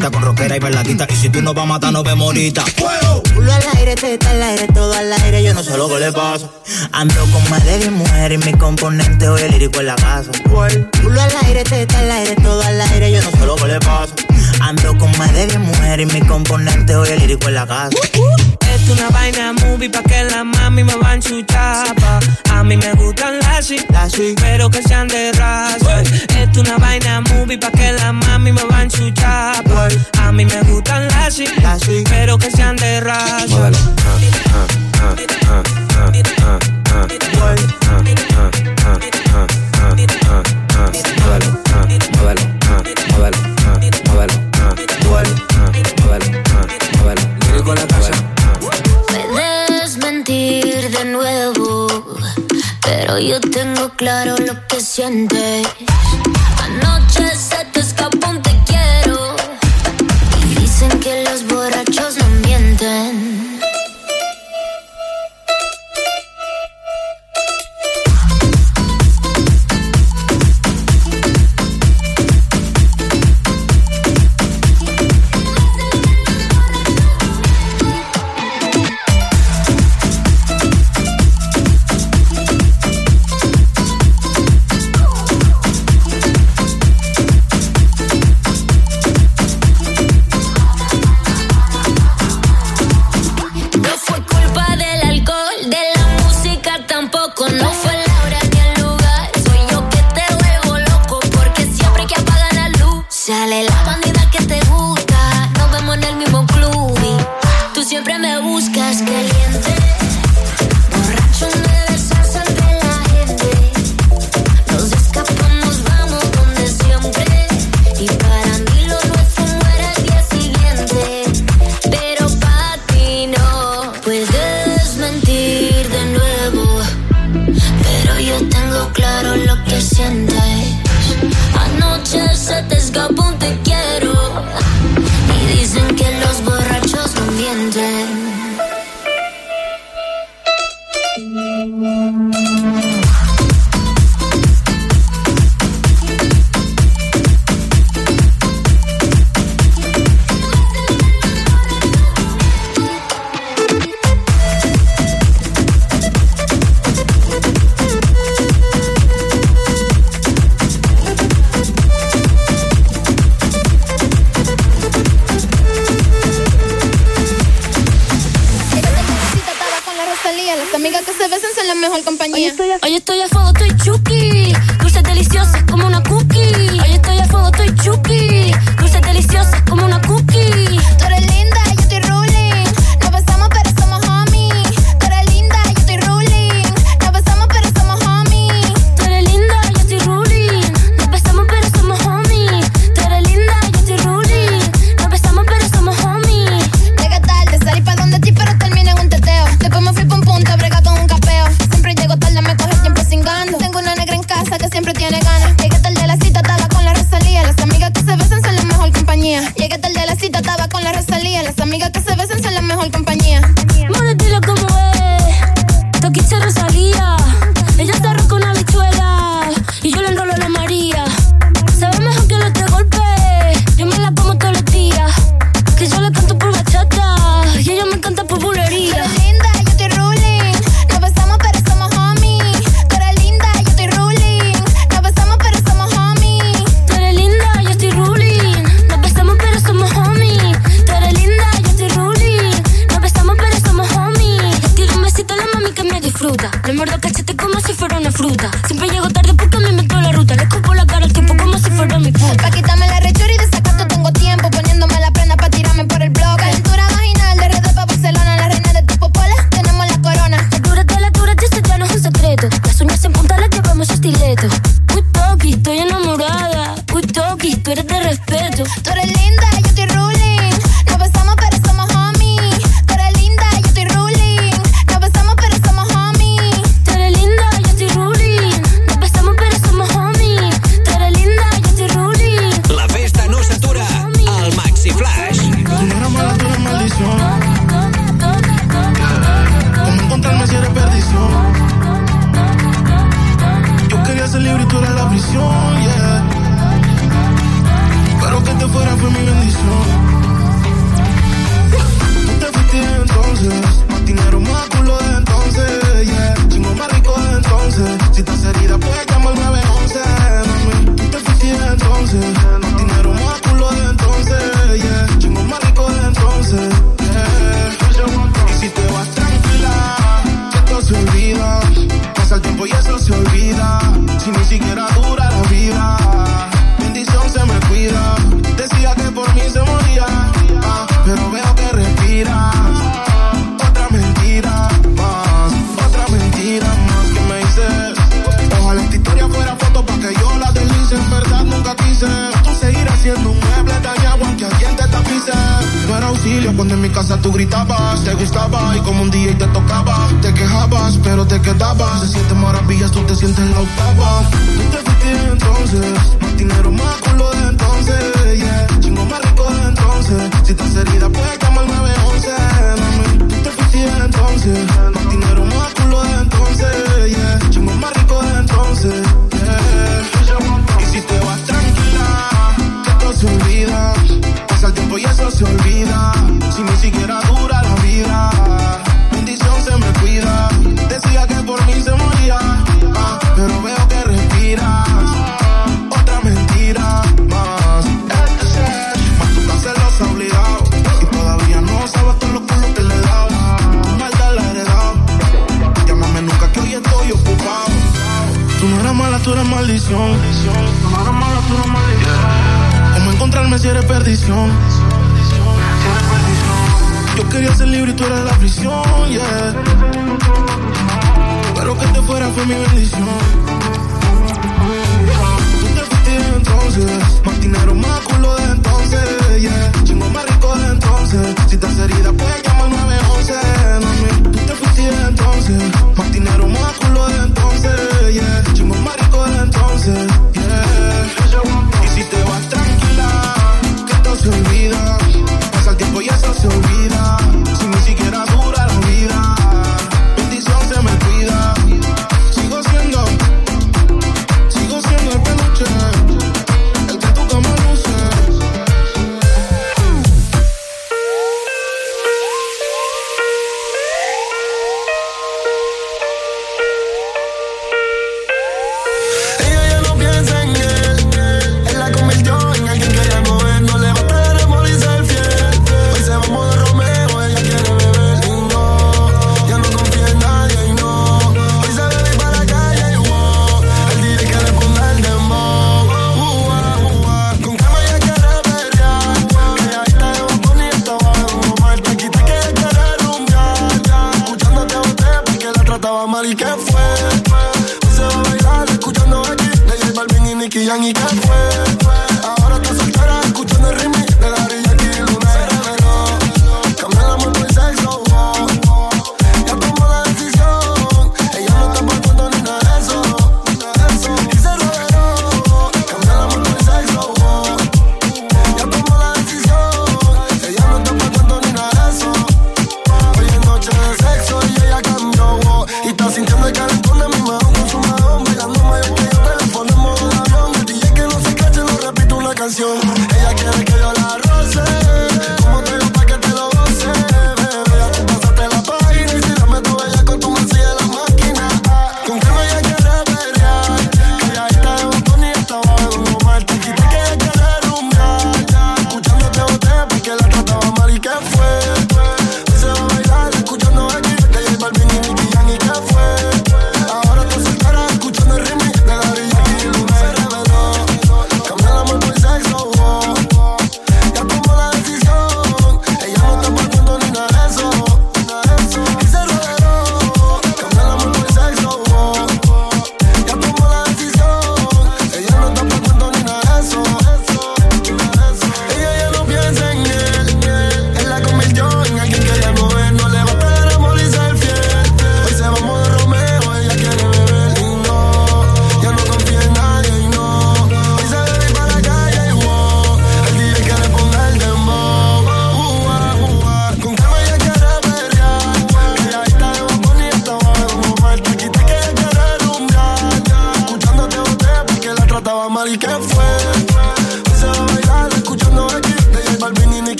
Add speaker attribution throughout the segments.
Speaker 1: con rockera y bailadita. Y si tú no vas a matar, no ve morita. Pulo al aire, teta al aire, todo al aire, yo no sé lo que le pasa. Ando con más de 10 mujeres y mi componente hoy el lírico en la casa. Pulo al aire, teta al aire, todo al aire, yo no sé lo que le pasa. Ando con más de 10 mujeres y mi componente hoy el lírico en la casa. Es una vaina movie pa' que la mami me van su chapa. A mí me gustan las y, las
Speaker 2: y, pero que sean de raza. Es una vaina movie pa' que la mami me va su chapa. A mí me gustan las y, las y, pero que sean de raza.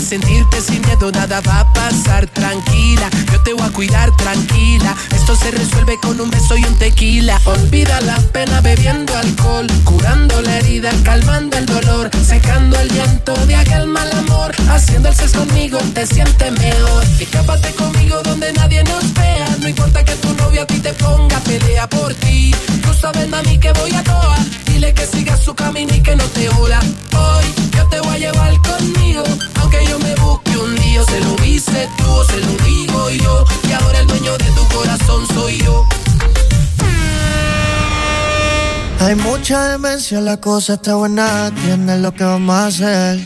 Speaker 3: sentirte sin miedo, nada va
Speaker 4: mucha demencia, la cosa está buena, tienes lo que vamos a hacer.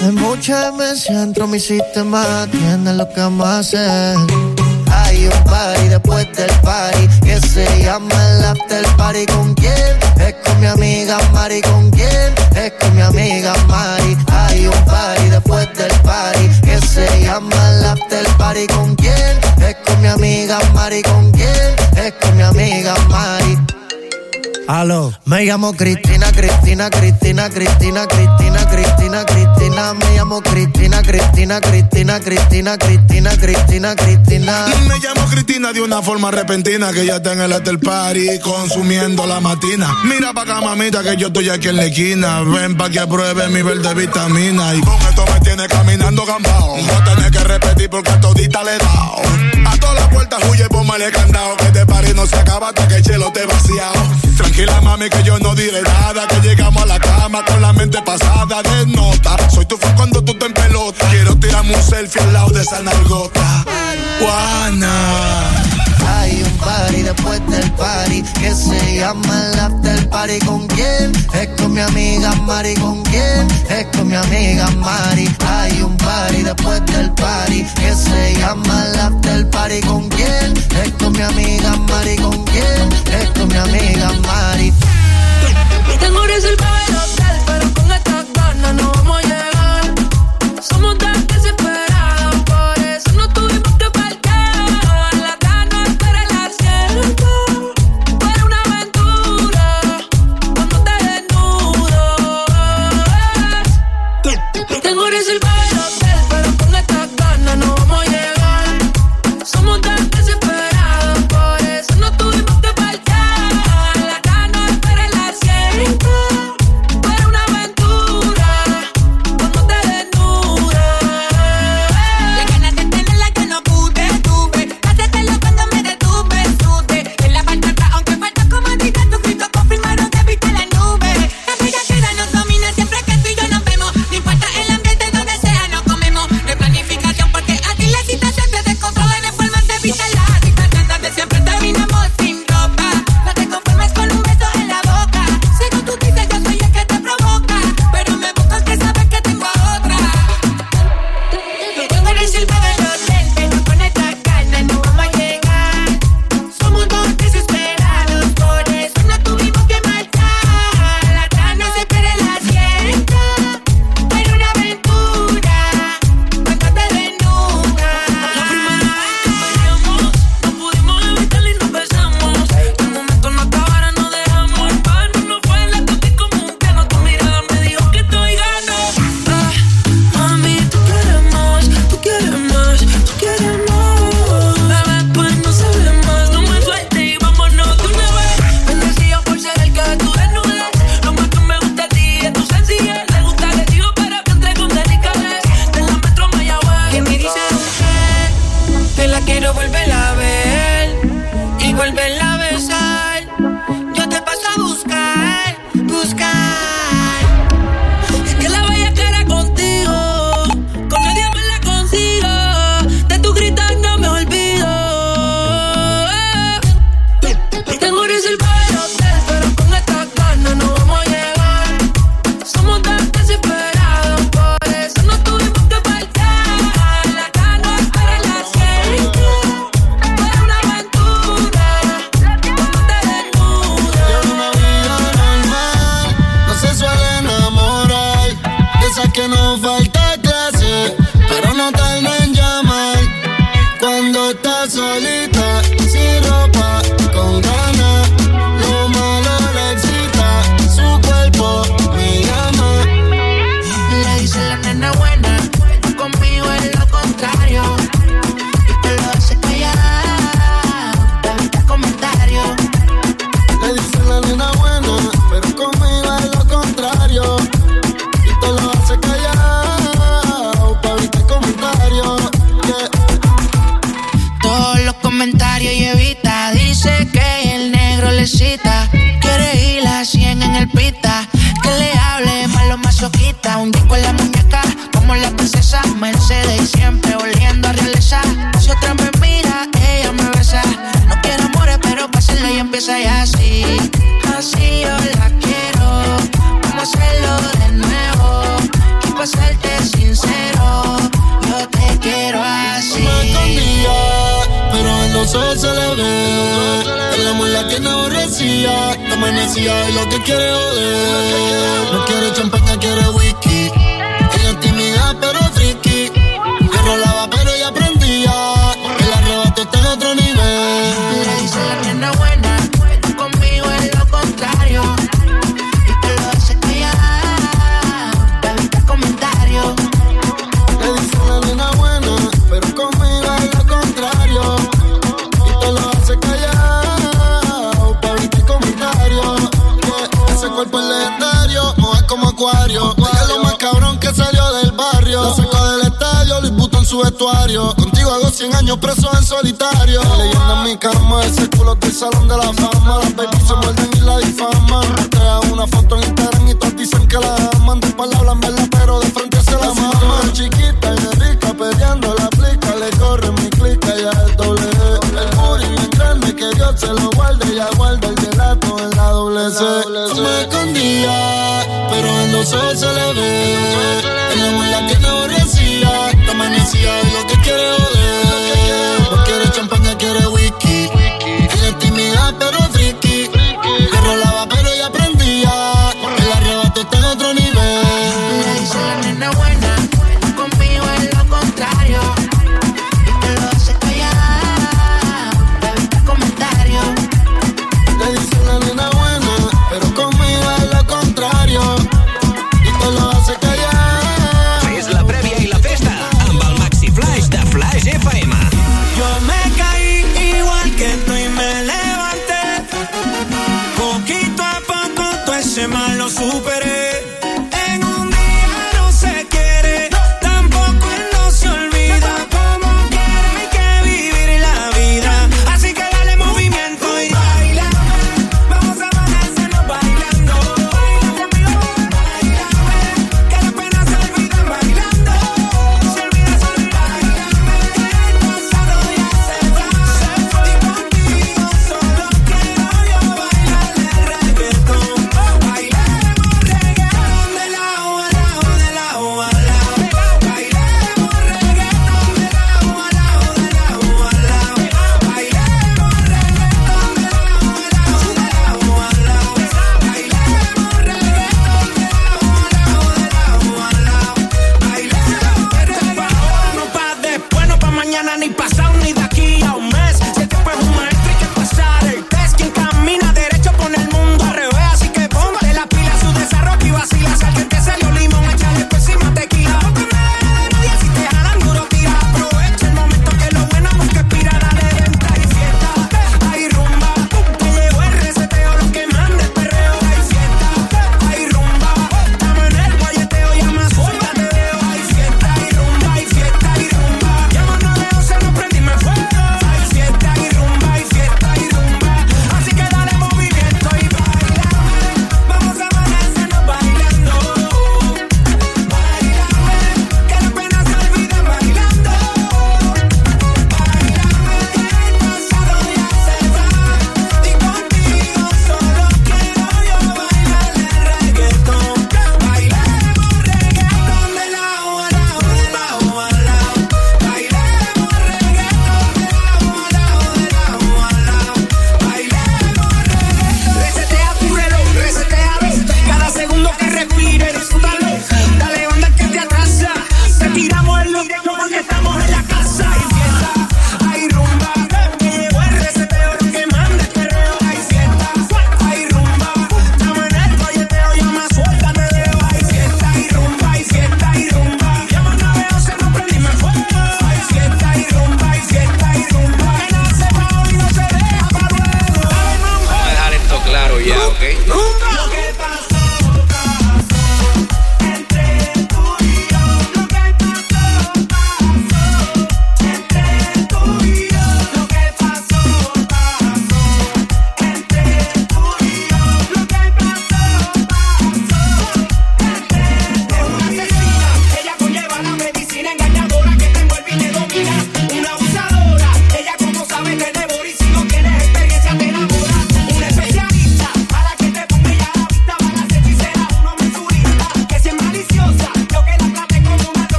Speaker 4: Hay mucha demencia dentro de mi sistema, tiene lo que vamos a hacer. Hay un party después del party que se llama el after party. ¿Con quién? Es con mi amiga Mari. ¿Con quién? Es con mi amiga Mari. Hay un party después
Speaker 5: del party que se llama el after party. ¿Con quién? Es con mi amiga Mari. ¿Con quién? Es con mi amiga Mari.
Speaker 1: Aló. Me llamo Cristina, Cristina, Cristina, Cristina, Cristina, Cristina, Cristina. Me llamo Cristina, Cristina, Cristina, Cristina, Cristina, Cristina, Cristina. Me llamo Cristina de
Speaker 6: una forma repentina que ya está en el hotel party consumiendo la matina. Mira pa' acá, mamita, que yo estoy aquí en la esquina. Ven pa' que apruebe mi verde vitamina. Y con esto me tiene caminando gambao. No tenés que
Speaker 7: repetir porque a todita le he dado. A todas las puertas huye,
Speaker 6: he candado. Que de party no se acaba hasta que el chelo te vaciao. Tranquila, mami, que yo no diré nada. Que llegamos a la cama con la mente pasada de nota. Soy tu fan cuando tú te en pelota. Quiero tirarme un selfie al lado de esa nalgota.
Speaker 1: Guana. Hay un party después del party que se llama el after party. ¿Con
Speaker 5: quién? mi amiga Mari. ¿Con quién? Es con mi amiga Mari. Hay un party después del party que se llama el del party. ¿Con quién? Es con mi amiga Mari. ¿Con quién? Es con mi amiga Mari. el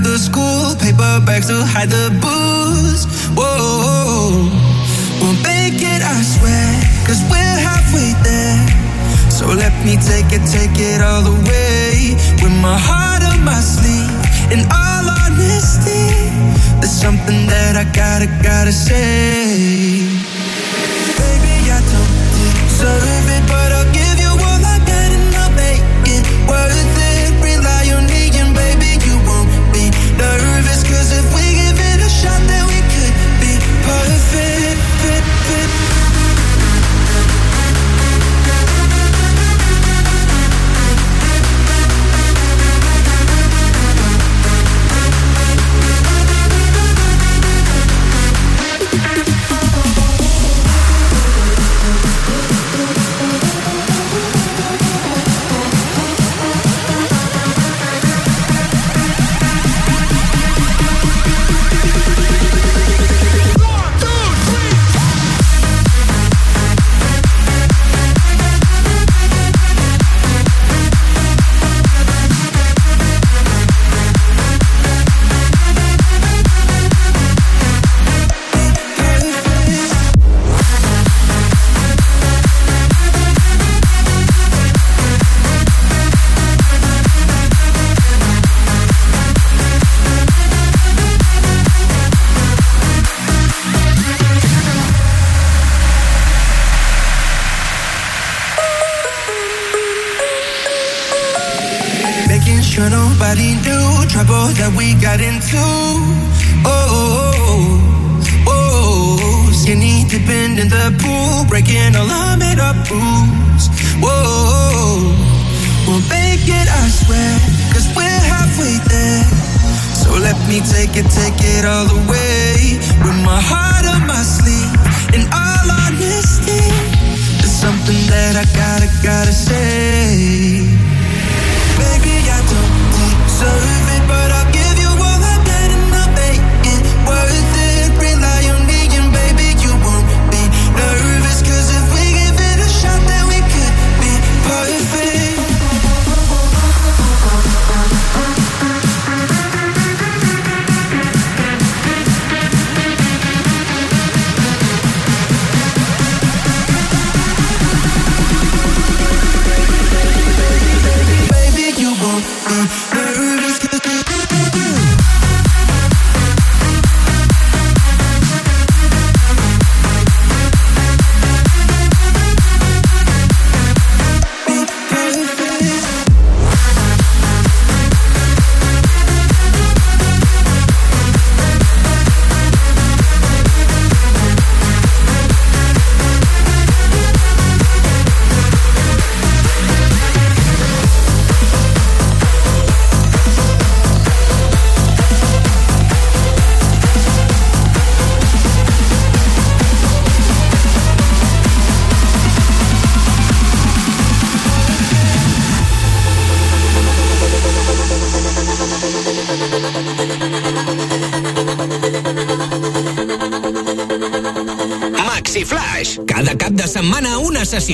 Speaker 8: after school, paper bags to hide the booze. Whoa, we'll make it, I swear, cause we're halfway there. So let me take it, take it all the way. With my heart on my sleeve, in all honesty, there's something that I gotta, gotta say.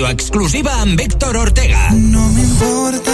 Speaker 9: exclusiva a Víctor Ortega. No me importa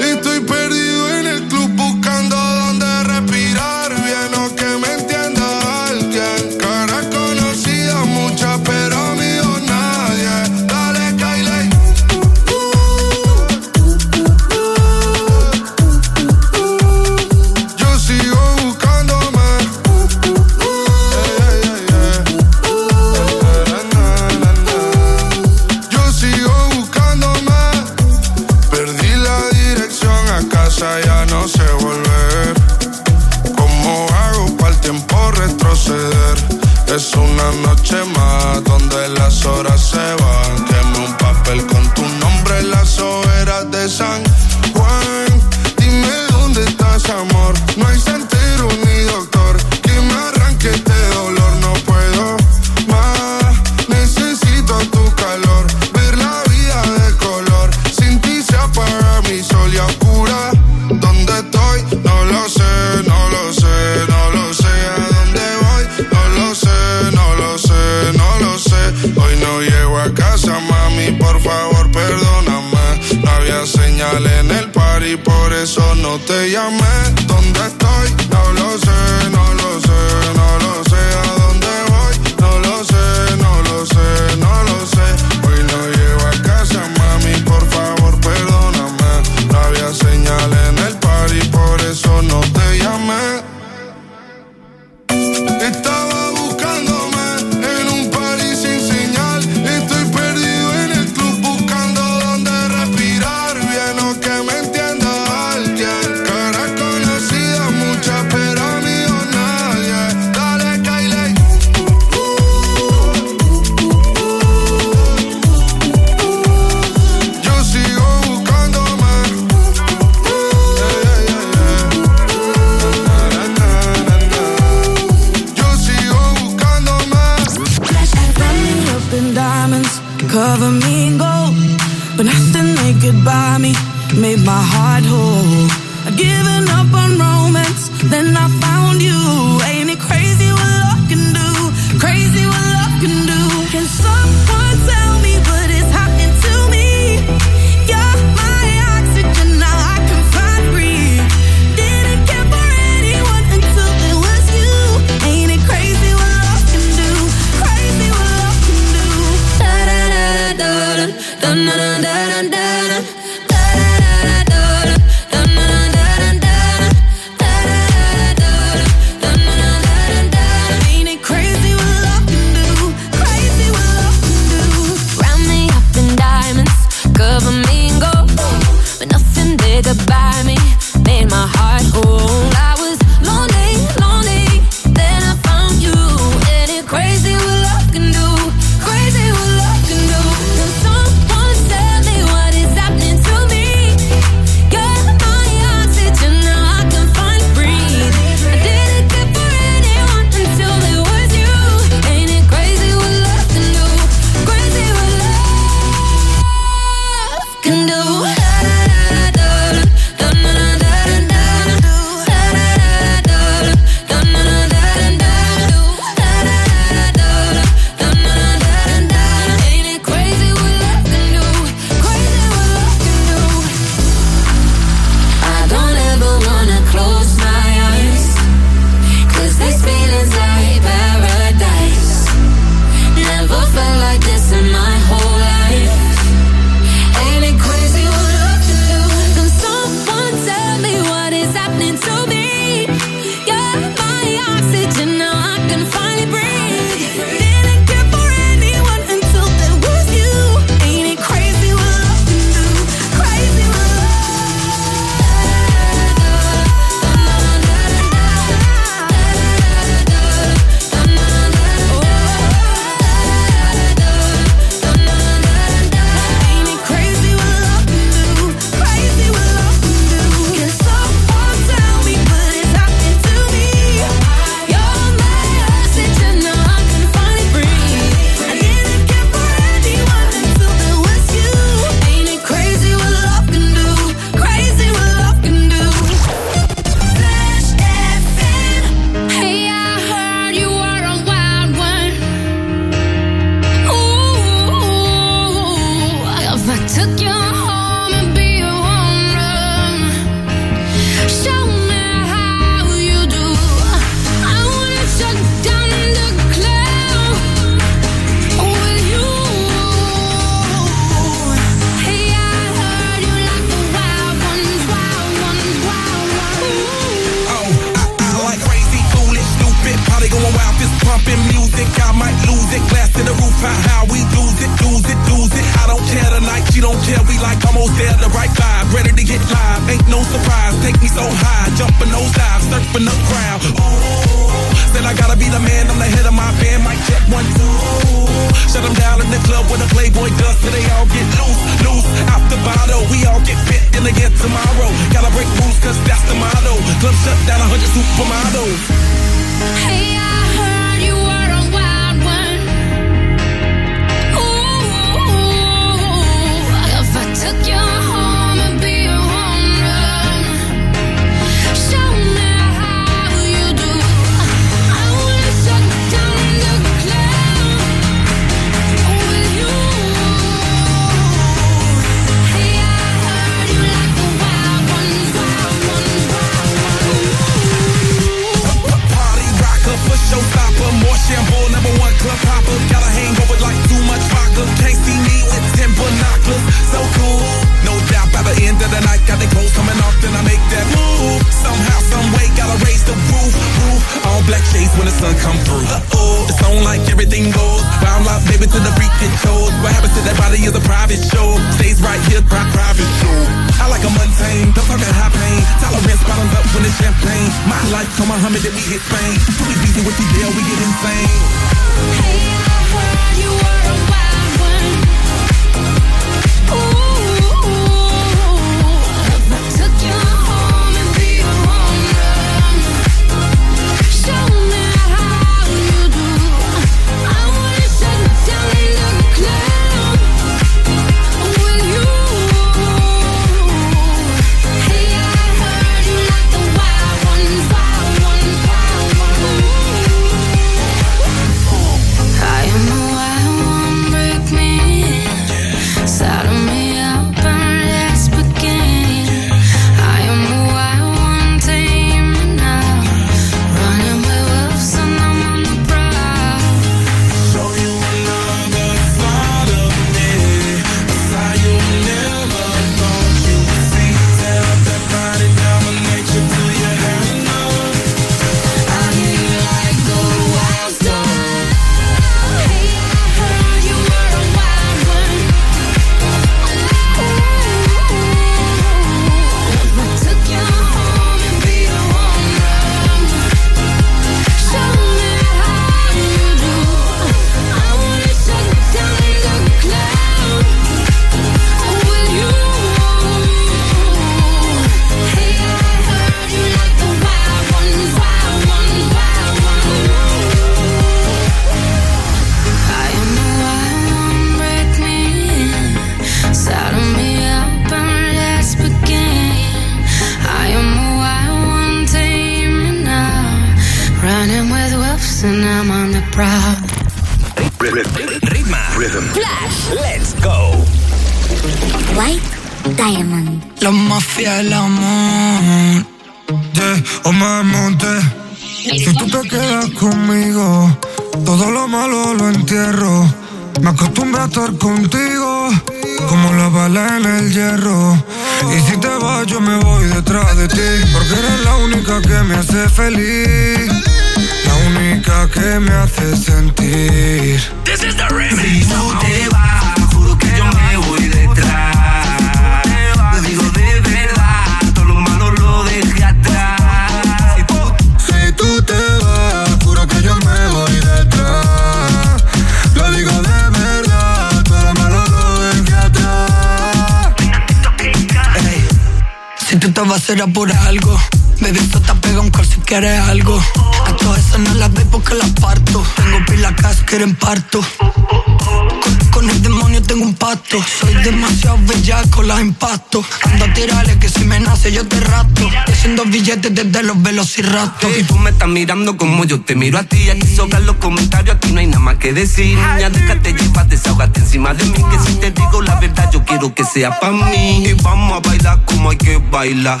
Speaker 6: sea pa' mí. Y vamos a bailar como hay que bailar.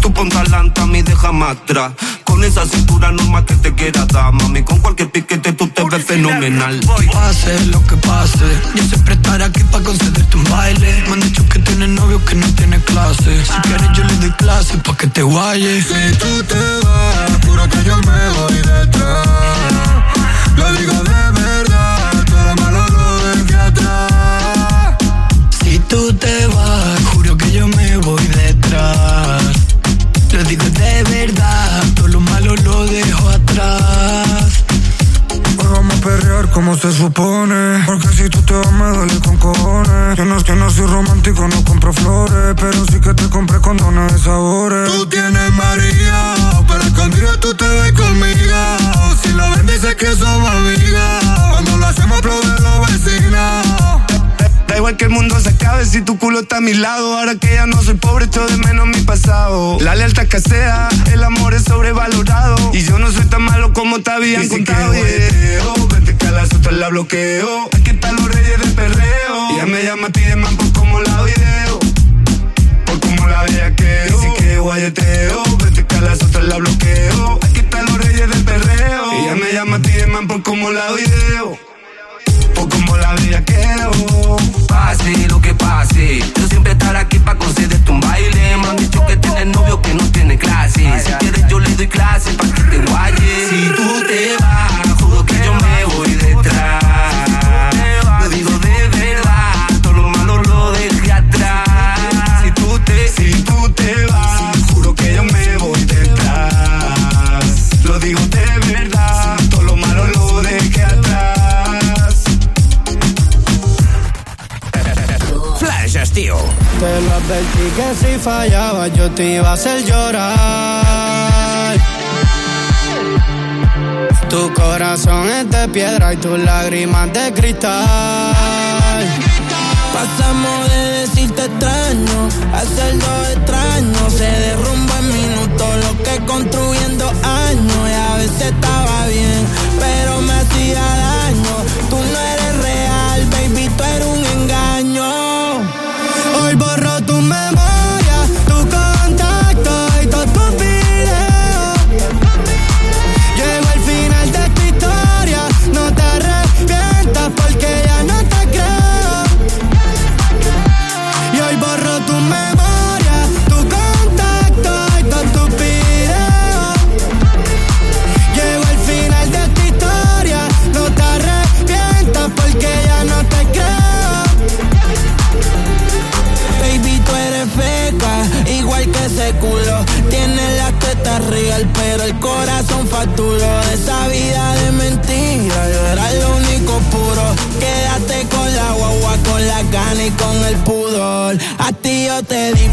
Speaker 6: Tú ponte me a mí déjame atrás. Con esa cintura no más que te quiera dar, mami. Con cualquier piquete tú te ves fenomenal. Pase lo
Speaker 5: que pase, yo siempre estaré aquí pa' concederte un baile. Me han dicho que tienes novio que no tiene clase. Si quieres yo le doy clase pa' que te guayes. Si tú te vas, juro
Speaker 10: que yo me voy detrás. Lo digo de verdad como se supone. Porque si tú te vas me duele con cojones. Yo no es que no soy romántico,
Speaker 4: no compro flores, pero sí que te compré condones de sabores. Tú tienes María, pero escondida tú te
Speaker 6: ves conmigo. Si lo ven dices que somos amigas, cuando lo hacemos aplaude los vecinos. Da igual que el mundo se acabe si tu culo está a mi lado. Ahora que ya no soy pobre, echo de menos mi pasado. La lealtad sea, el amor es sobrevalorado. Y yo no soy tan malo como te habían contado. Que guayeteo, vete que a las otras la bloqueo. Aquí están los reyes del perreo. Ella me llama a ti de man por como la video. Por como la bellaqueo. Dicen que guayeteo, vete que a las otras la bloqueo. Aquí están los reyes del perreo. Ella me llama a ti de man por como la video. Por como la veía bellaqueo pase lo que pase. Yo siempre estaré aquí para concederte un baile. Me han dicho que tienes novio que no tiene clase. Si quieres, yo le doy clase
Speaker 5: que si fallaba yo te iba a hacer llorar. Tu corazón es de piedra y tus lágrimas de cristal. Pasamos de decirte extraño a
Speaker 11: hacerlo extraño. Se derrumba en minutos lo que construyendo años.
Speaker 5: Y a veces estaba bien, pero me hacía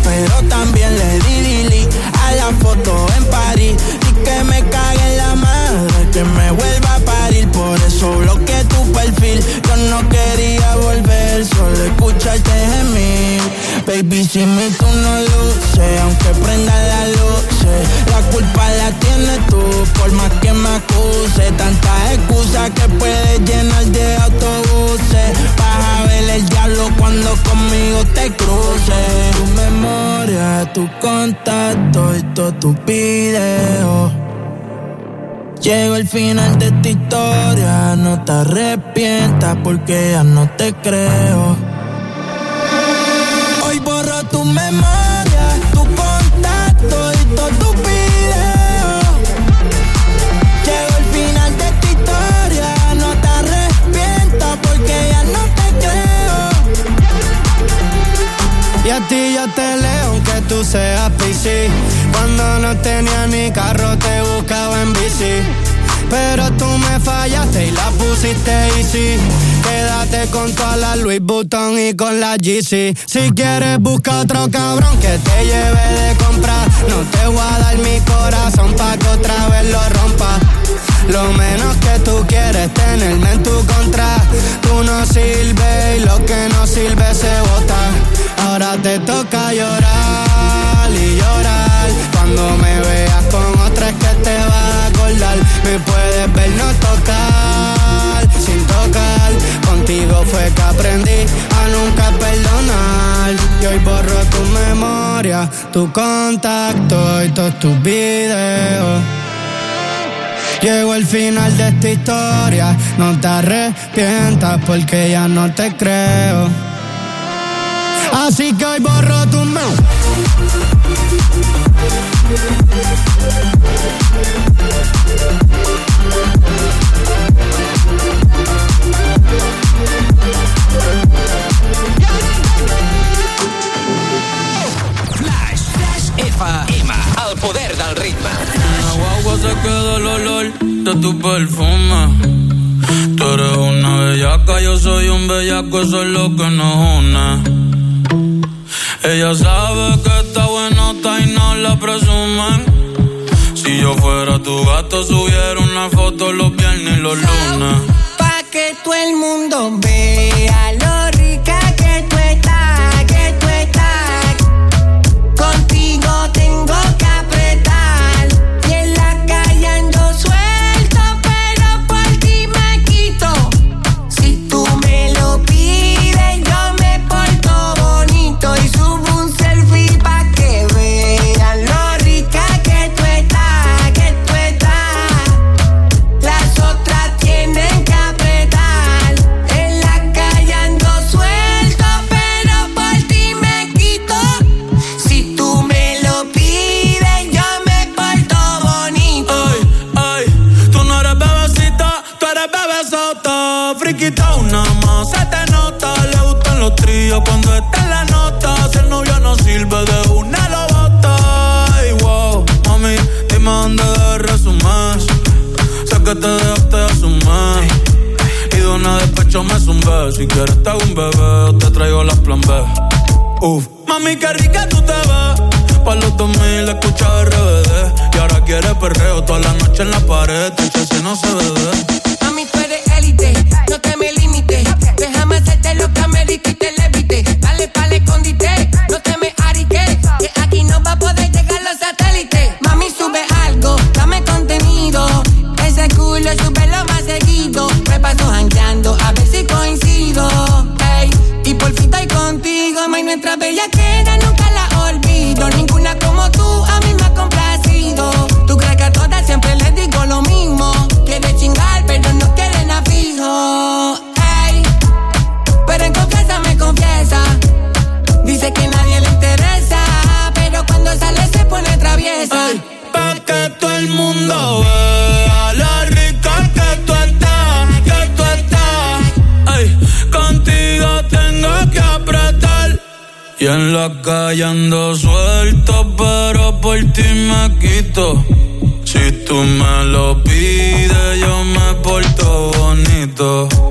Speaker 5: pero también le di dili a la foto en París. Y que me cague en la madre, que me vuelva a parir. Por eso bloqueé tu perfil. Yo no quería volver, solo escucharte mí Baby, si me tú no luce aunque prenda la luz, la culpa la tienes tú, por más que me acuse. Tantas excusas que puedes llenar de autobuses cuando conmigo te cruce Tu memoria, tu contacto y todo tu video. Llegó el final de tu historia, no te arrepientas porque ya no te creo. Pero tú me fallaste y la pusiste easy. Quédate
Speaker 12: con toda la Louis Vuitton y con la GC. Si quieres, busca otro cabrón que te
Speaker 5: lleve de comprar, No te voy a dar mi corazón pa' que otra vez lo rompa. Lo menos que tú quieres tenerme en tu contra. Tú no sirves y lo que no sirve se bota. Ahora te toca llorar y llorar cuando me veas con que te va a acordar. Me puedes ver no tocar, sin tocar. Contigo fue que aprendí a nunca perdonar. Y hoy borro tu memoria,
Speaker 4: tu contacto y todos tus videos.
Speaker 5: Llegó el final de esta historia, no te arrepientas porque ya no te creo. Así que hoy borro tu memoria.
Speaker 13: Flash,
Speaker 9: Flash, Eva, Ema al poder del ritmo. En
Speaker 5: se quedó el
Speaker 14: olor de tu perfume. Tú eres una bellaca, yo soy un bellaco, eso es lo que nos una. Ella sabe que está y no la presuman. Si yo fuera tu gato,
Speaker 5: subiera una foto los viernes y los lunes.
Speaker 2: Pa' que todo el mundo
Speaker 15: vea lo
Speaker 14: te dejaste de asumir. Y de pecho despecho me zumbé. Si quieres te hago un bebé, te traigo las plan B. Uf. Mami, qué rica tú te vas Pa' los 2000 escucha RBD. Y ahora quieres perreo toda la noche en la pared. Tu si no se ve.
Speaker 3: Mami, tú eres élite. No te me ella
Speaker 14: en la
Speaker 5: calle ando
Speaker 14: suelto, pero por ti me quito. Si tú me lo pides, yo me porto bonito.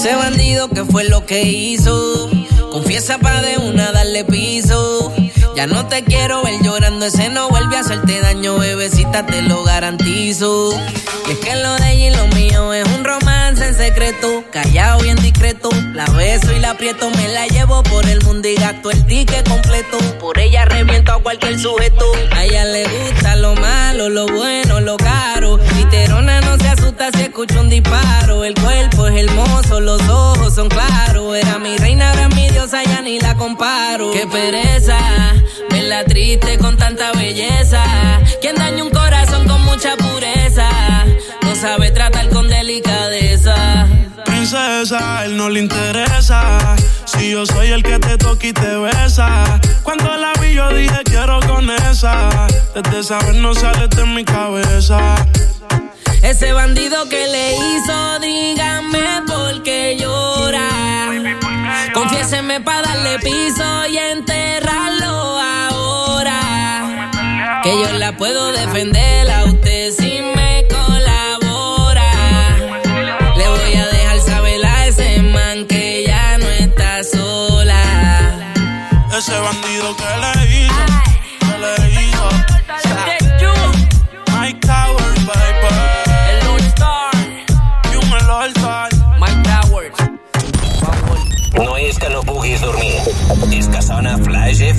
Speaker 16: Ese bandido que fue lo que hizo. Confiesa pa' de una darle piso. Ya no te quiero ver llorando, ese no vuelve a hacerte daño, bebecita, te lo garantizo. Y es que lo de ella y lo mío es un romance en secreto, callado y en discreto. La beso y la aprieto, me la llevo por el mundo y el ticket completo. Por ella reviento a cualquier sujeto. A ella le gusta lo malo, lo bueno, lo caro. Literona no se asusta si escucha un disparo. El cuerpo es hermoso, los ojos son claros. Era mi reina, era mi diosa, ya ni la comparo. Qué pereza, verla triste con tanta belleza. Quien daña un corazón con mucha pureza, no sabe tratar con delicadeza
Speaker 5: él no le interesa. Si yo soy el que te toca y te besa. Cuando la vi yo dije quiero con esa. Desde saber no sale de mi cabeza. Ese bandido que le
Speaker 16: hizo, dígame por qué llora. Confiéseme para darle piso y enterrarlo ahora. Que yo la puedo defender a usted si me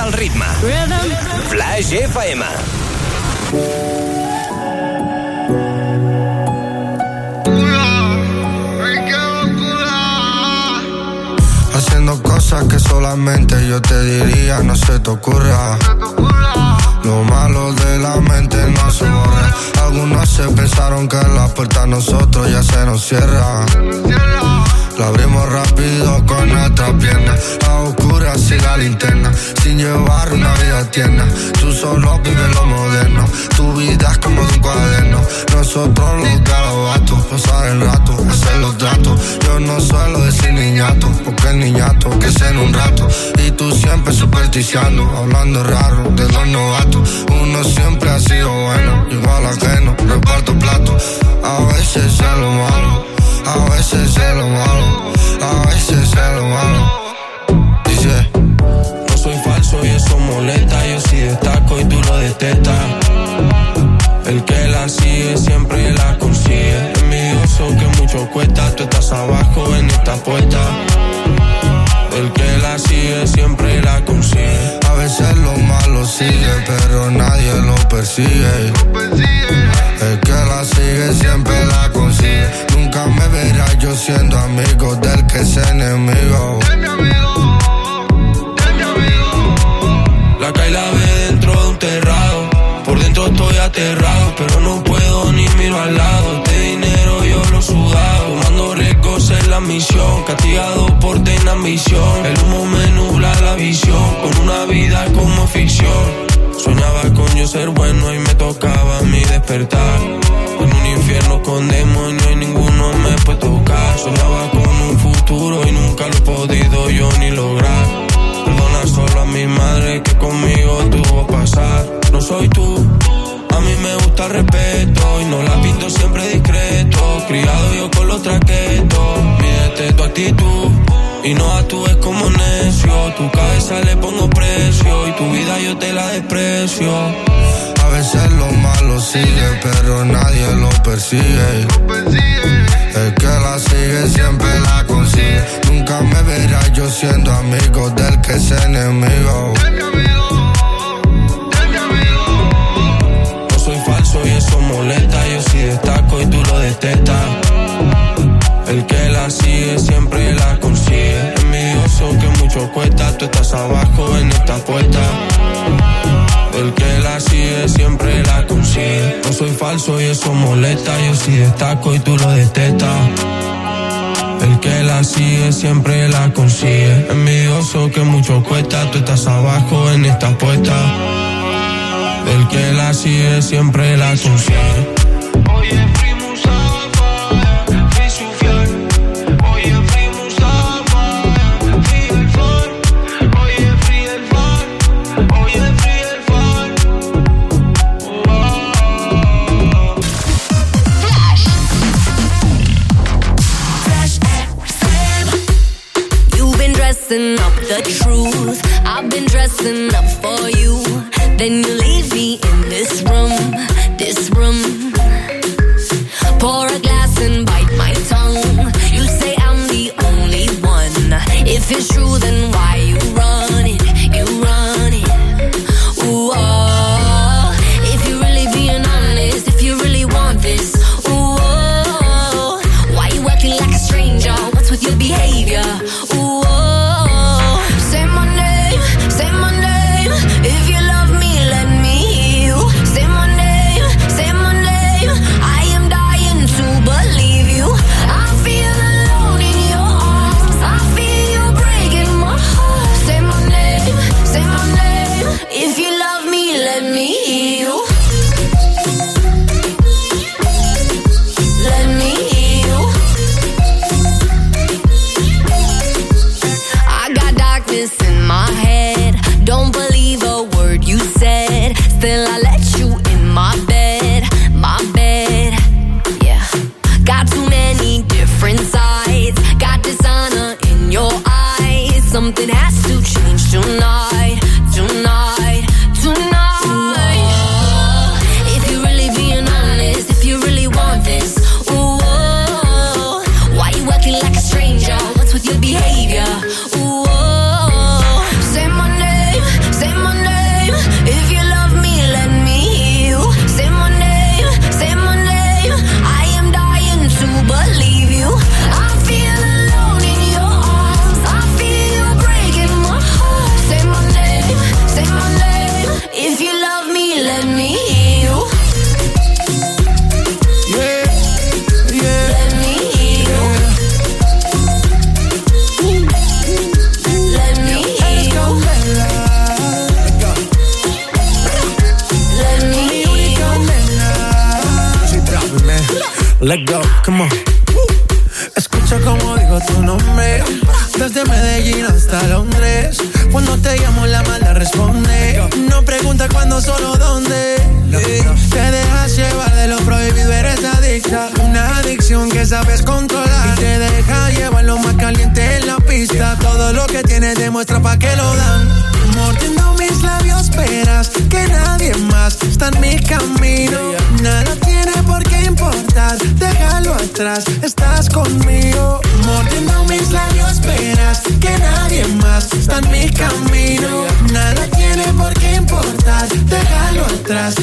Speaker 9: Al ritmo, ritme. Flash
Speaker 4: Haciendo cosas que solamente yo te diría, no se te ocurra. Lo malo de la mente no se Algunos se pensaron que la puerta a nosotros ya se nos cierra. La abrimos rápido con nuestras piernas casi la linterna Sin llevar una vida tierna Tú solo vives lo moderno Tu vida es como de un cuaderno Nosotros los galobatos, Pasar el rato hacer los datos Yo no suelo decir niñato Porque el niñato que es en un rato Y tú siempre supersticiando Hablando raro de los novatos Uno siempre ha sido bueno Igual no reparto plato A veces es lo malo A veces es lo malo A veces es lo malo y eso molesta. Yo
Speaker 5: sí destaco y tú lo detestas. El que la sigue siempre
Speaker 4: la consigue. Envidioso que mucho cuesta, tú estás abajo en esta puerta. El que la sigue siempre la consigue. A veces lo malo sigue, pero nadie lo persigue. El que la sigue siempre la consigue. Nunca me verás yo siendo amigo del que es enemigo. La caí la
Speaker 5: ve dentro de un terrado. Por dentro estoy aterrado, pero no puedo ni miro al lado. De dinero yo lo sudado. Tomando riesgos en la misión.
Speaker 3: Castigado por tener ambición. El humo me nubla la visión. Con una vida como ficción.
Speaker 5: Soñaba con yo ser bueno y me tocaba mi despertar. En un infierno con demonios y ninguno me puede tocar. Soñaba con un futuro y nunca lo he podido yo ni lograr. Solo a mi madre que conmigo tuvo pasar. No soy tú, a mí me gusta el respeto y no la pinto siempre discreto. Criado yo con los traquetos, Pídete tu actitud
Speaker 4: y no actúes como necio. Tu cabeza le pongo precio y tu vida yo te la desprecio. A veces lo malo sigue, pero nadie lo Lo persigue. El que la sigue siempre la consigue. Nunca me verá yo siendo amigo del que es enemigo. No soy falso y eso molesta. Yo sí destaco
Speaker 5: y tú lo detestas. El que la sigue siempre la consigue. Envidioso que mucho cuesta. Tú estás abajo en esta puerta
Speaker 10: el que la sigue siempre la consigue. No soy falso y eso molesta. Yo sí destaco y tú lo detestas. El que la sigue siempre la consigue. Envidioso que mucho cuesta. Tú estás abajo en esta apuesta. El que la sigue siempre la consigue.
Speaker 17: listen up for you, then you
Speaker 5: Estás conmigo, mordiendo mis labios, esperas que nadie más está en mi camino. Nada tiene por qué importar, déjalo atrás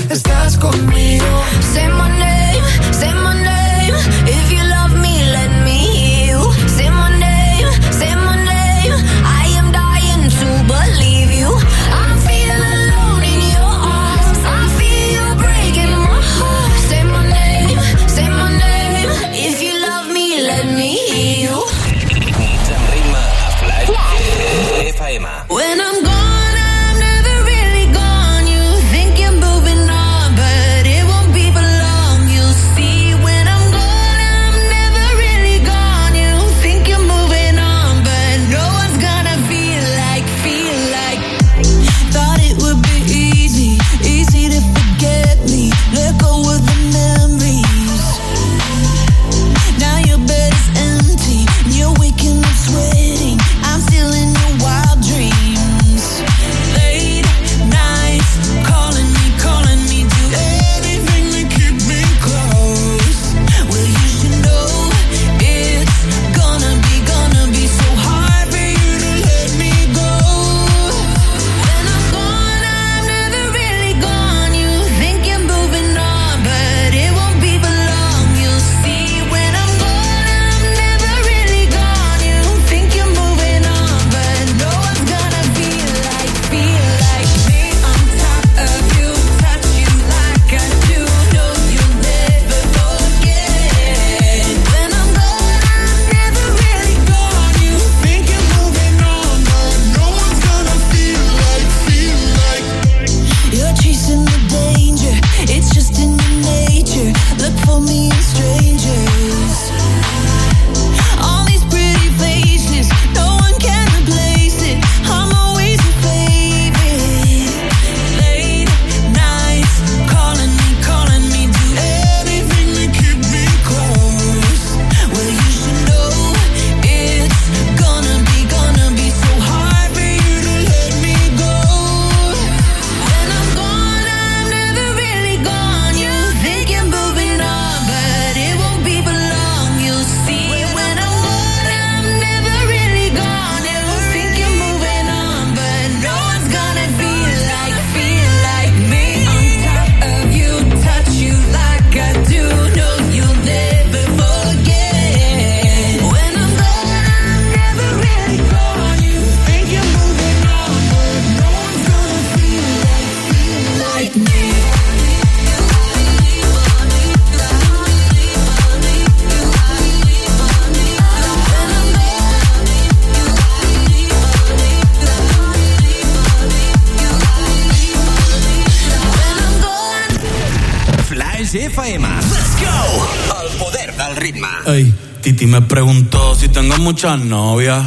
Speaker 14: muchas novias,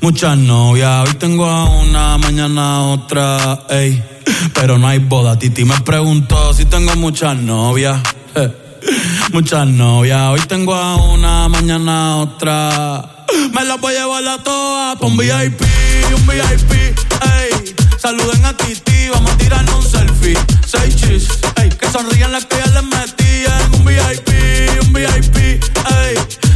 Speaker 14: muchas novias. Hoy tengo a una, mañana otra, ey. Pero no hay boda. Titi me preguntó si tengo muchas novias, muchas novias. Hoy tengo a una, mañana otra. Me las voy a llevar
Speaker 5: a todas con VIP, un VIP, ey. Saluden a Titi, vamos a tirar un selfie. Seis chis, ey. Que sonrían las que ya les metí un VIP, un VIP,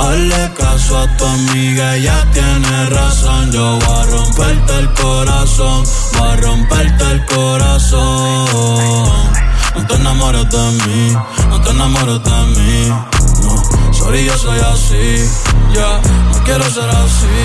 Speaker 14: Hazle caso a tu amiga, ya tiene razón. Yo voy a romperte el corazón, voy a romperte el corazón. No te enamores de mí, no te enamores de mí. No, sorry, yo soy así, ya, no quiero ser así.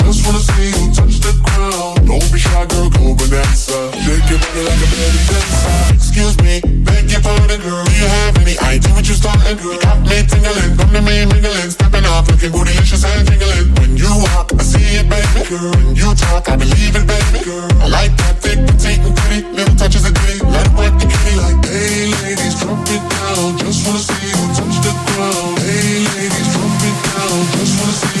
Speaker 18: just wanna see Don't be shy, girl, go bonanza. Shake your body like a belly dancer. Excuse me, beg your pardon, girl. Do you any idea what you're starting, You got me tingling, come me mingling, stepping off, looking bootylicious and tingling. When you walk, I see it, baby, girl. When you talk, I believe it, baby, girl. I like that thick, petite, pretty, little touches of ditty. Let it the kitty like, hey, ladies, drop it down. Just wanna see you touch the ground. Hey, ladies, drop it down. Just wanna see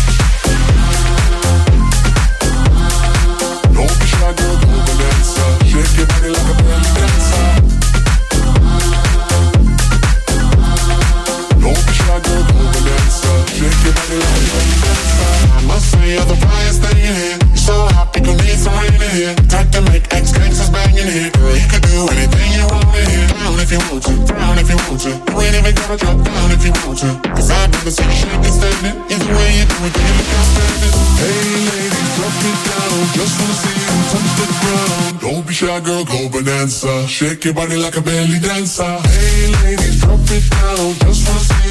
Speaker 18: me of the fire staying here. You're so hot, think you need some rain in here. Time to make ex gangsters banging here. Girl, you could do anything you want in here. Down if you want to, down if you want to. You ain't even gotta drop down if you want to. Cause I've never seen shit standing. Either way you do it, you look outstanding. Hey ladies, drop it down. Just wanna see you touch the ground. Don't be shy, girl, go bonanza. Shake your body like a belly dancer. Hey ladies, drop it down. Just wanna see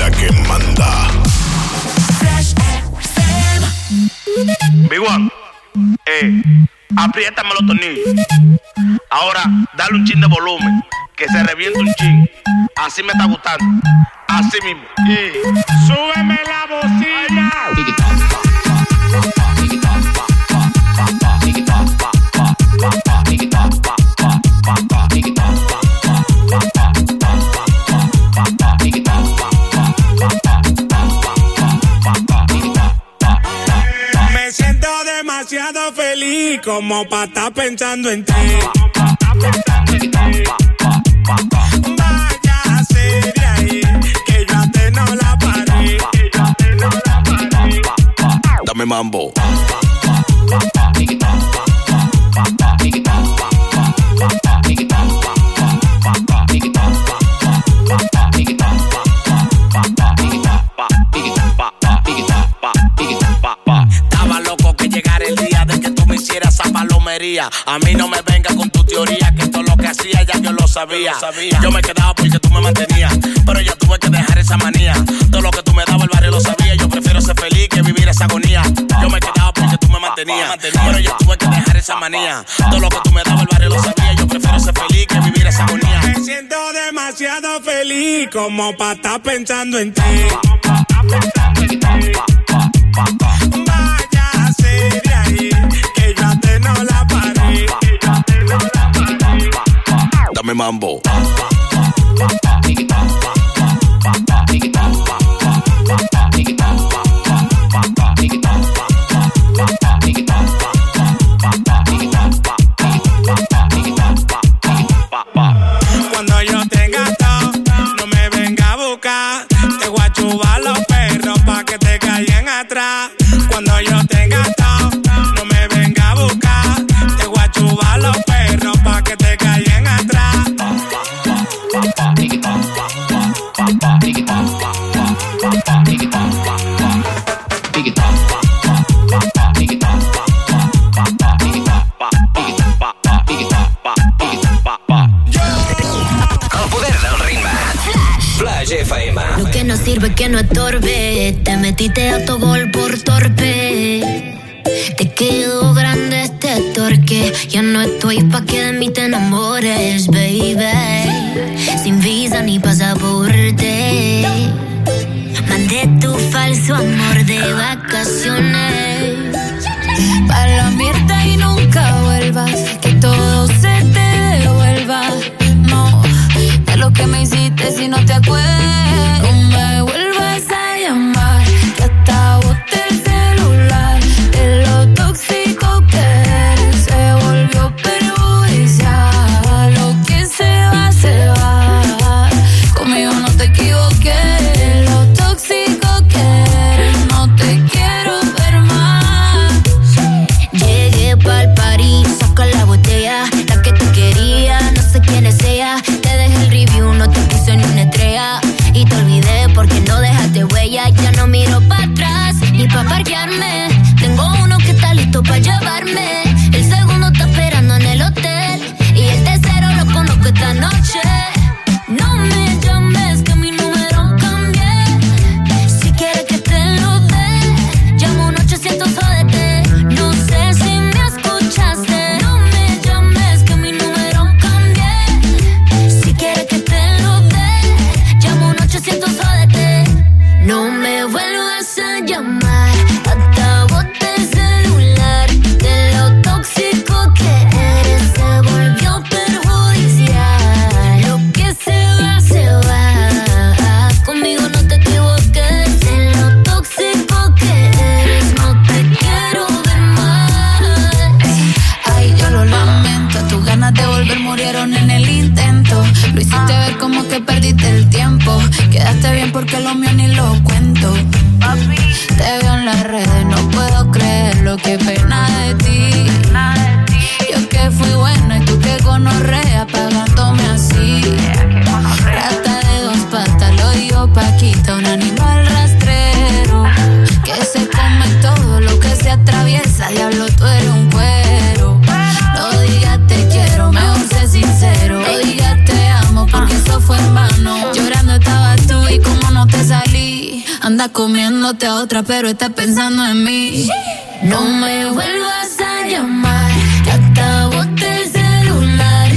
Speaker 19: La que manda. Flash eh, apriétame los tornillos. Ahora, dale un chin de volumen. Que se reviente un chin. Así me está gustando. Así mismo. Y súbeme la bocina.
Speaker 20: feliz como pa' estar pensando en ti.
Speaker 21: Vaya seria ahí, que yo te no la paré, que yo te no la paré. Dame mambo.
Speaker 19: A mí no me venga con tu teoría, que todo lo que hacía ya yo lo sabía. Yo, me quedaba porque tú me mantenías, pero yo tuve que dejar esa manía. Todo lo que tú me dabas el barrio lo sabía, yo prefiero ser feliz que vivir esa agonía. Yo me quedaba porque tú me mantenías, pero yo tuve que dejar esa manía. Todo lo que tú me dabas el barrio lo sabía, yo prefiero ser feliz que vivir esa agonía.
Speaker 20: Me siento demasiado feliz como para estar pensando en
Speaker 22: ti. Vaya de
Speaker 21: ahí que yo te no la Me mambo.
Speaker 23: Cuando yo tenga todo, no me venga a buscar. Te voy a los perros pa' que te caigan atrás.
Speaker 24: sirve que no estorbe. Te metiste a tu gol por torpe. Te quedó grande este torque. Yo no estoy pa' que de mí te enamores,
Speaker 25: baby. Sin visa ni pasaporte.
Speaker 17: Mandé tu falso amor de vacaciones. Para la mierda y nunca vuelvas. Que todo se te devuelva.
Speaker 24: No, de lo que me hiciste si no te acuerdas.
Speaker 26: perdiste el tiempo. Quedaste bien porque lo mío
Speaker 27: ni lo cuento. te veo en las redes, no puedo creer lo que
Speaker 24: pena de ti. Yo que fui bueno y tú que gonorrea pagándome así. Anda comiéndote a otra, pero está pensando en mí. No me vuelvas a llamar, ya acabó celular.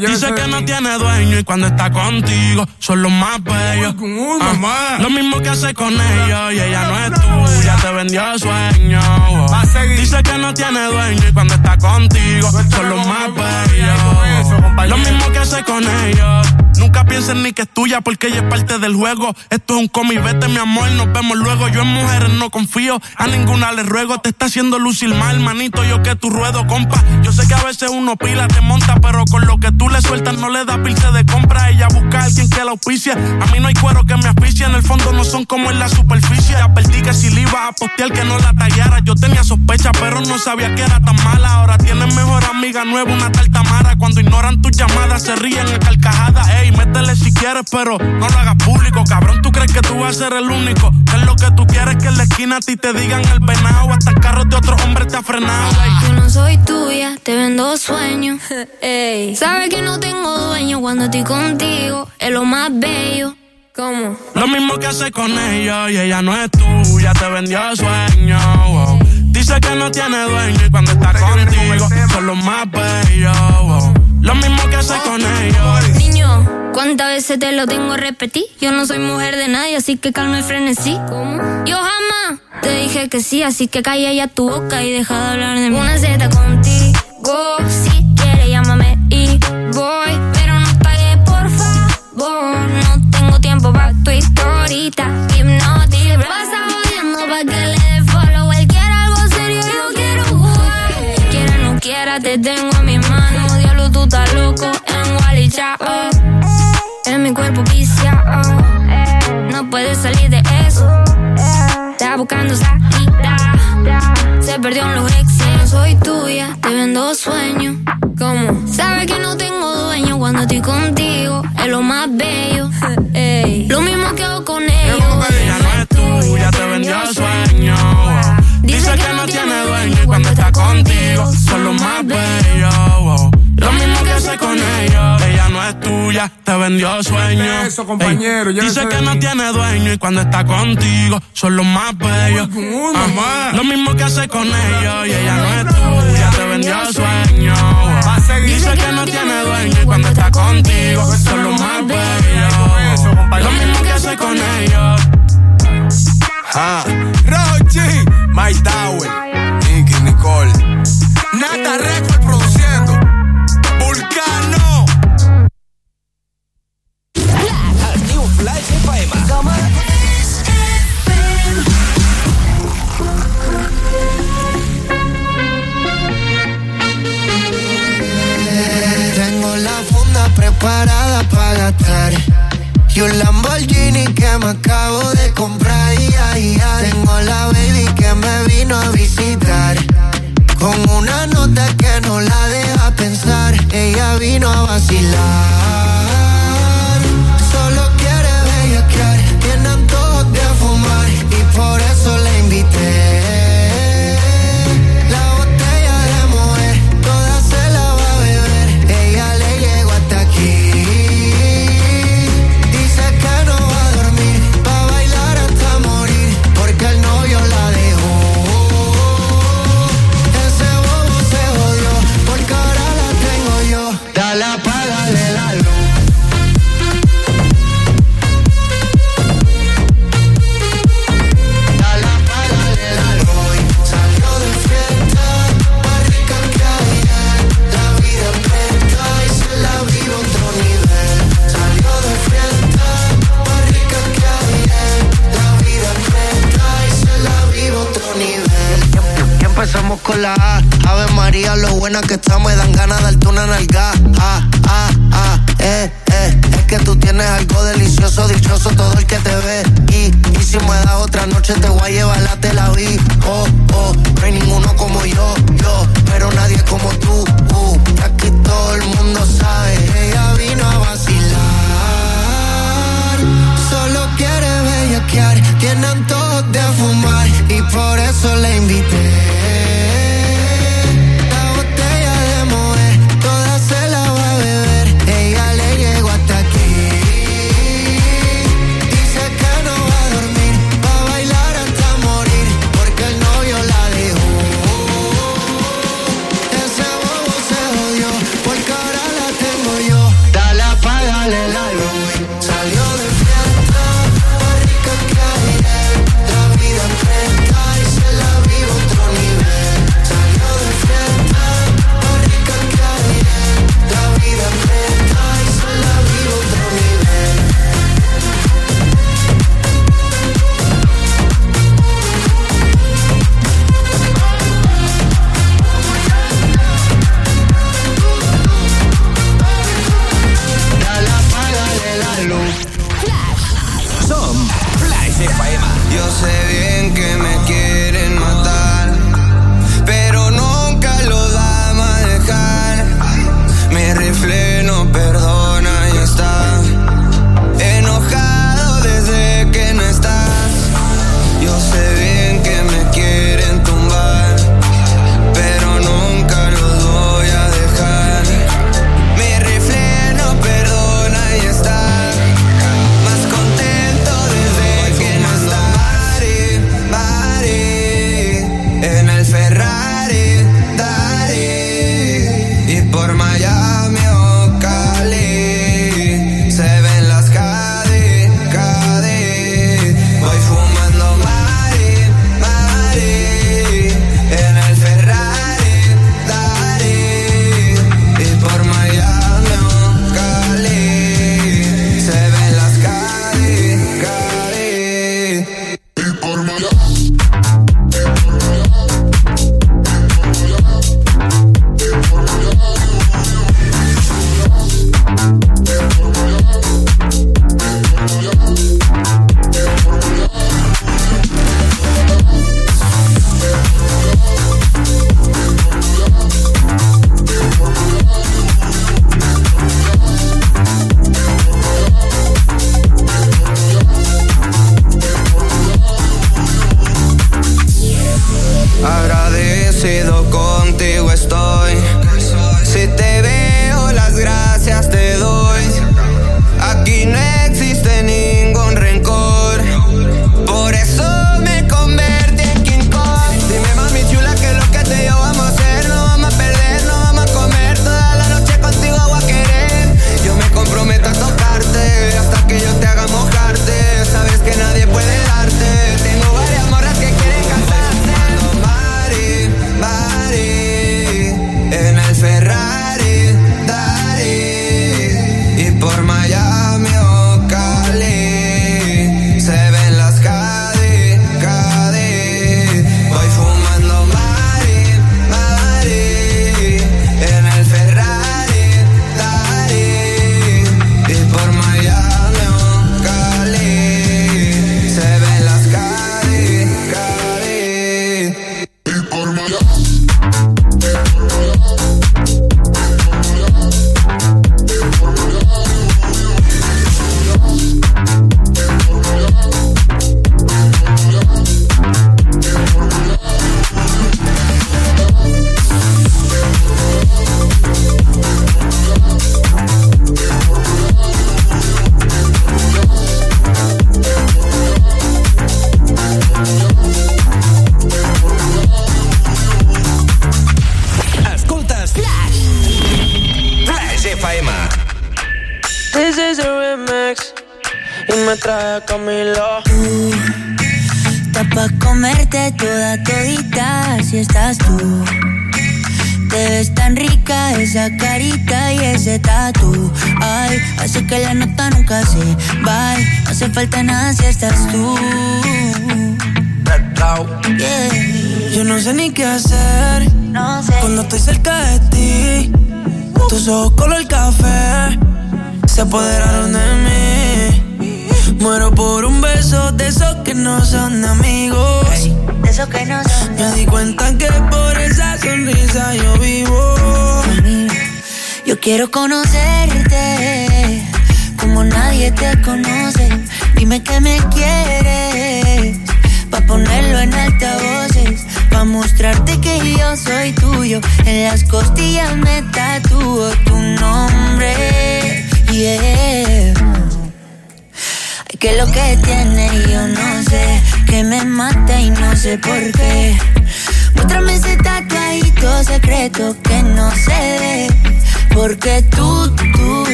Speaker 5: dice que no tiene dueño
Speaker 19: y cuando está contigo son los más bellos. Ah, lo mismo que hace con ellos y ella no es tuya, te vendió el sueño. Dice que no tiene dueño y cuando está contigo son los más bellos. Lo mismo que hace con ellos Nunca pienses ni que es tuya porque ella es parte del juego. Esto es un cómic, vete mi amor, nos vemos luego. Yo en mujeres no confío, a ninguna le ruego. Te está haciendo lucir mal, manito, yo que tu ruedo, compa. Yo sé que a veces uno pila, te monta, pero con lo que tú le sueltas no le da pilce de compra. Ella busca a alguien que la auspicia. A mí no hay cuero que me auspicia, en el fondo no son como en la superficie. Ya perdí que si le iba a postear que no la tallara. Yo tenía sospecha, pero no sabía que era tan mala. Ahora tiene mejor amiga nueva, una tal Tamara. Cuando ignoran tus llamadas, se ríen en carcajadas y métele si quieres, pero no lo hagas público. Cabrón, tú crees que tú vas a ser el único. Que es lo que tú quieres que en la esquina a ti te digan el venado. Hasta carro de otro hombre te ha frenado.
Speaker 28: Yo no soy tuya, te vendo sueños. Sabes que no tengo dueño cuando estoy contigo. Es lo más bello. ¿Cómo?
Speaker 5: Lo
Speaker 19: mismo que hace con ella y ella no es tuya, te vendió sueño. Dice que no tiene dueño y cuando está contigo son los más bellos. Lo mismo que hace con ellos.
Speaker 28: Niño. ¿Cuántas veces te lo tengo a repetir? Yo no soy mujer de nadie, así que calma y frenesí. ¿Cómo? Yo jamás te dije que sí, así que calla ya tu boca y deja de hablar de mí. Una Z contigo, si quieres llámame y voy. Pero no pague, por favor. No tengo tiempo para tu historita. Hipnotic, vas jodiendo pa' que le dé follow. algo serio, yo quiero jugar. Quiera no quiera, te tengo a mi mano. Diablo, tú estás loco en Wally Chao mi cuerpo viciado. Oh. No puede salir de eso. Está buscando salida. Se perdió en los exes. Soy tuya, te vendo sueño ¿Cómo? Sabes que no tengo dueño cuando estoy contigo. Es lo más bello. Lo mismo que hago
Speaker 5: con ellos. no es tuya, te vendió sueño. Dice que no tiene dueño cuando está contigo. Son lo más bello. Lo mismo que hace con ellos Ella no es tuya, te vendió sueño. dice que no tiene dueño y cuando está contigo son los más bellos. Lo mismo que hace con ellos y ella no es tuya, te vendió sueño. Dice que no tiene
Speaker 19: dueño y cuando está contigo son los más bellos. Lo mismo que hace con ellos. Ah. Rochi, My Tower, Nicky Nicole, Nata Record.
Speaker 5: Tengo la funda preparada para gastar y un Lamborghini que me acabo de comprar. Y Tengo la baby que me vino a visitar con una nota que no la deja pensar. Ella vino a vacilar
Speaker 1: empezamos con la A. Ave María, lo buena que estamos me dan ganas de darte una nalga. Ah, ah, ah, eh, eh. Es que tú tienes algo delicioso, dichoso todo el que te ve. Y, y si me das otra noche, te voy a llevar te la vi, Oh, oh, no hay ninguno como yo, yo. Pero nadie es como tú, uh. aquí todo el mundo
Speaker 5: sabe, ella vino a vacilar. Solo quiere bellaquear, Tienen todos de fumar. Y por eso la invité.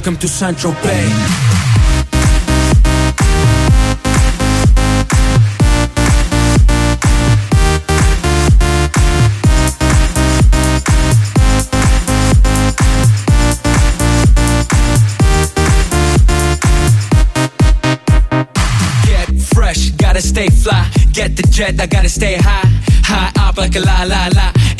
Speaker 9: Welcome to Saint Tropez.
Speaker 22: stay fly. Get the jet, I gotta stay high. High up like a la la la.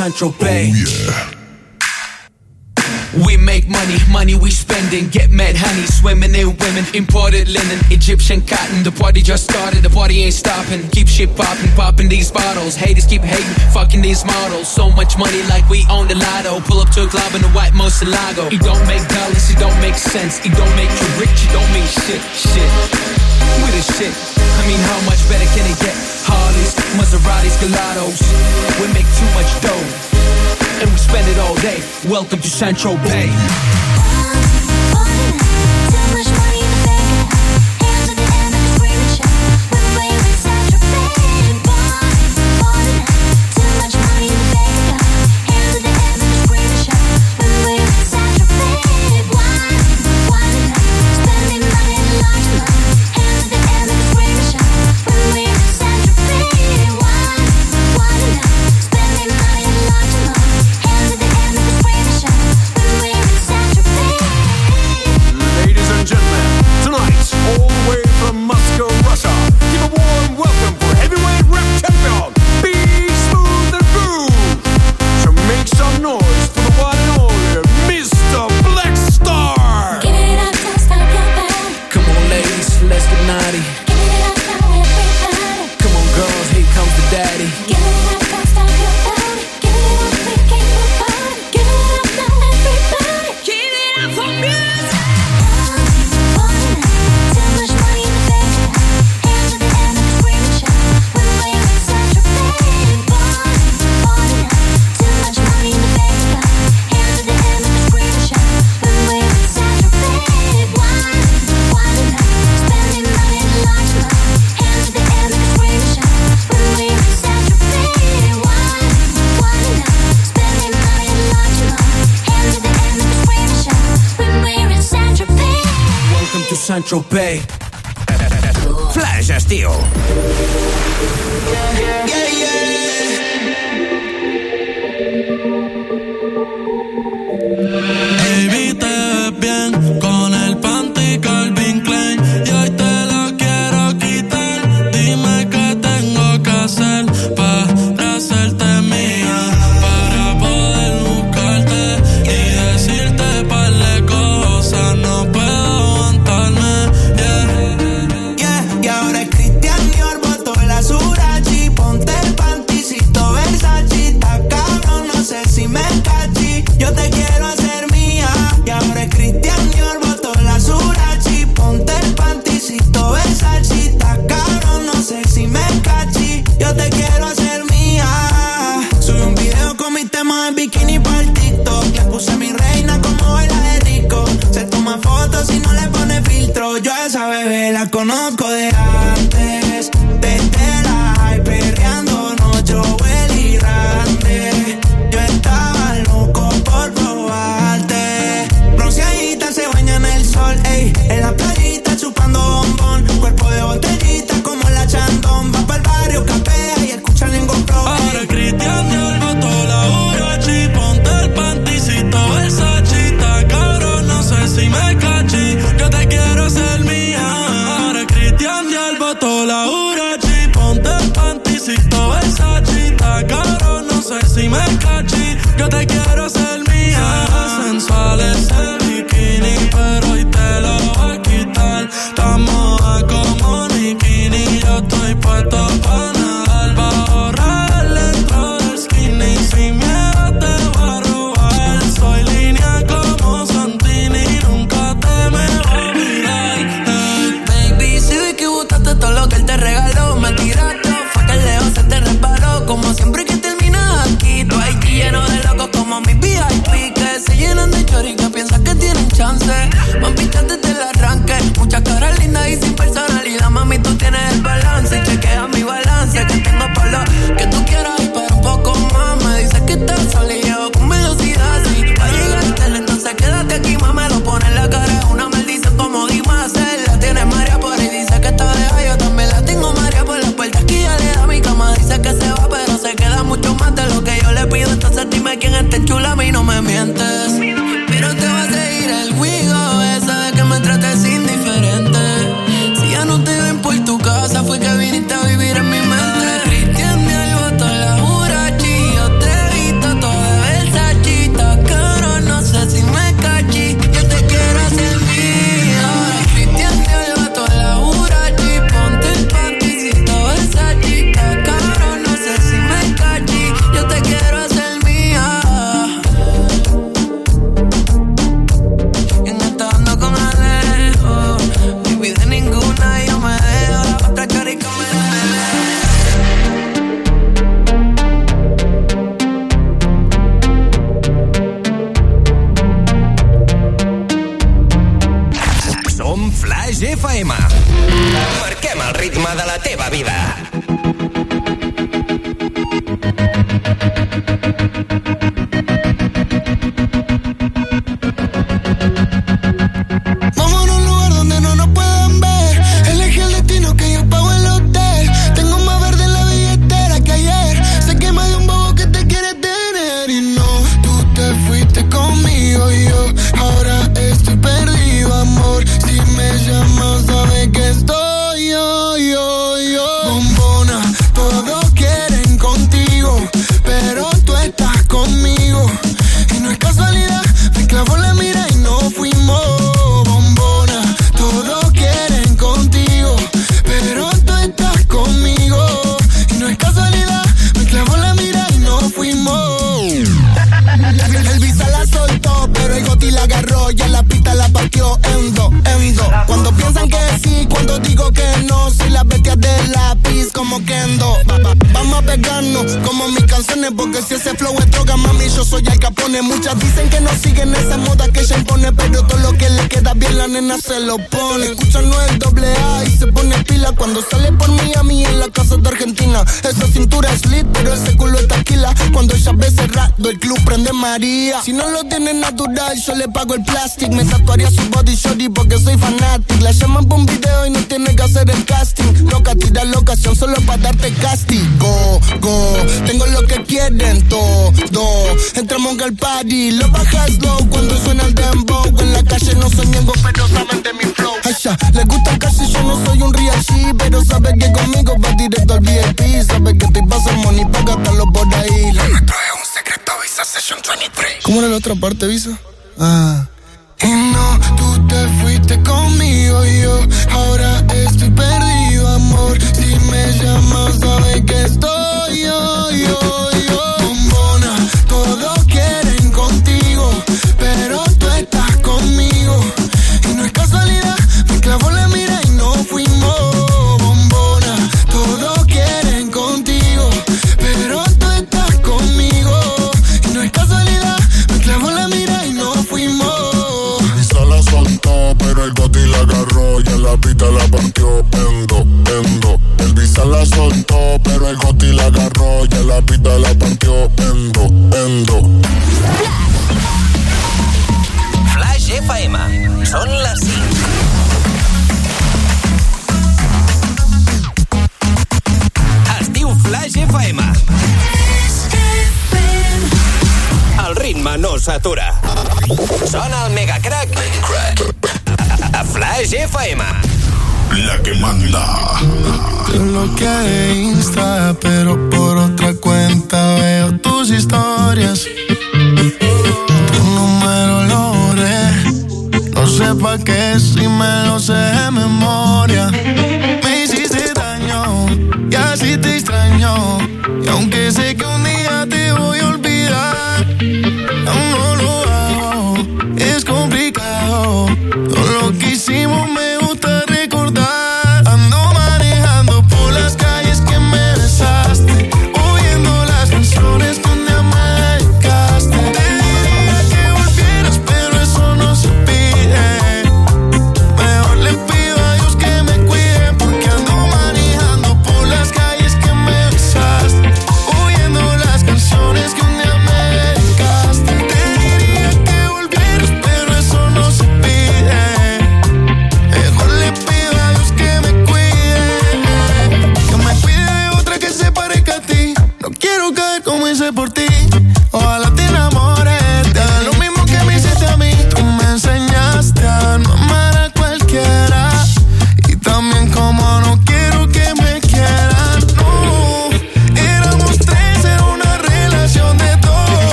Speaker 29: Central Bay. Oh, yeah. We make
Speaker 5: money, money we spending. Get mad, honey, swimming in women. Imported linen, Egyptian cotton.
Speaker 22: The party just started, the party ain't stopping. Keep shit popping, popping these bottles. Haters keep hating, fucking these models. So much money, like we own the lotto. Pull up to a club in the white Moselago. It don't make dollars, it don't make sense. It don't make you rich, it don't mean shit, shit with a shit. I mean, how much better can it get? Harleys, Maseratis, Gelatos. We make too much dough, and we spend it all day. Welcome to Central Bay.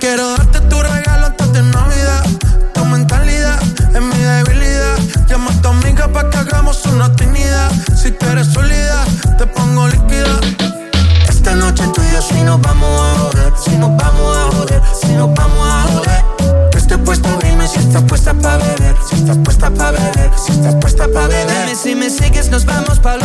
Speaker 5: Quiero darte tu regalo antes de Navidad. Tu mentalidad es mi debilidad. Llama a tu amiga para que hagamos una tinida. Si tú eres sólida, te pongo líquida. Esta noche tú y yo si nos vamos a joder, si nos vamos a joder, si nos vamos a joder. estoy puesta, dime si estás puesta para beber, si estás puesta para beber, si estás puesta para beber. Dime si me sigues, nos vamos pa'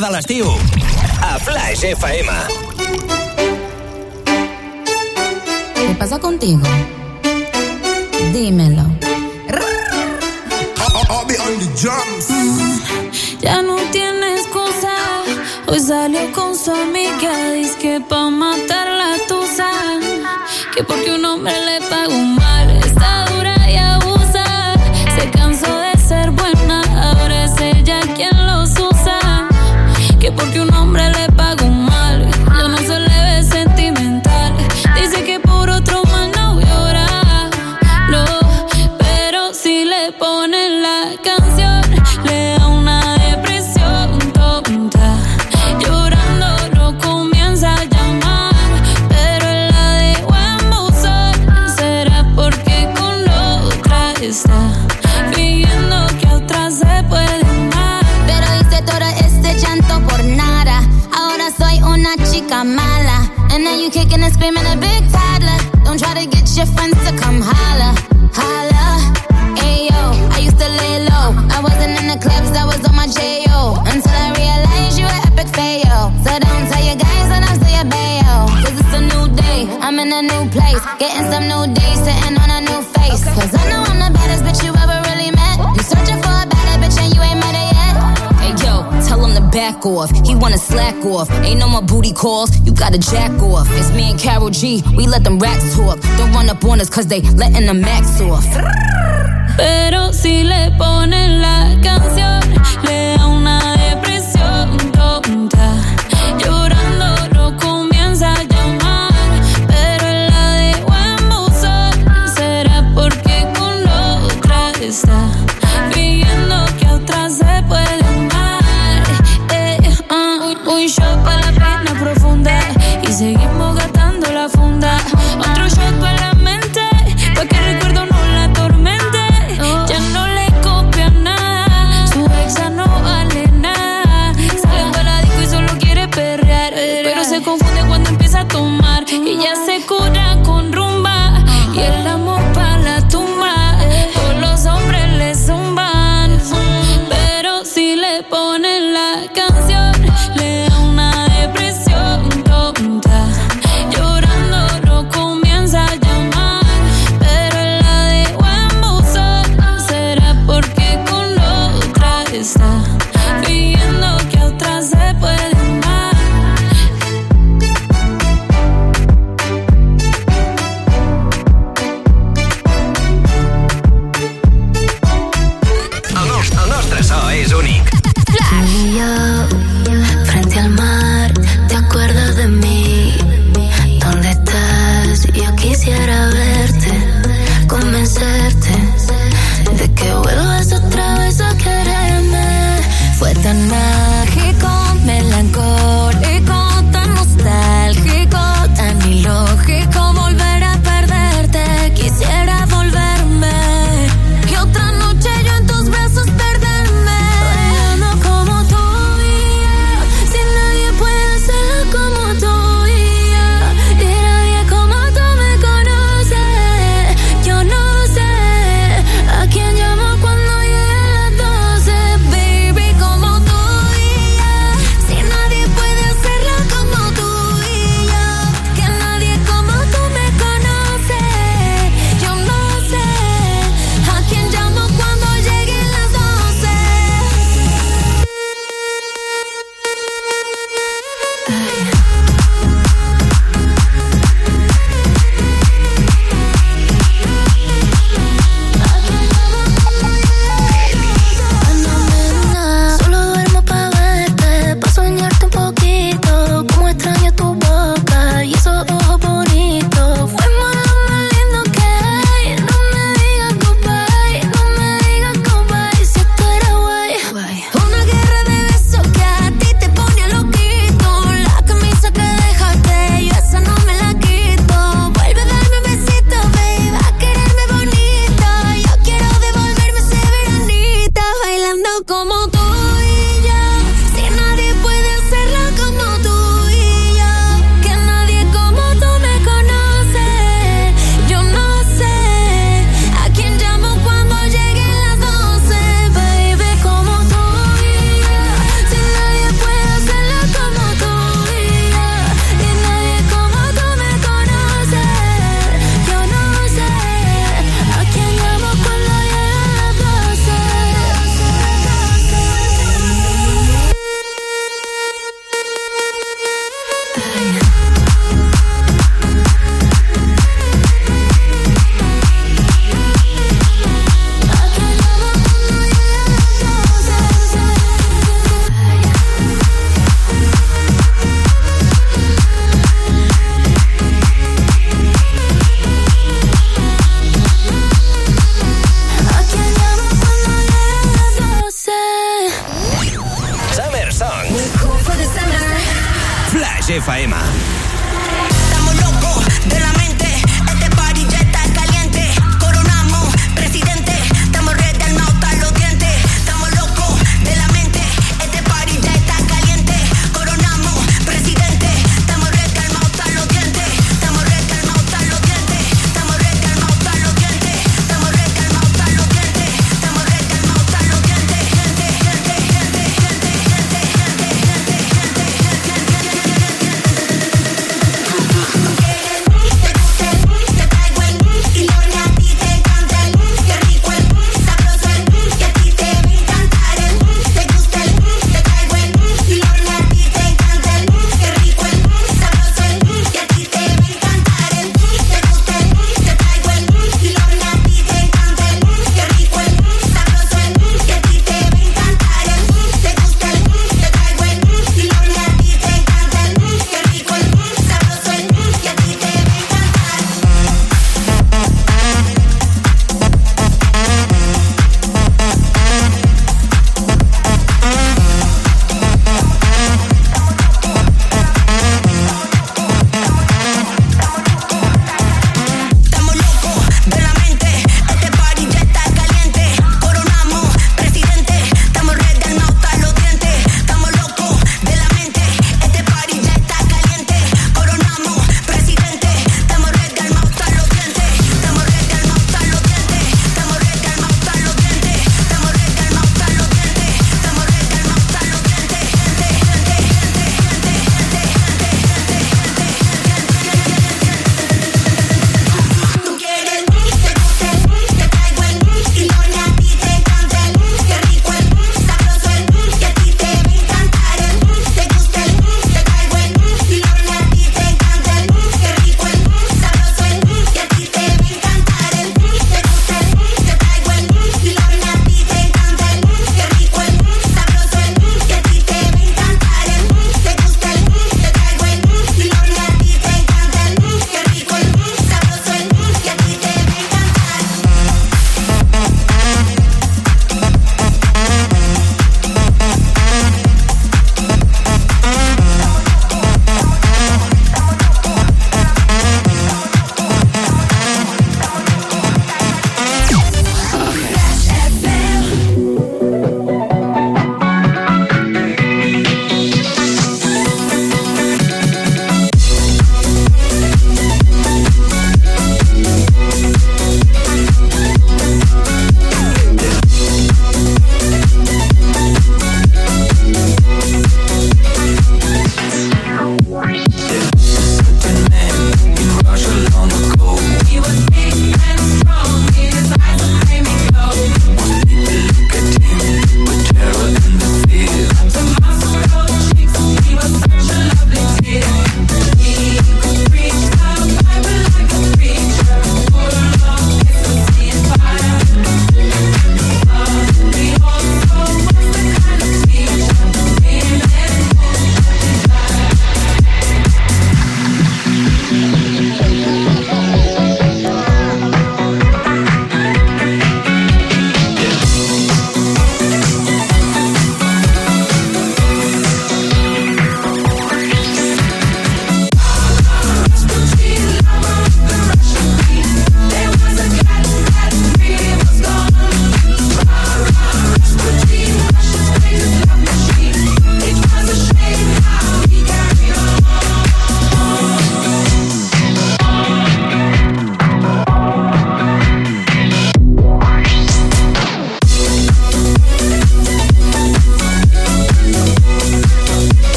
Speaker 9: de l'estiu.
Speaker 17: cause they letting the max off. Pero si le ponen la canción.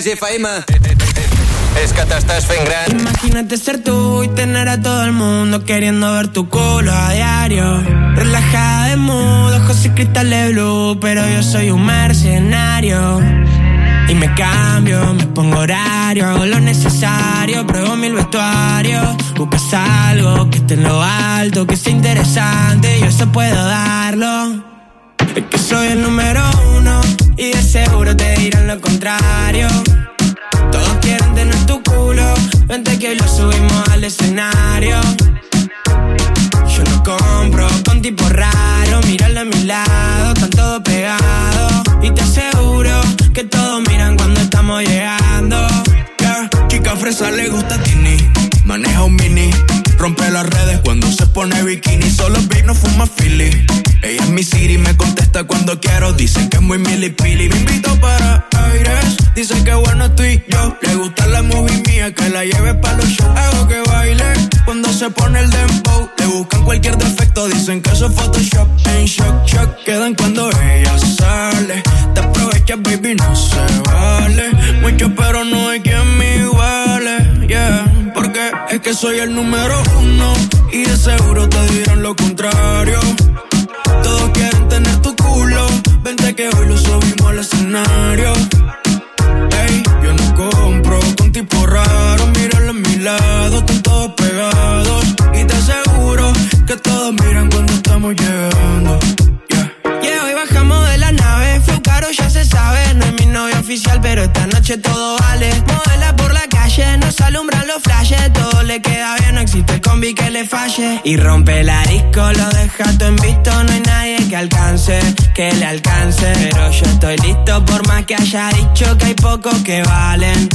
Speaker 9: Es que en gran.
Speaker 2: Imagínate ser tú y tener a todo el mundo queriendo ver tu culo a diario. Relajada de mudo, ojos y cristales blue, pero yo soy un mercenario. Y me cambio, me pongo horario, hago lo necesario, pruebo mil vestuarios. Buscas algo que esté en lo alto, que sea interesante, yo eso puedo dar
Speaker 5: bikini, solo babe no fuma Philly. Ella es mi city, me contesta cuando quiero. Dicen que es muy milipili. Me invito para aires. Dicen que bueno estoy yo. Le gusta la movie mía, que la lleve para los shows. Hago que baile cuando se pone el dembow. Te buscan cualquier defecto, dicen que eso es Photoshop. En shock, shock, quedan cuando ella sale. Te aprovechas, baby, no se vale. Mucho, pero no hay quien me iguale. Yeah, porque es que soy el número uno y de seguro te dirán lo contrario. Todos quieren tener tu culo. Vente que hoy lo subimos al escenario. Ey, yo no compro con tipo raro. Míralo a mi lado, están todos pegados. Y te aseguro que todos miran cuando estamos llegando.
Speaker 2: pero esta noche todo vale. Modela por la calle, nos alumbran los flashes. Todo le queda bien, no existe el combi que le falle. Y rompe el disco, lo deja todo en visto. No hay nadie que alcance, que le alcance. Pero yo estoy listo, por más que haya dicho que hay pocos que valen.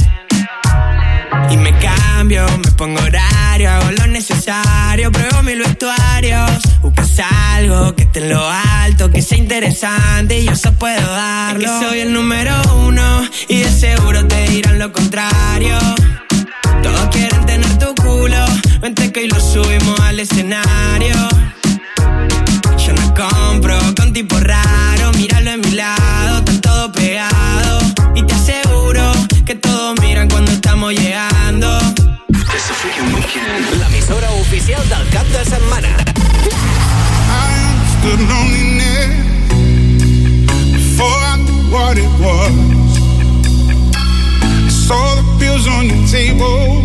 Speaker 2: Y me cambio, me pongo horario, hago lo necesario, pruebo mil vestuarios. Buscas algo que esté en lo alto, que sea interesante y yo eso puedo darlo. Es que soy el número uno y de seguro te dirán lo contrario. Todos quieren tener tu culo, vente que hoy lo subimos al escenario. Yo no compro con tipo raro, míralo en mi lado que todos miran cuando
Speaker 9: estamos llegando. La emisora oficial del cap de setmana.
Speaker 7: I understood loneliness before I knew what it was. I saw the pills on your table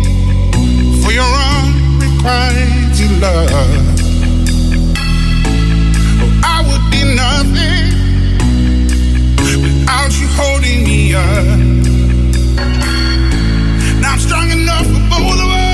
Speaker 7: for your unrequited love. Oh, I would be nothing without you holding me up.
Speaker 13: enough for both of us.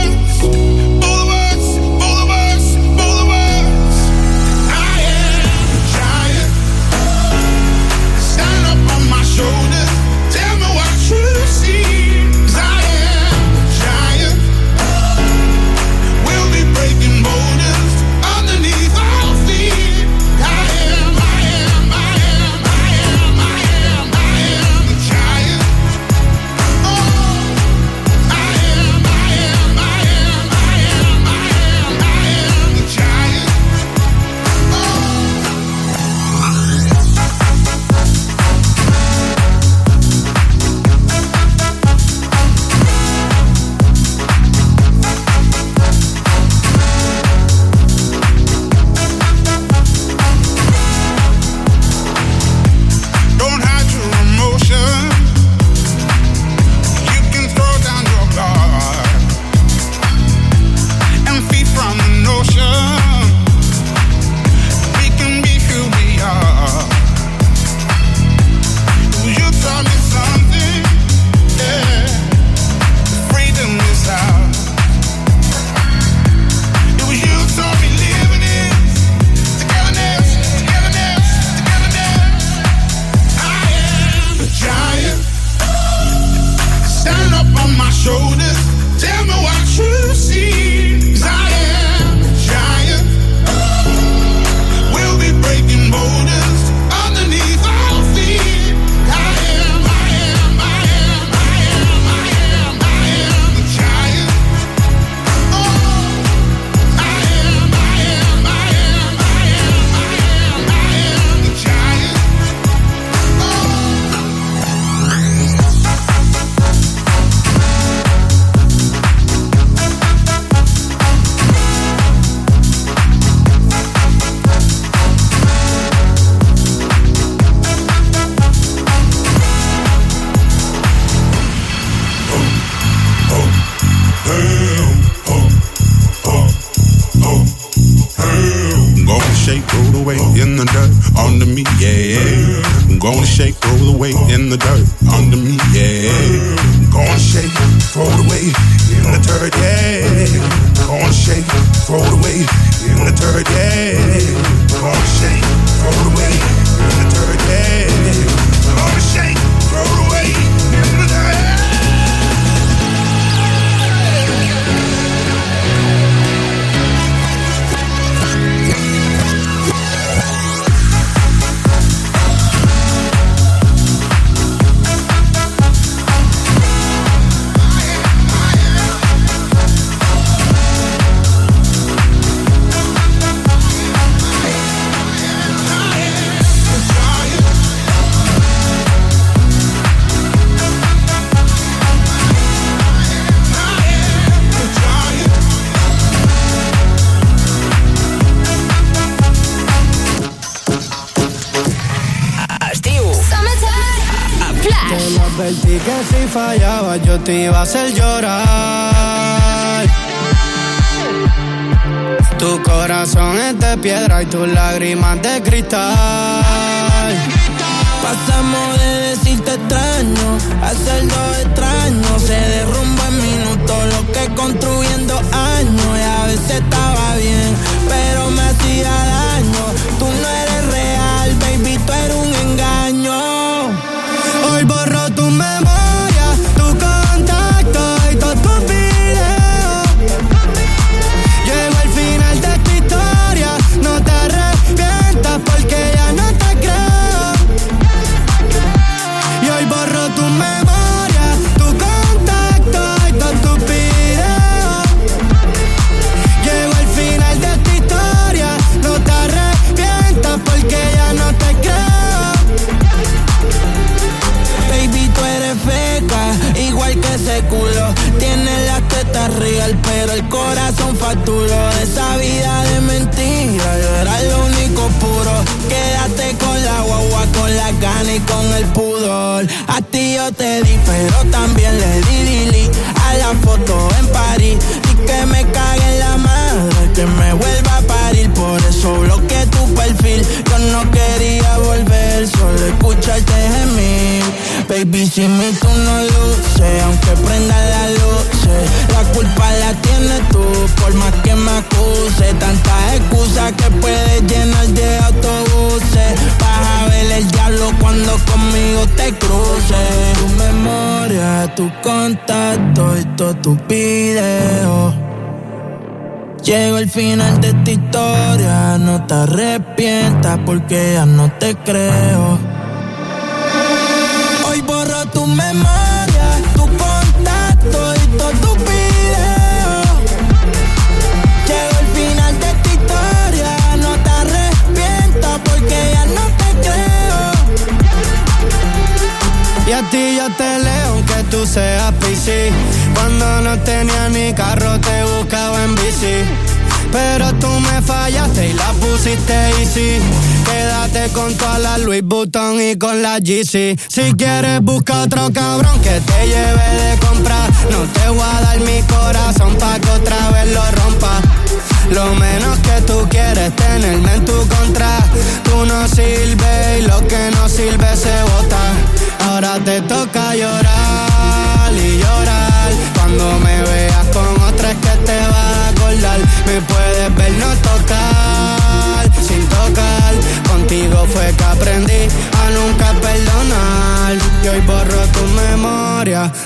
Speaker 5: te iba a ser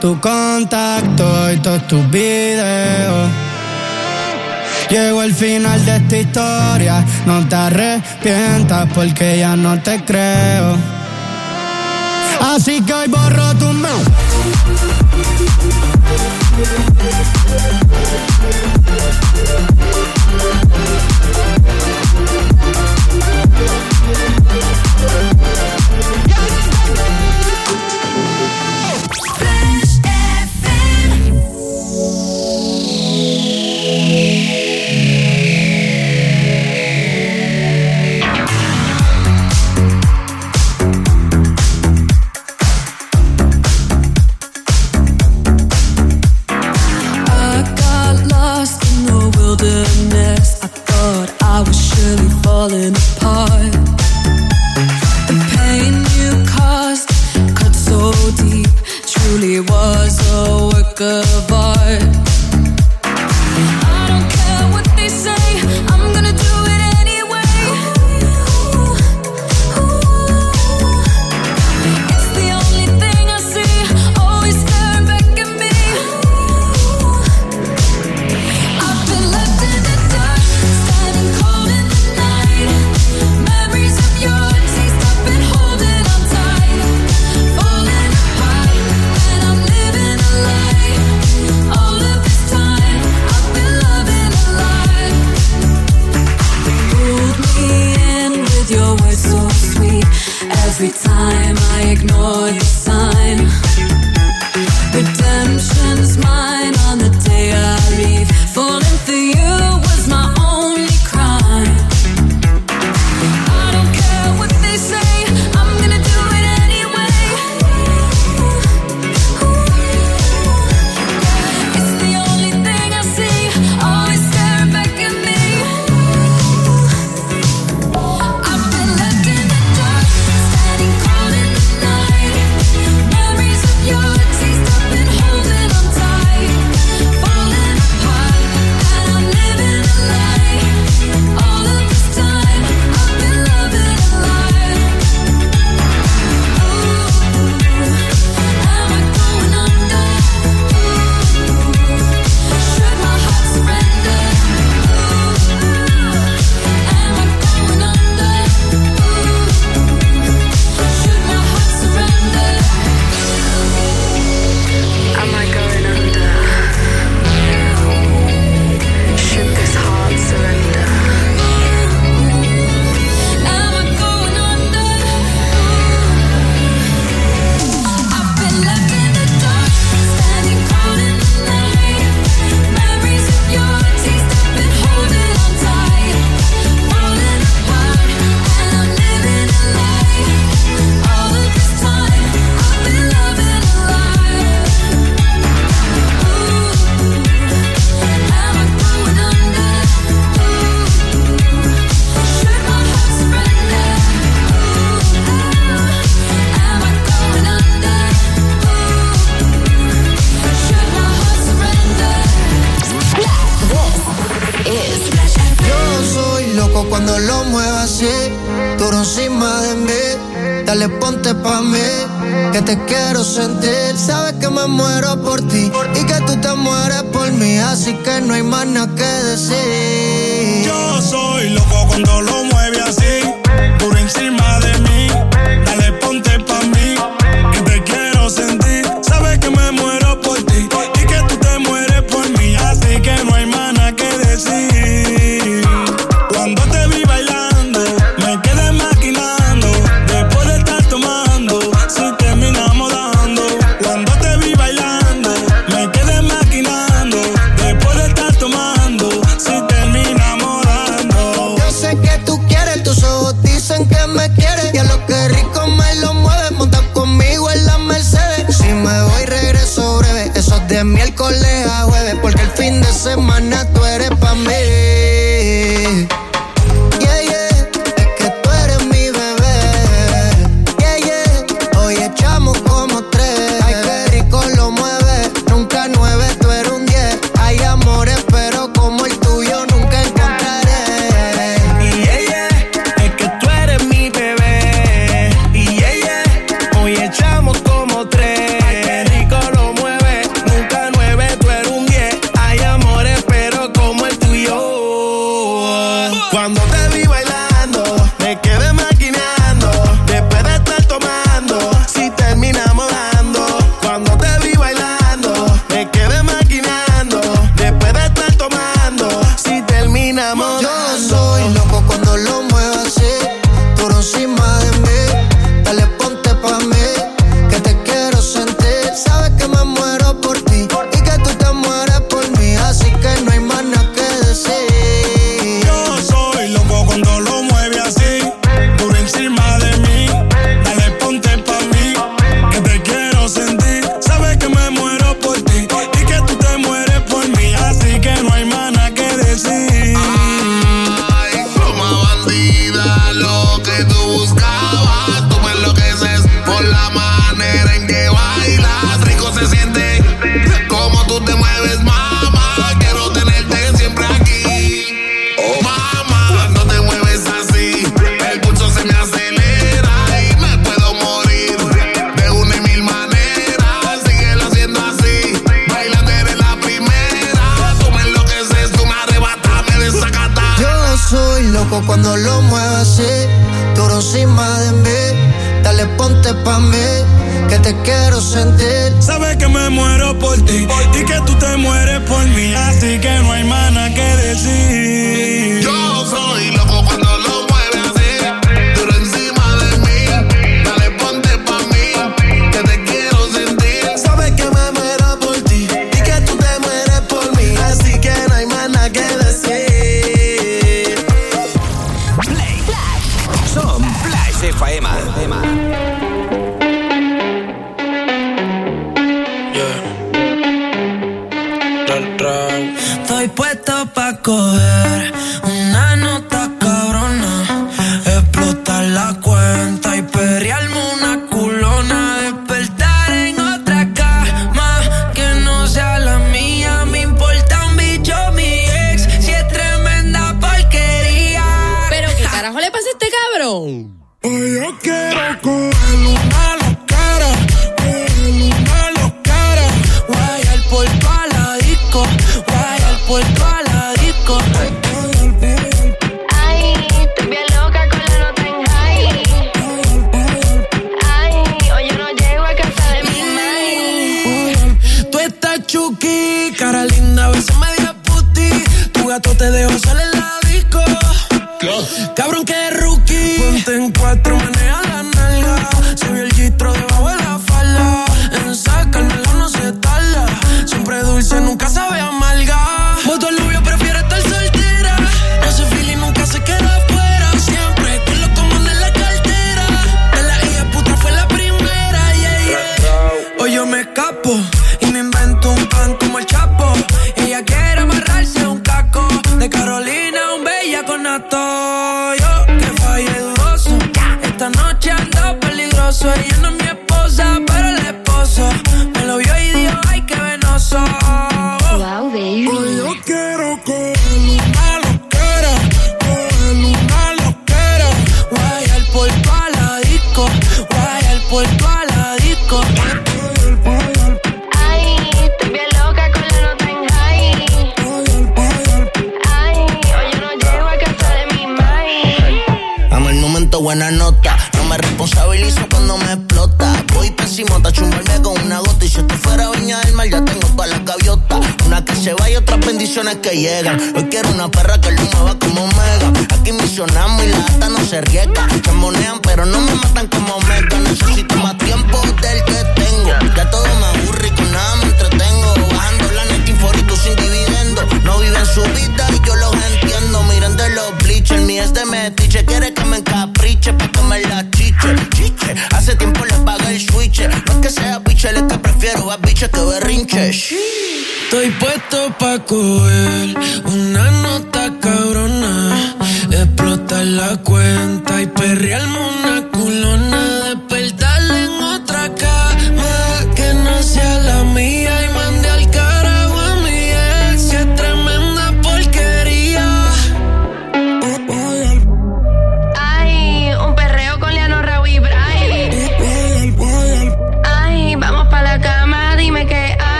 Speaker 5: tu contacto y todos tus videos. Llegó el final de esta historia, no te arrepientas porque ya no te creo. Así que hoy borro tu mano.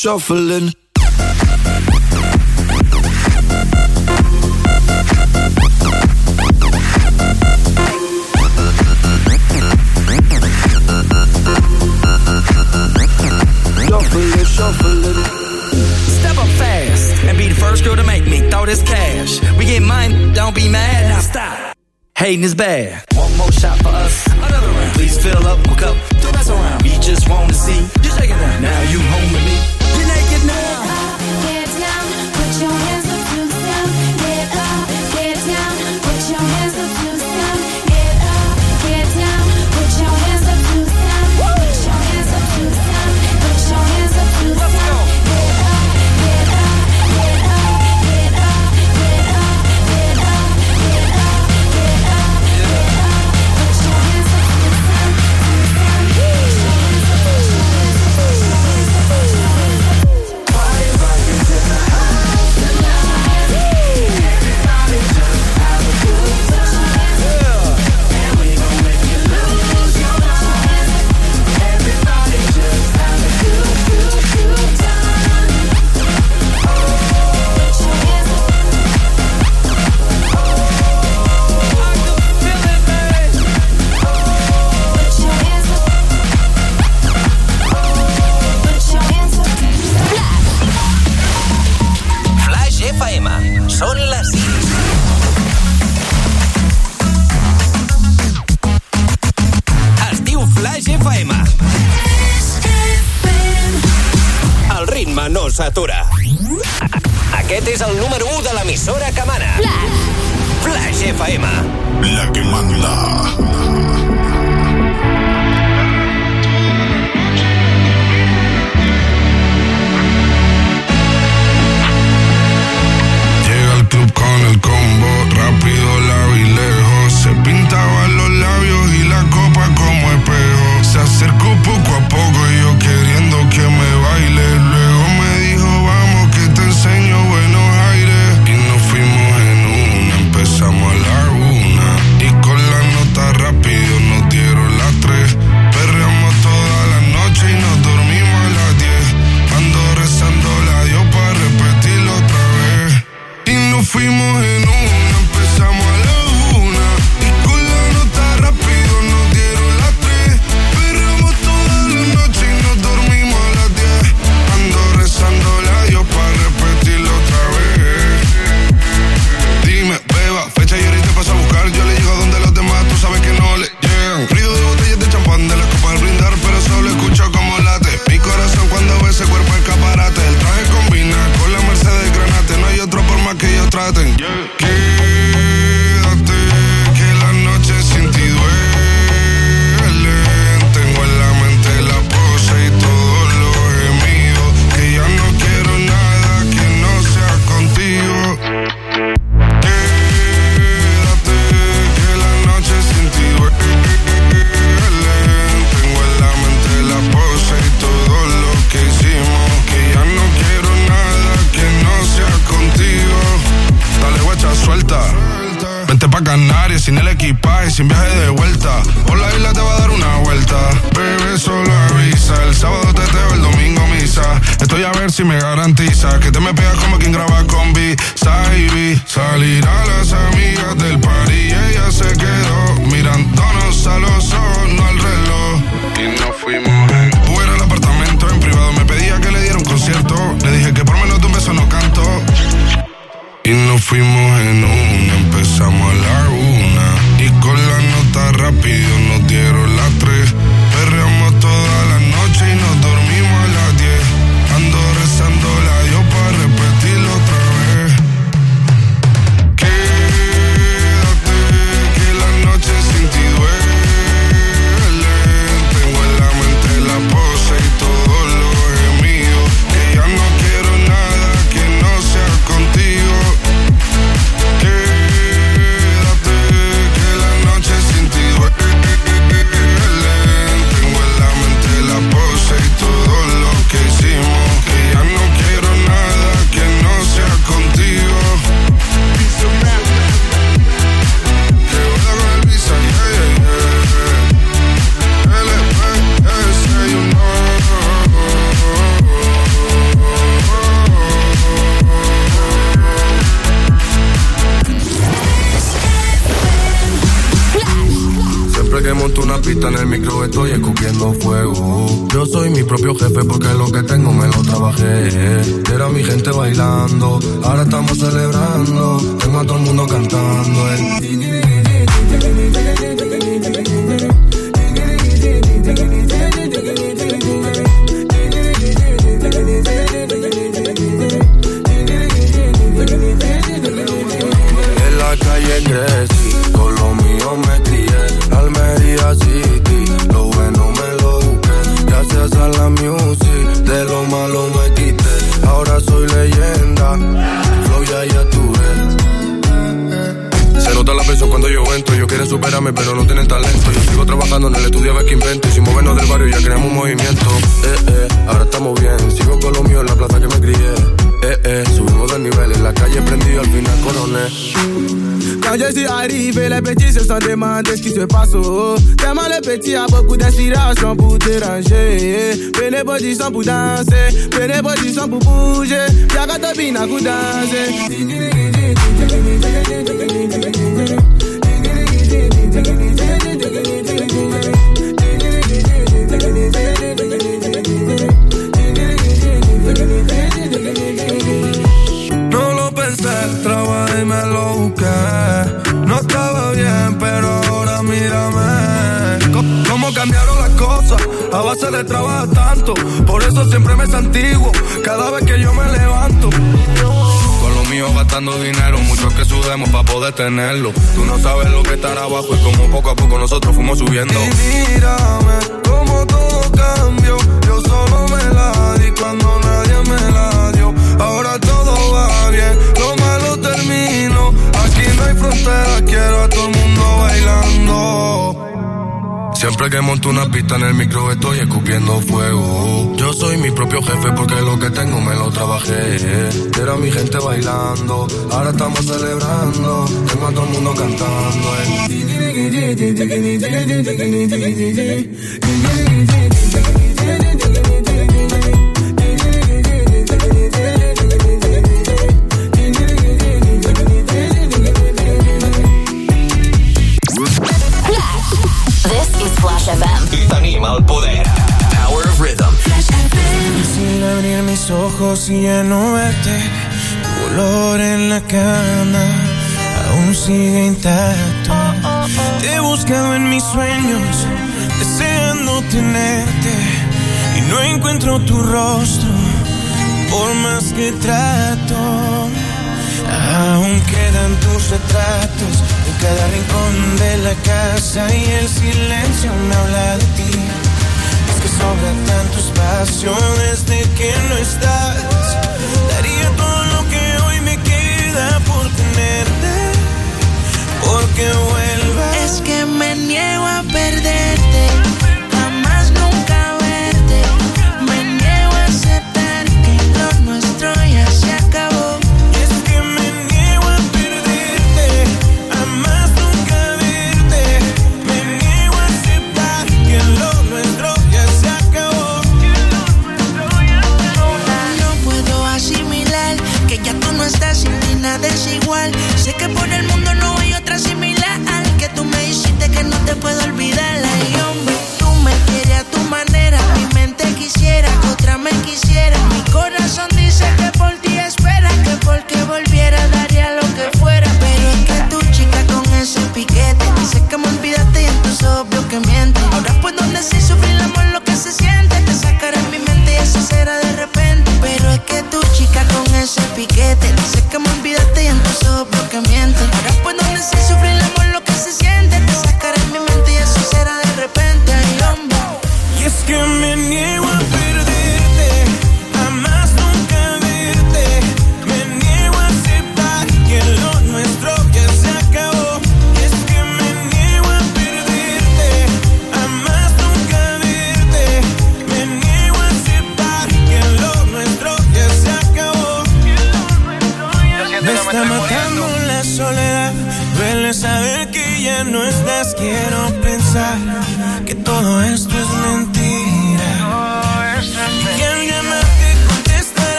Speaker 4: shuffling.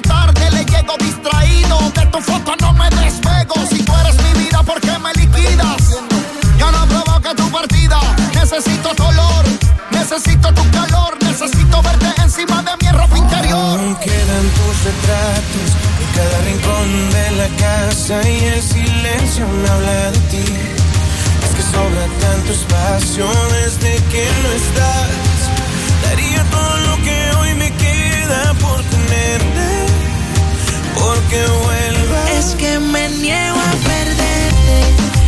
Speaker 5: tarde, le llego distraído. De tu foto
Speaker 30: no me despego. Si tú eres mi vida, ¿por qué me liquidas? Yo no provoca tu partida. Necesito tu olor, necesito tu calor. Necesito verte encima de
Speaker 5: mi ropa interior. Aún quedan tus retratos en cada rincón de la casa. Y el silencio me habla de ti. Es que sobra tanto espacio desde que no estás. Daría todo lo que hoy me queda por tenerte, porque vuelvo. Es
Speaker 31: que me niego a perderte.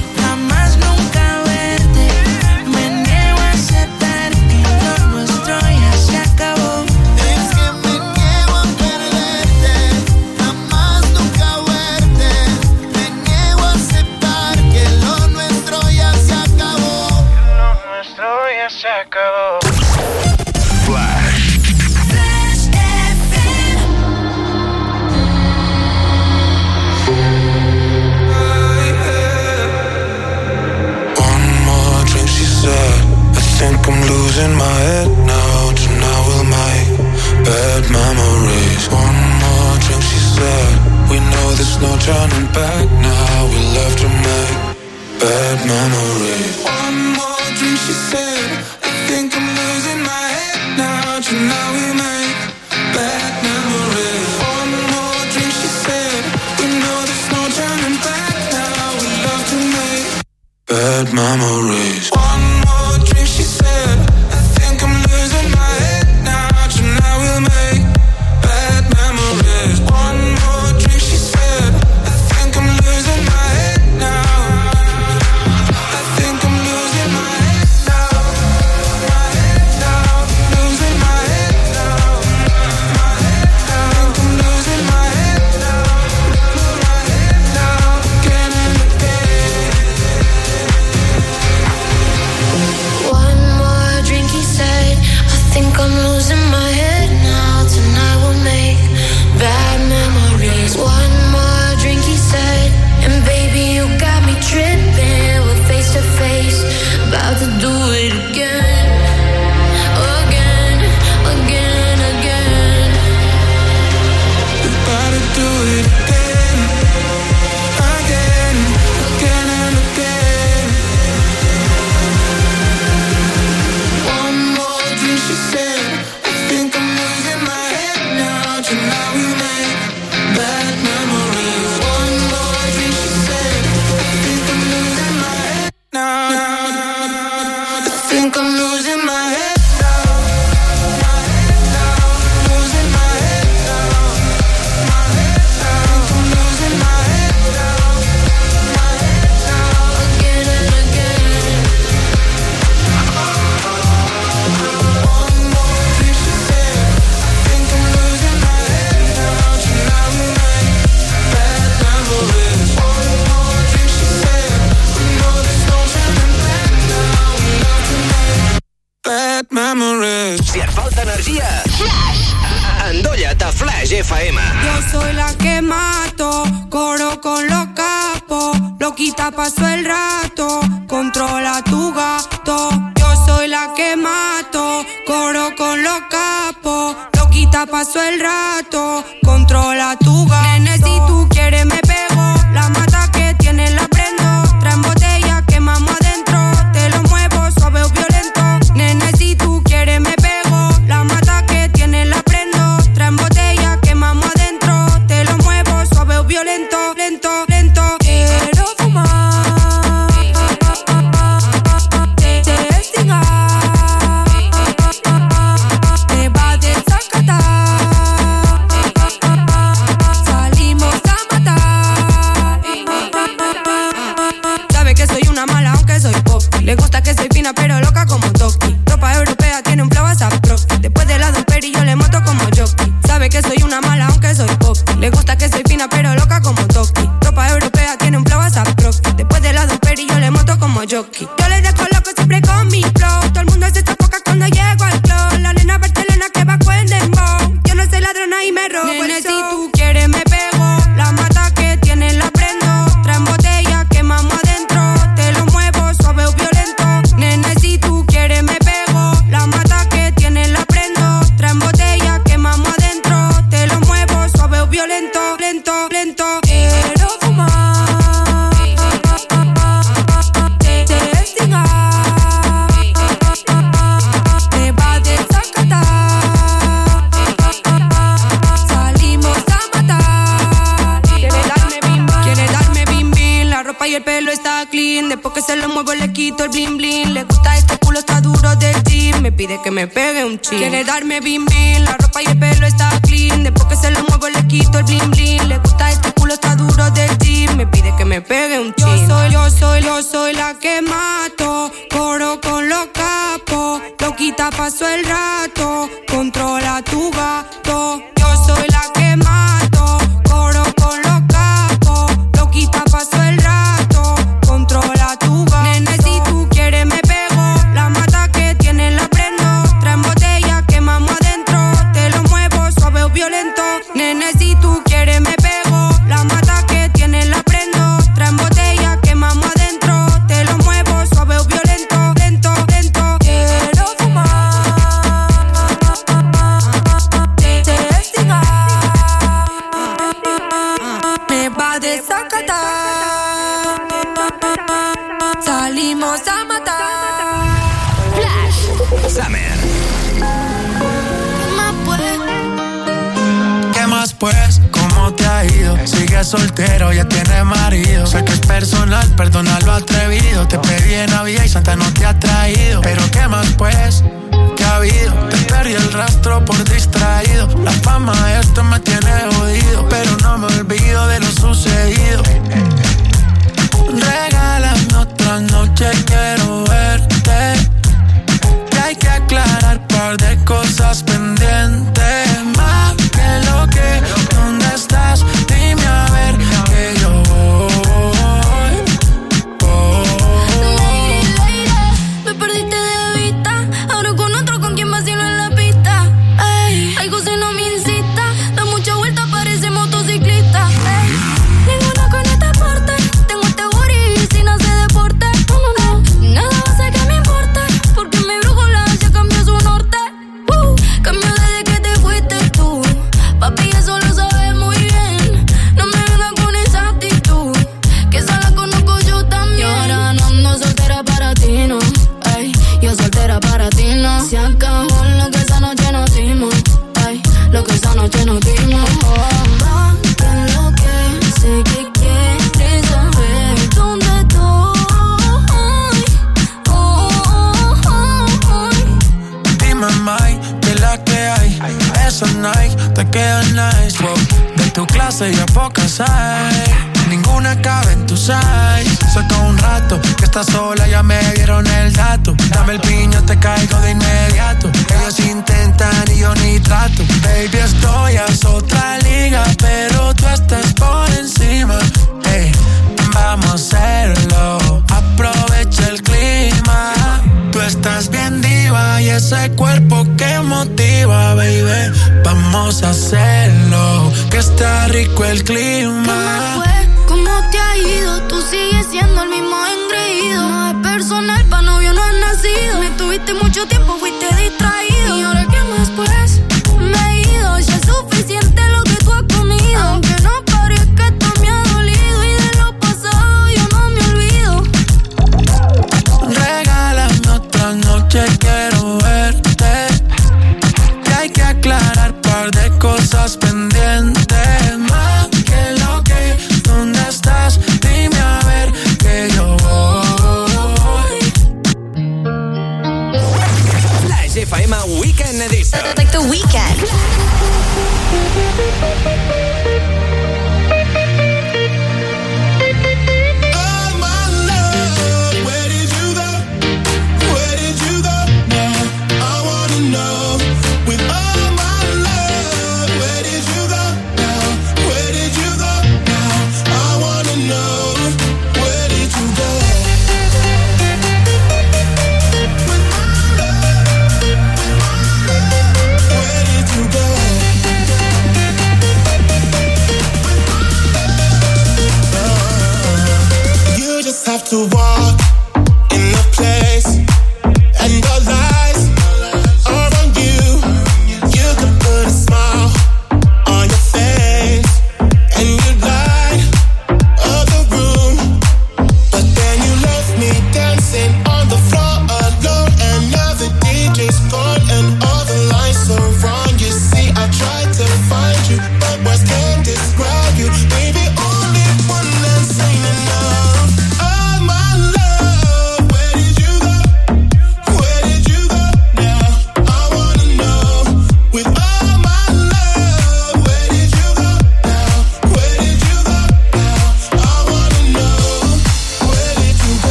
Speaker 10: no turning back now. we love to make bad
Speaker 32: memories. One more
Speaker 5: drink, she said.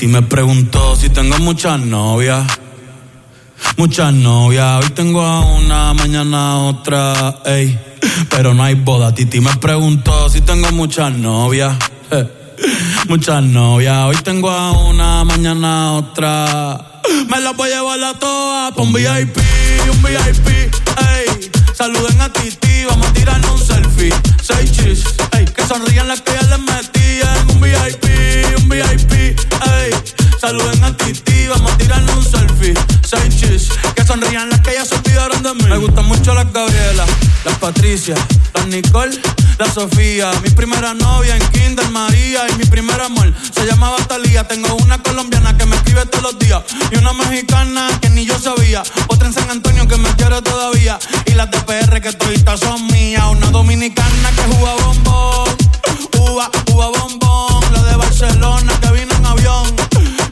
Speaker 14: Titi me preguntó si tengo muchas novias. Muchas novias, hoy tengo a una, mañana otra, ey. Pero no hay boda, Titi me preguntó si tengo muchas novias. Muchas novias, hoy tengo a una, mañana otra. Me las voy a llevar
Speaker 5: a todas con VIP, un VIP, ey. Saluden a Titi las que ya se de mí. Me gustan mucho las Gabriela, las Patricia, las Nicole, Las Sofía. Mi primera novia en Kinder María y mi primer amor se llamaba Talía. Tengo una colombiana que me escribe todos los días y una mexicana que ni yo sabía. Otra en San Antonio que me quiere todavía y las TPR que todavía son mías. Una dominicana que juega bombón, uva, bombón. La de Barcelona que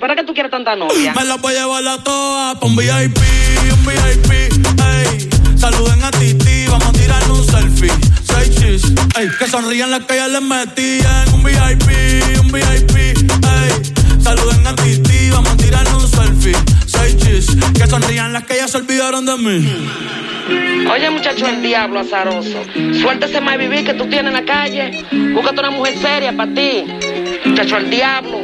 Speaker 31: para qué tú quieres tanta novia? Me la voy a llevar
Speaker 5: la toa un VIP,
Speaker 19: un VIP, ey. Saluden a Titi, vamos a tirarle un selfie. Seis chis, ey. Que sonrían las que ya les metían. Un VIP, un VIP,
Speaker 5: ey. Saluden a Titi, vamos a tirarle un selfie. Seis que sonrían las que ya se olvidaron de mí.
Speaker 2: Oye, muchacho, el diablo azaroso. Suéltese más vivir que tú tienes en la calle. Búscate una mujer seria para ti. Muchacho, el diablo.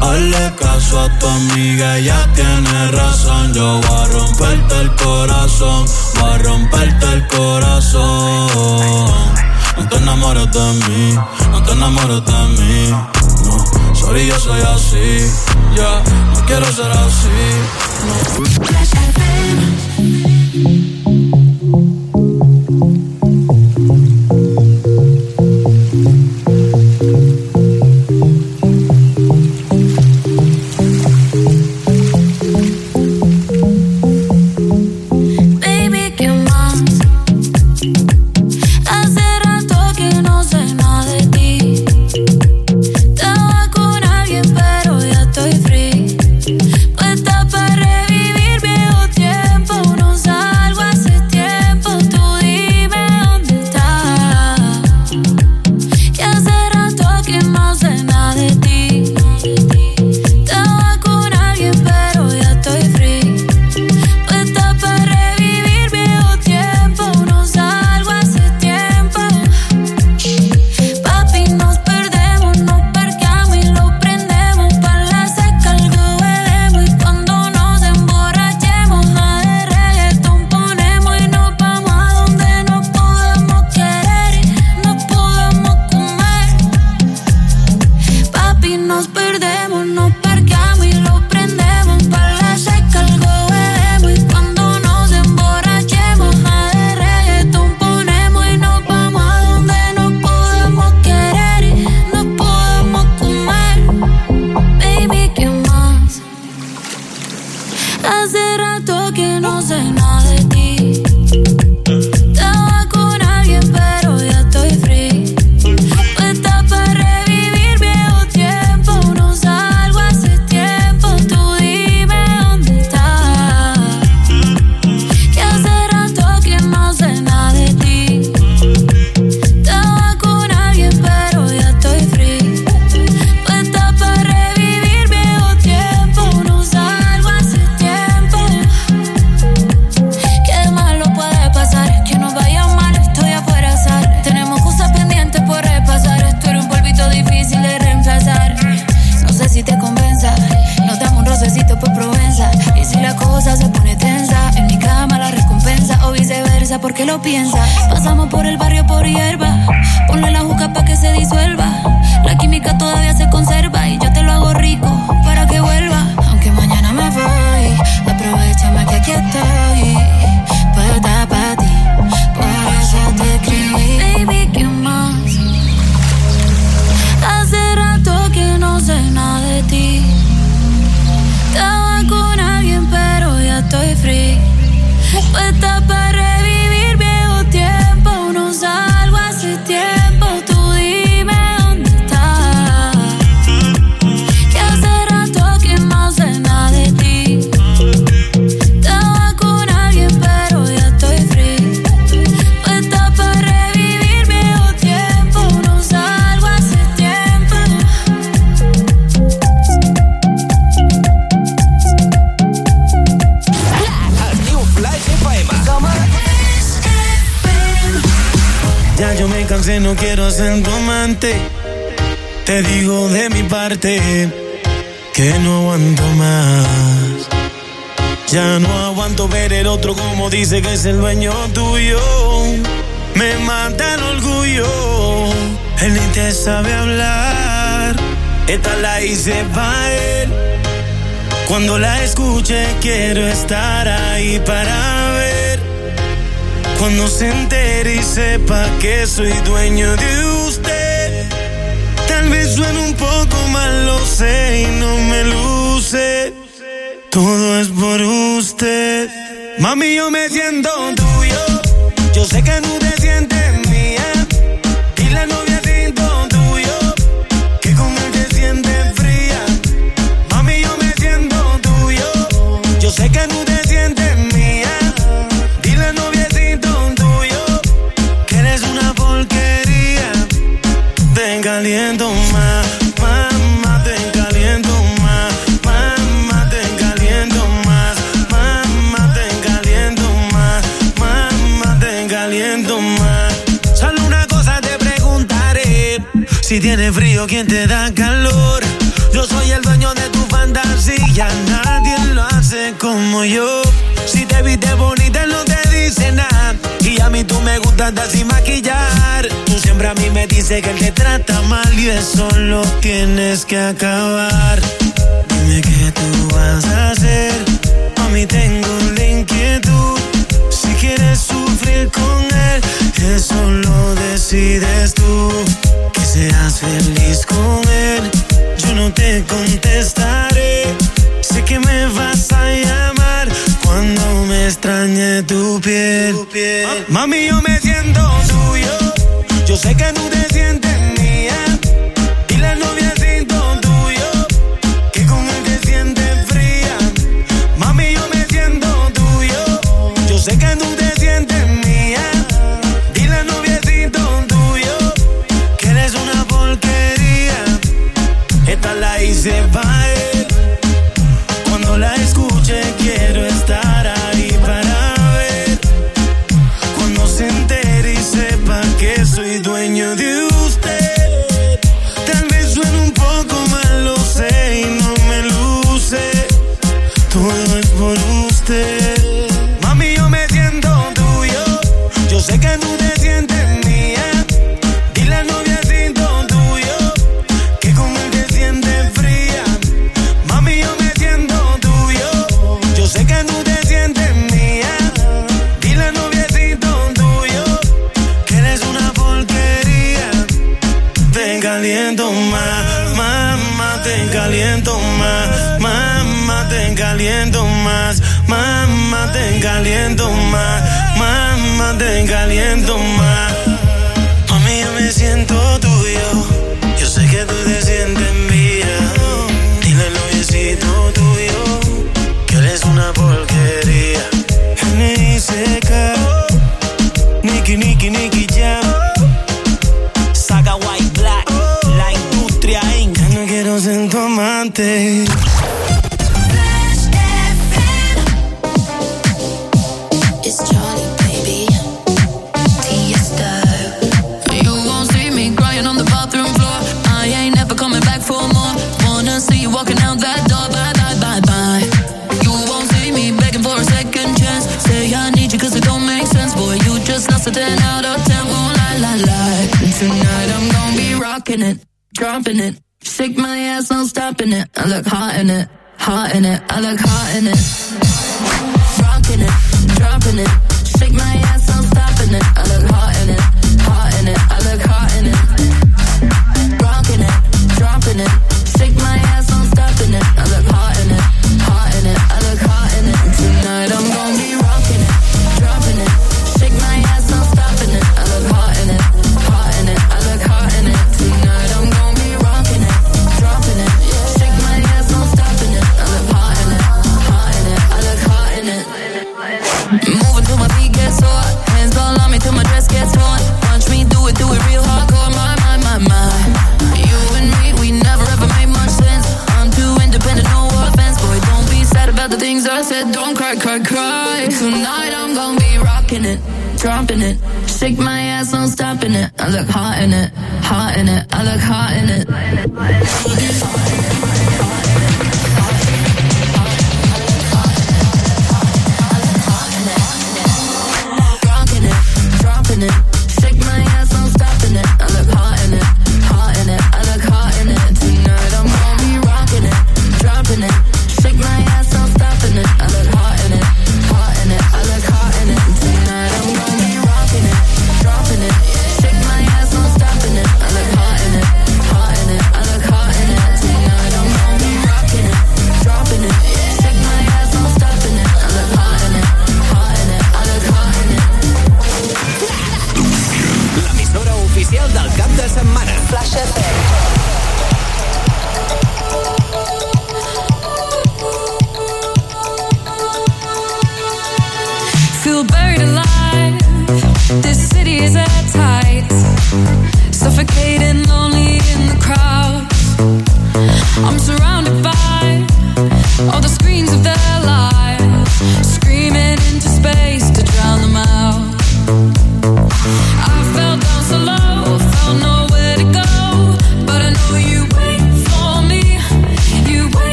Speaker 14: Hazle caso a tu amiga, ella tiene razón. Yo voy a romperte el corazón, voy a romperte el corazón. No te enamores de mí, no te enamores de mí. No, sorry, yo soy así. Ya, no quiero ser así.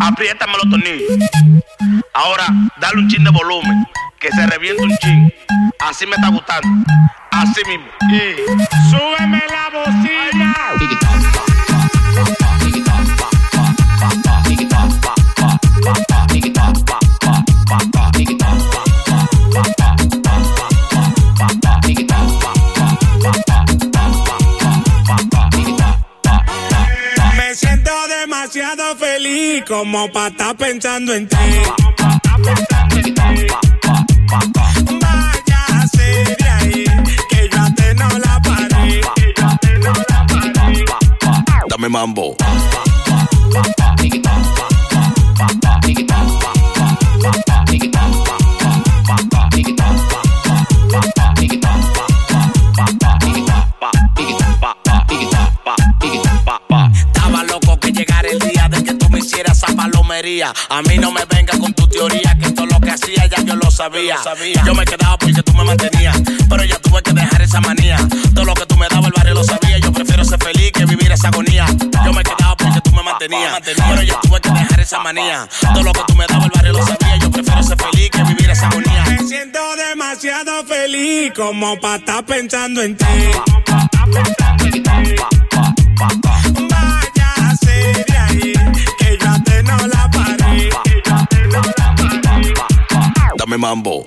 Speaker 19: apriétame los tornillos. Ahora, dale un chin de volumen, que se reviente un chin. Así me está gustando, así mismo. Y súbeme la
Speaker 20: como pa' estar pensando en ti.
Speaker 22: Vaya de ahí, que yo te no
Speaker 21: la paré, que yo te no la paré. Dame mambo.
Speaker 19: A mí no me venga con tu teoría, que todo lo que hacía ya yo lo sabía. Yo, me quedaba porque tú me mantenías, pero yo tuve que dejar esa manía. Todo lo que tú me dabas el barrio lo sabía, yo prefiero ser feliz que vivir esa agonía. Yo me quedaba porque tú me mantenías, pero yo tuve que dejar esa manía. Todo lo que tú me dabas el barrio lo sabía, yo prefiero ser feliz que vivir esa agonía.
Speaker 13: Me
Speaker 20: siento demasiado feliz como para estar pensando en
Speaker 22: ti. Vaya
Speaker 21: sería ahí que yo Dame mambo.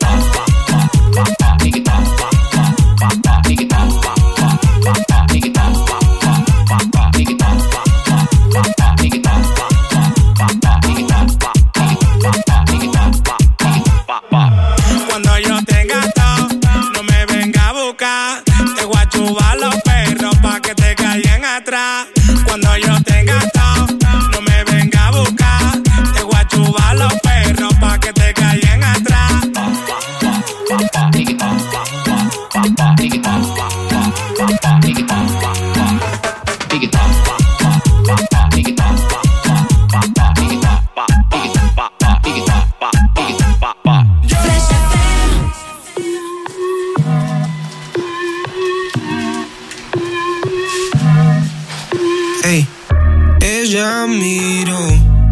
Speaker 23: Cuando yo tenga todo, no me venga a buscar. Te voy los perros pa' que te caigan atrás. Cuando yo te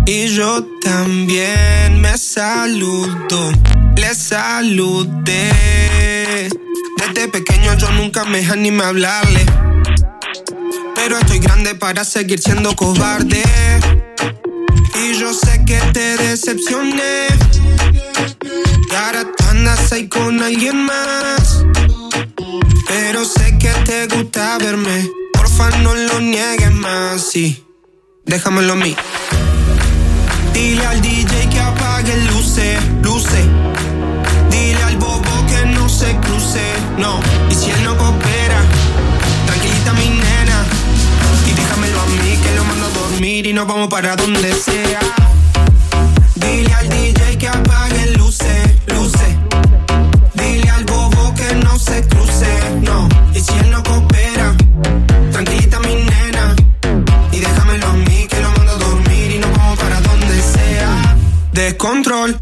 Speaker 8: y yo también me saludo. Le saludé. Desde pequeño yo nunca me animé a hablarle. Pero estoy grande para seguir siendo cobarde. Y yo sé que te decepcioné.
Speaker 6: Y ahora tú con alguien más. Pero sé
Speaker 8: que te gusta verme. Porfa, no lo niegues más, sí déjamelo a mí. Dile al DJ que apague luces, luces.
Speaker 5: Dile al bobo que no se cruce, no. Y si él no coopera, tranquilita mi nena. Y déjamelo a mí que lo mando a dormir y nos vamos para donde sea. Dile al DJ que apague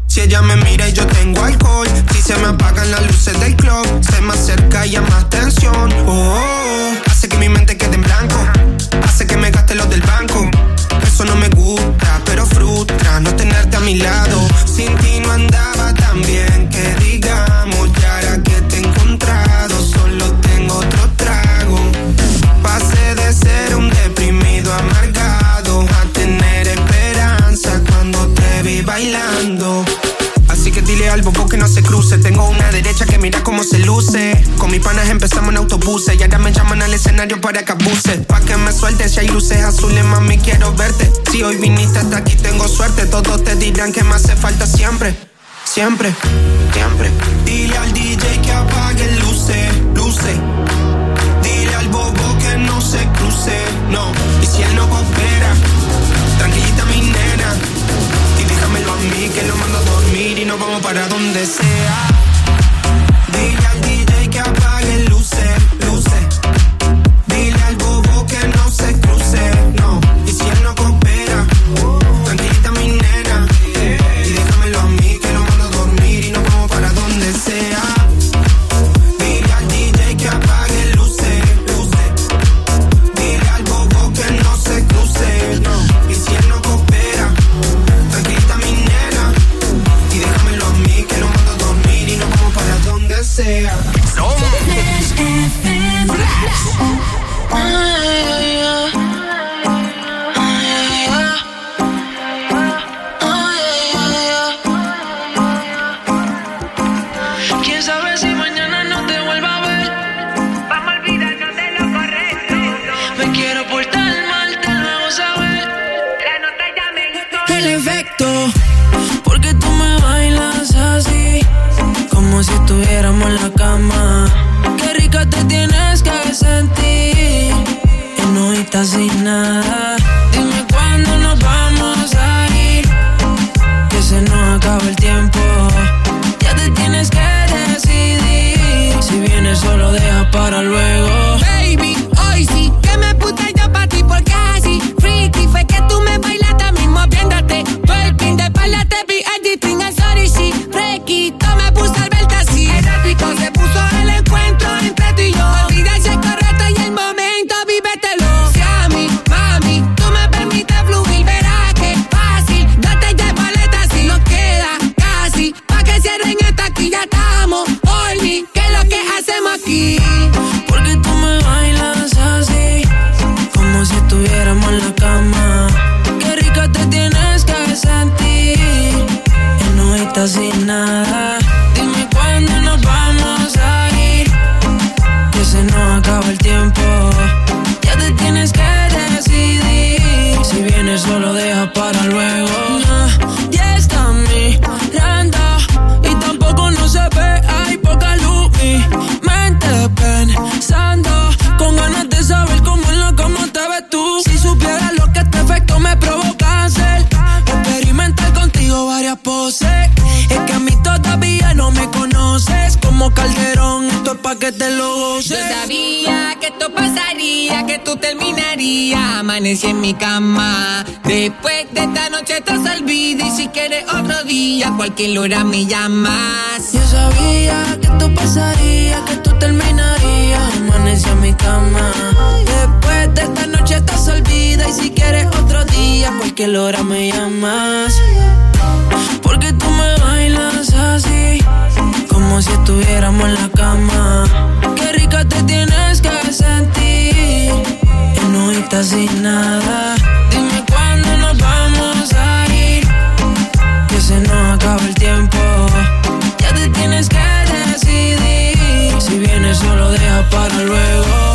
Speaker 2: Si ella me mira y yo
Speaker 6: tengo alcohol. Si se me apagan las luces del club, se me acerca y llama más tensión. Oh, oh, oh, hace que mi mente quede en blanco. Hace que me gaste los del banco. Eso no me gusta, pero frustra no tenerte a mi lado.
Speaker 2: no se cruce. Tengo una derecha que mira cómo se luce. Con mis panas empezamos en autobuses.
Speaker 6: Y ahora me
Speaker 8: llaman al escenario para que abuse. Pa' que me suelte si hay luces azules, mami, quiero verte. Si hoy viniste hasta aquí, tengo suerte. Todos te dirán que me hace falta siempre.
Speaker 1: Siempre, siempre.
Speaker 8: Dile al DJ que apague luces, luces.
Speaker 6: Dile al bobo que no se cruce, no.
Speaker 5: para donde sea.
Speaker 3: en mi cama. Después de esta noche estás al y si quieres otro día, cualquier hora me
Speaker 27: llamas. Yo sabía que esto pasaría, que tú terminarías. amaneció en mi cama. Después de esta noche estás olvida y si quieres otro día, cualquier hora me llamas. Porque tú me bailas
Speaker 2: así, como si estuviéramos en la cama. Qué rica te tienes no estás sin nada. Dime cuándo
Speaker 5: nos vamos a ir, que se nos acaba el tiempo. Ya te tienes que decidir, si vienes solo deja para luego.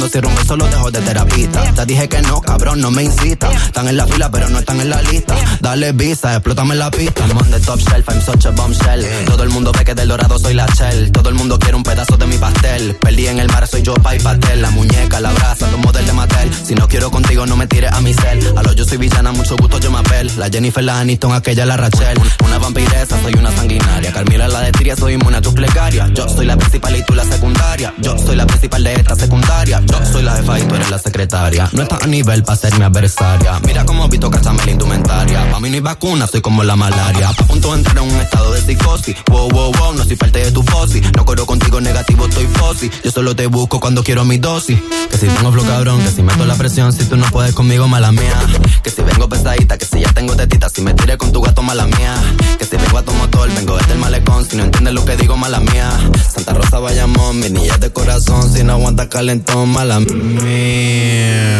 Speaker 12: No cierro un beso lo dejo de terapista dije que no, cabrón, no me incita. Están en la fila, pero no están en la lista. Dale visa, explótame la pista. I'm on the top shelf, I'm such a bombshell. Todo el mundo ve que del dorado soy la shell. Todo el mundo quiere un pedazo de mi pastel. Perdí en el mar, soy yo, pa' y pastel. La muñeca, la brasa, tu modelo de Mattel. Si no quiero contigo, no me tires a mi cel. A lo yo soy villana, mucho gusto, yo me apel. La Jennifer, la Aniston, aquella, la Rachel. Una vampiresa, soy una sanguinaria. Carmila, la de Tiria, soy inmune a Yo soy la principal y tú la secundaria. Yo soy la principal de esta secundaria. Yo soy la jefa y tú eres la secretaria. No está a nivel para ser mi adversaria. Mira cómo visto cazame la indumentaria. Pa' mí no hay vacuna, soy como la malaria. A punto de entrar en un estado de psicosis. Wow, wow, wow, no soy parte de tu fosi. No corro contigo negativo, estoy fosi. Yo solo te busco cuando quiero mi dosis. Que si tengo flow cabrón, que si meto la presión, si tú no puedes conmigo, mala mía. Que si vengo pesadita, que si ya tengo tetita, si me tiré con tu gato, mala mía. Que si vengo a tu motor, vengo desde el malecón, si no entiendes lo que digo, mala mía. Santa Rosa, vayamos mi niña de corazón, si no aguanta calentón, mala mía.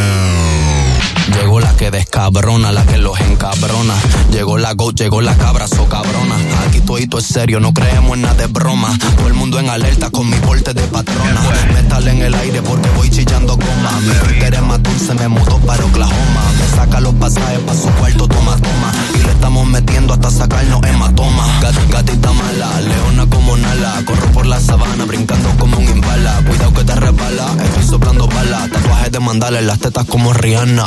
Speaker 12: Llegó la que descabrona, la que los encabrona. Llegó la go, llegó la cabra, so cabrona. Aquí todo es serio, no creemos en nada de broma. Todo el mundo en alerta con mi porte de patrona. Metal en el aire porque voy chillando goma. Mi eres más dulce, me mudó para Oklahoma. Saca los pasajes pa' su cuarto, toma, toma. Y le estamos metiendo hasta sacarnos hematoma. Gato, gatita mala, leona como Nala. Corro por la sabana, brincando como un imbala. Cuidado que te resbala, estoy soplando balas. Tatuajes de mandala en las tetas como Rihanna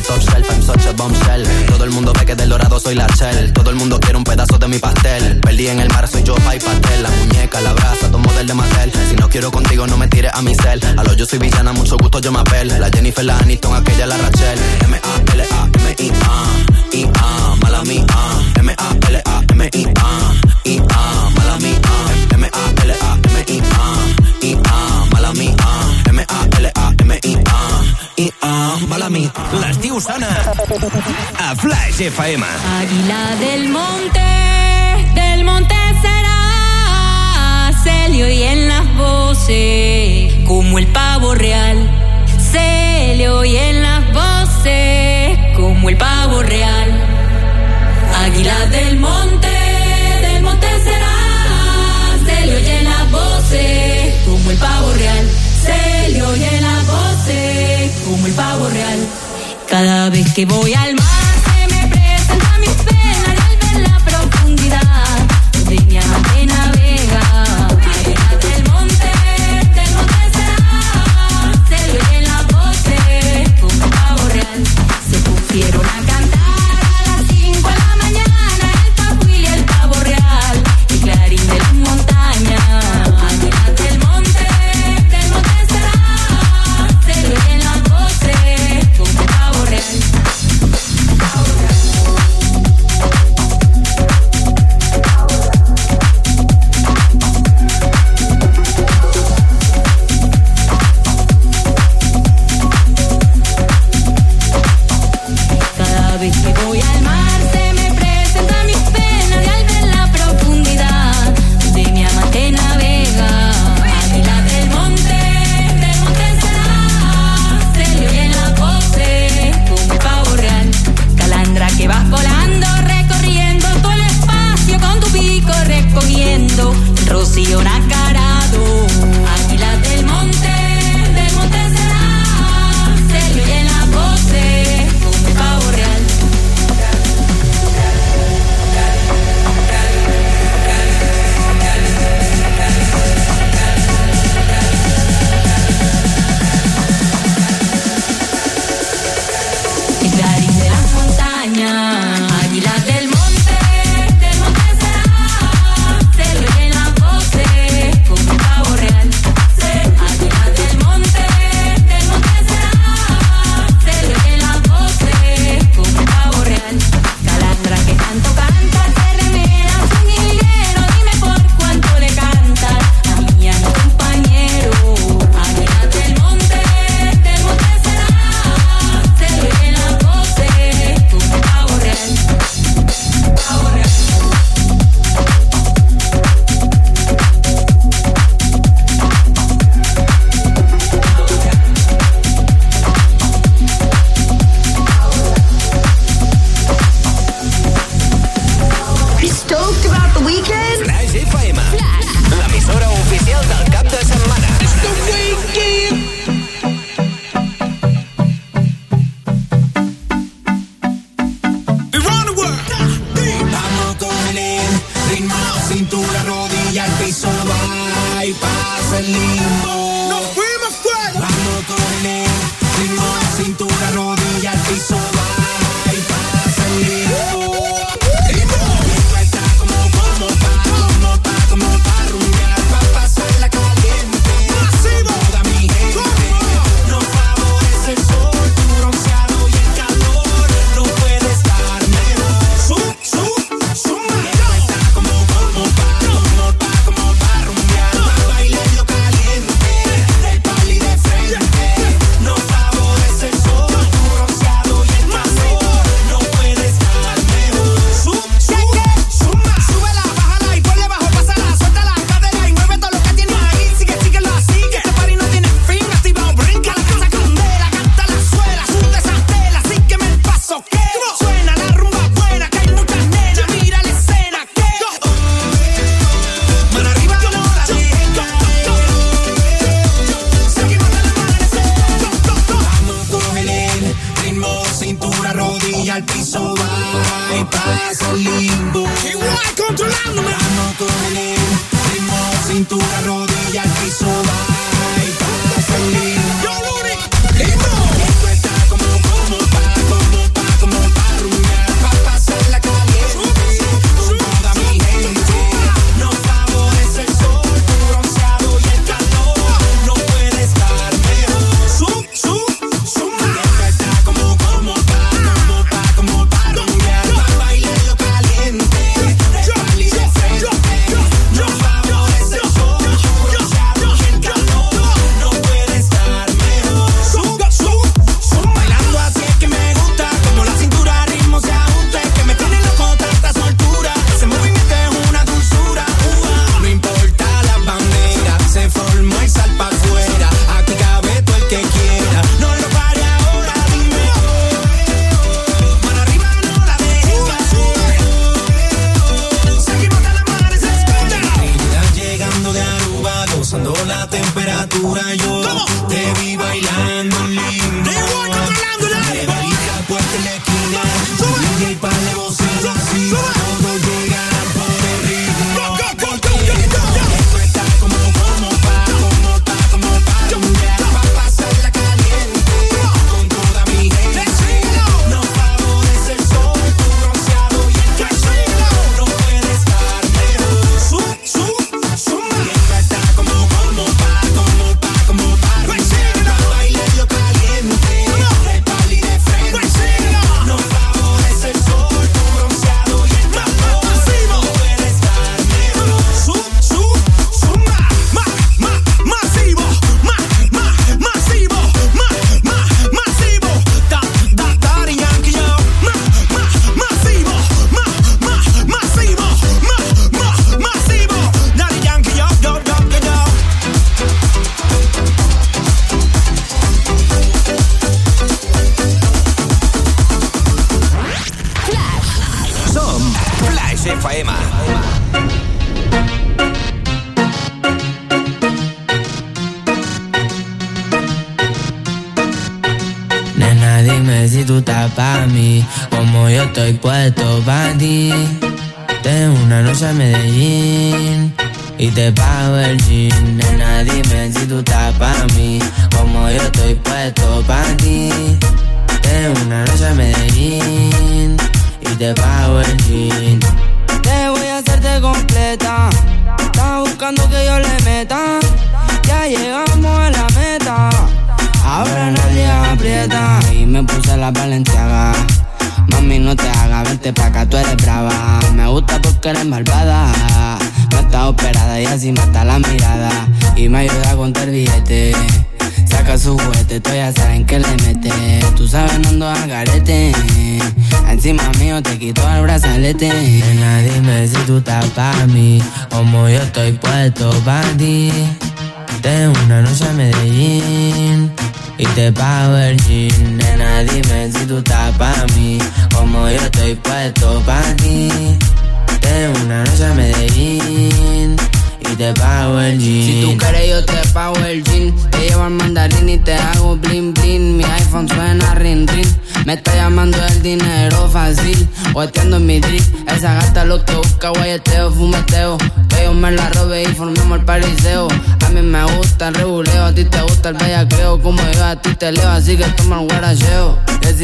Speaker 12: top shelf, I'm such a bombshell. Todo el mundo ve que del dorado soy la shell. Todo el mundo quiere un pedazo de mi pastel. Perdí en el mar, soy yo, pa' y pastel. La muñeca, la brasa, tomo del de Mattel. Si no quiero contigo, no me tires a mi cel. A lo yo soy villana, mucho gusto, yo me apel. La Jennifer, la Aniston, aquella, la Rachel. M-A-L-A-M-I-A, I-A, mala M-A-L-A-M-I-A, I-A. Balami, las les a Flash FM.
Speaker 17: Águila del monte, del monte será, se le en
Speaker 26: las voces, como el pavo real. Se le en las voces, como el pavo real. Águila del monte, del monte
Speaker 16: será, se le en las voces, como el pavo real el pavo
Speaker 26: real. Cada vez que voy al mar.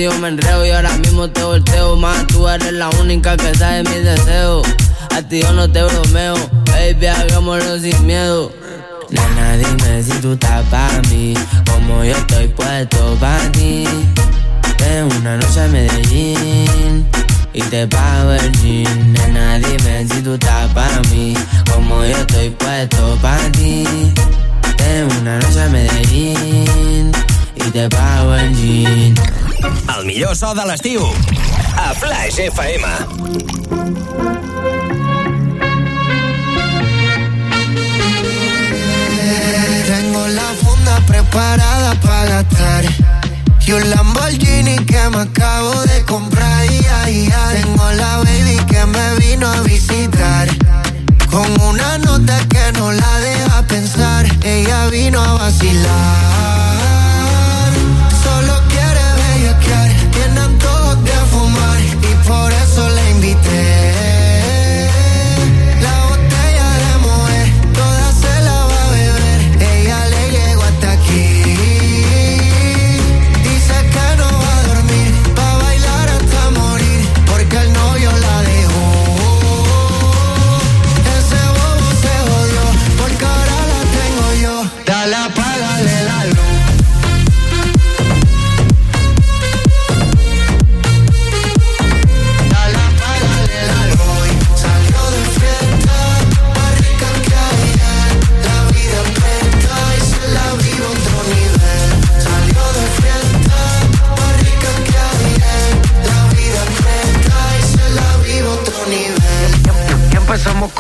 Speaker 33: yo me enreo y ahora mismo te volteo. Más tú eres la única que sabe mis deseos. A ti yo no te bromeo, baby, hagámoslo sin miedo. Nana, dime si tú estás para mí, como yo estoy puesto para ti. en una noche en Medellín y te pago el jean. Nena, dime si tú estás para mí, como yo estoy puesto para ti. en una noche en Medellín y te pago el jean
Speaker 9: el millor de A Flash
Speaker 5: Tengo la funda preparada para gastar Y un Lamborghini que me acabo de comprar y Tengo la baby que me vino a visitar Con una nota que no la deja pensar
Speaker 26: Ella vino a vacilar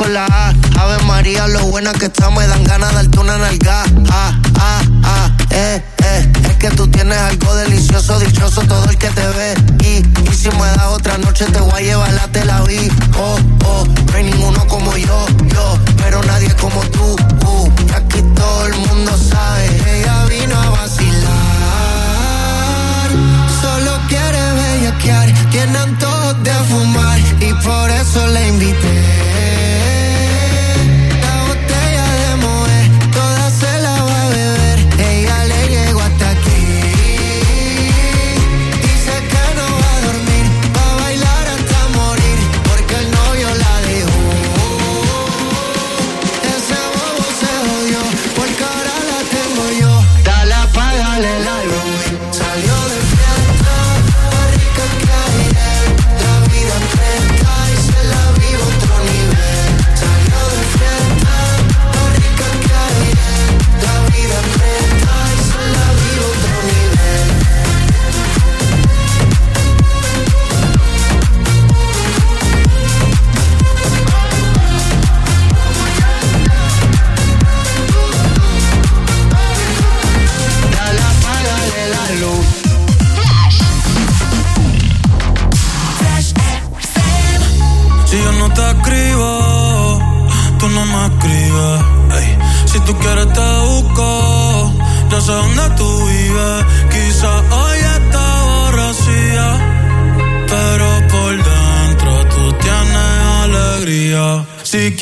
Speaker 1: A. Ave María, lo buena que está, me dan ganas de darte una nalga.
Speaker 4: Ah, ah, ah, eh, eh. Es que tú tienes algo delicioso, dichoso todo el que te ve. Y, si me das otra noche, te voy a llevar la tela vi. Oh,
Speaker 1: oh, no hay ninguno como yo, yo, pero nadie como tú. Uh, y aquí todo
Speaker 5: el mundo sabe, ella vino a vacilar. Solo quiere bellaquear, Tienen todos de fumar, y por eso la invité.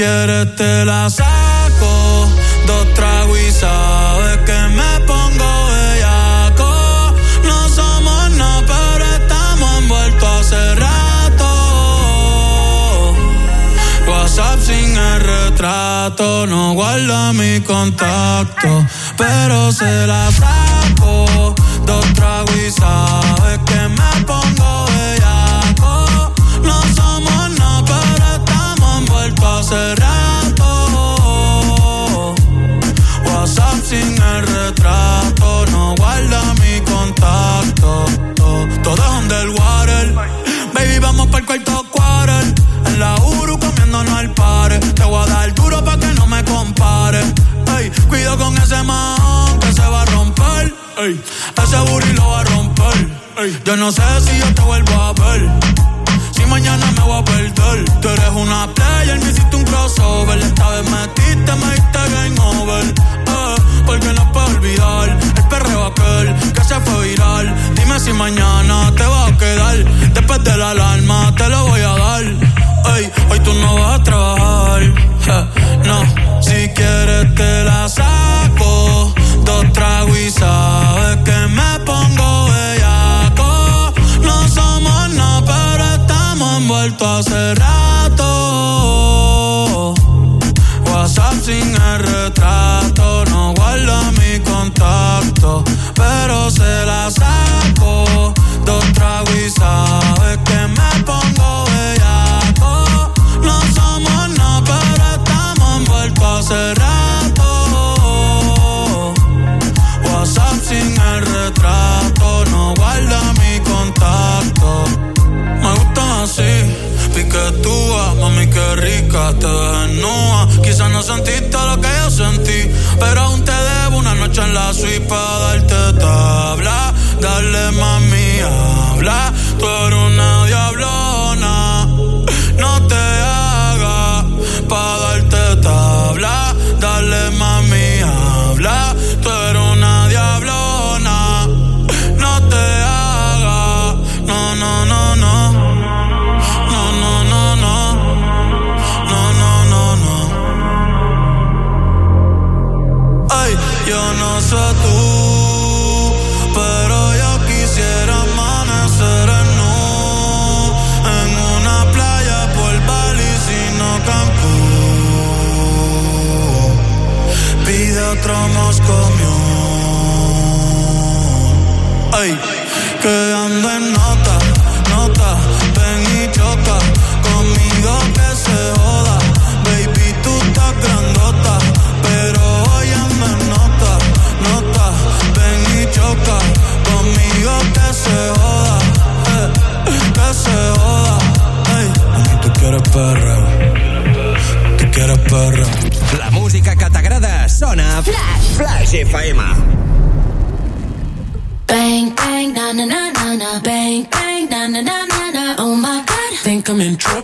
Speaker 34: quieres te la saco. Dos tragos y
Speaker 5: sabes que me pongo bellaco. No somos no, pero estamos envueltos hace rato. WhatsApp sin el retrato, no guarda mi contacto, pero se la saco. el cuarto cuarel. En la Uru comiéndonos al par. Te voy a dar duro pa' que no me compare. cuido con ese man que se va a romper. Ey, ese y lo va a romper. yo no sé si yo te vuelvo a ver. Si mañana me voy a perder. Tú eres una player, me hiciste un crossover. Esta vez metiste, me diste game over porque no puedo olvidar el perreo aquel que se fue viral. Dime si mañana te va a quedar, después de la alarma te lo voy a dar. Ay, hoy tú no vas a trabajar, no. Si quieres te la saco, dos tragos y sabes que me pongo bellaco. No somos nada, pero estamos envueltos hace rato. guarda mi contacto, pero se la saco. Dos tragos y sabes que me pongo bellaco. No somos nada, pero estamos envueltos hace rato. WhatsApp sin el retrato, no guarda mi contacto. Me gusta así piquetúa, mami que rica te desnuda. Quizás no sentiste lo que yo sentí, pero aún te en la suite para darte tabla. Dale, mami, habla. Tú eres una diablona. No te haga para darte tabla. Dale, mami. tú, pero yo quisiera amanecer en en una playa por Bali, sino Cancún. Pide otro mosco.
Speaker 9: sona Flash Flash FM
Speaker 17: Bang bang na na na na na Bang bang na na na na na Oh my god Think I'm in trouble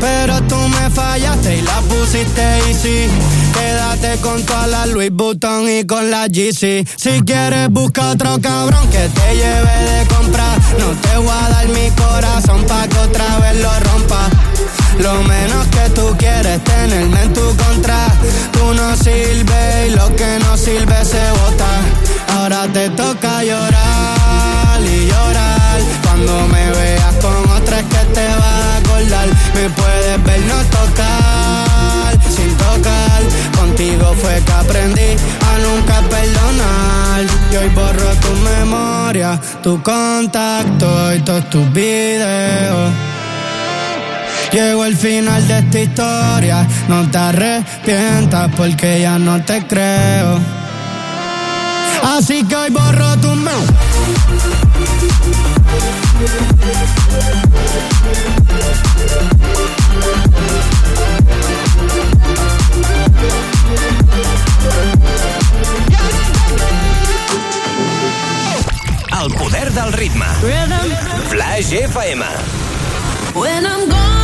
Speaker 5: Pero tú me fallaste y la pusiste easy. Quédate con toda la Louis Vuitton y con la GC. Si quieres, busca otro cabrón que te lleve de compra. No te voy a dar mi corazón pa' que otra vez lo rompa. Lo menos que tú quieres tenerme en tu contra. Tú no sirves y lo que no sirve se bota. Ahora te toca llorar y llorar cuando me veas con otra es que te va a acordar. Me puedes ver no tocar, sin tocar. Contigo fue que aprendí a nunca perdonar. Y hoy borro tu memoria,
Speaker 4: tu contacto y todos tus videos.
Speaker 5: Llegó el final de esta historia, no te arrepientas porque ya no te creo. Así que hoy borro tu memoria
Speaker 9: El poder del ritme. Rhythm. Flash FM.
Speaker 31: When I'm gone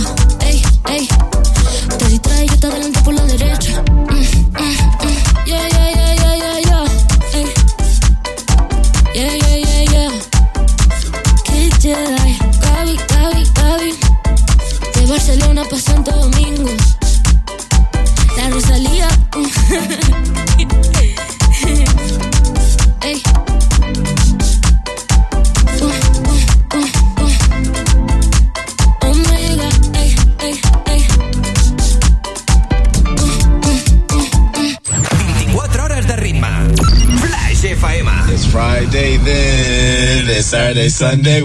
Speaker 25: Uh.
Speaker 19: Sunday.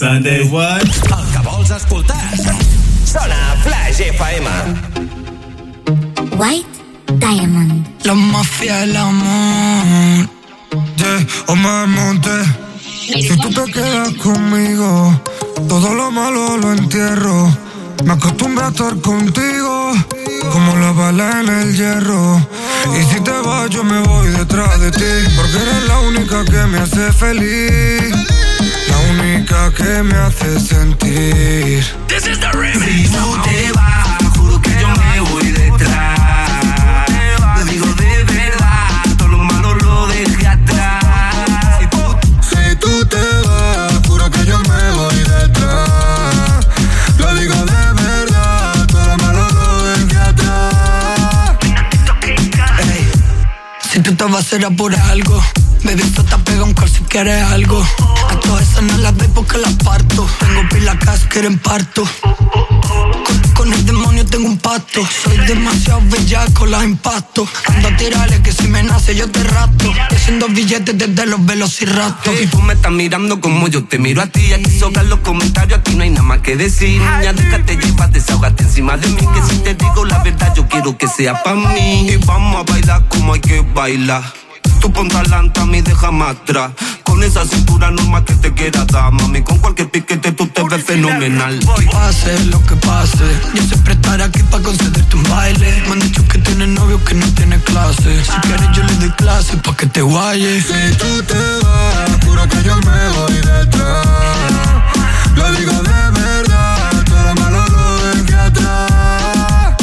Speaker 23: Sunday. What?
Speaker 6: mirando como yo te miro a
Speaker 5: ti. Aquí sobran los comentarios, aquí no hay nada
Speaker 6: más que decir. Niña, déjate llevar, desahogate encima de mí. Que si te digo la verdad, yo quiero que sea pa' mí. Y vamos a bailar como hay que bailar. Tú ponte alanta, me deja más atrás esa cintura no más que te quiera dar, mami. Con cualquier piquete tú te ves fenomenal.
Speaker 5: Pase lo que pase, yo siempre estaré aquí para concederte un baile. Me han dicho que tienes novio que no tiene clase. Si ah. quieres, yo le doy clase pa' que te guayes. Si tú
Speaker 10: te vas, juro que yo me voy detrás. Lo digo de
Speaker 5: verdad, todo malo lo atrás.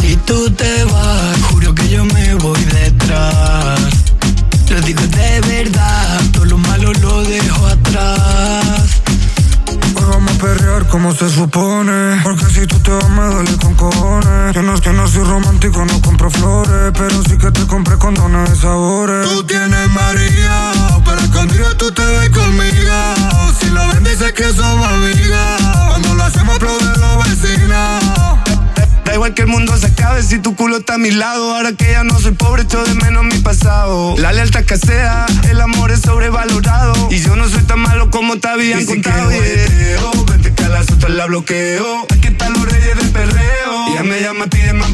Speaker 5: Si tú te vas, juro que yo me voy detrás
Speaker 10: como se supone. Porque si tú te vas, me duele con cojones. Yo no es que no soy romántico, no compro flores. Pero sí que te compré condones de sabores. Tú tienes María,
Speaker 6: pero escondido tú te ves conmigo. Si lo ven, dices que somos amigas. Cuando lo hacemos, aplauden los vecinos. Da igual que el mundo se acabe si tu culo está a mi lado. Ahora que ya no soy pobre, echo de menos mi pasado. La lealtad casea, el amor es sobrevalorado. Y yo no soy tan malo como te habían contado. La las la bloqueo. Aquí están los reyes del perreo. Ella me llama, de más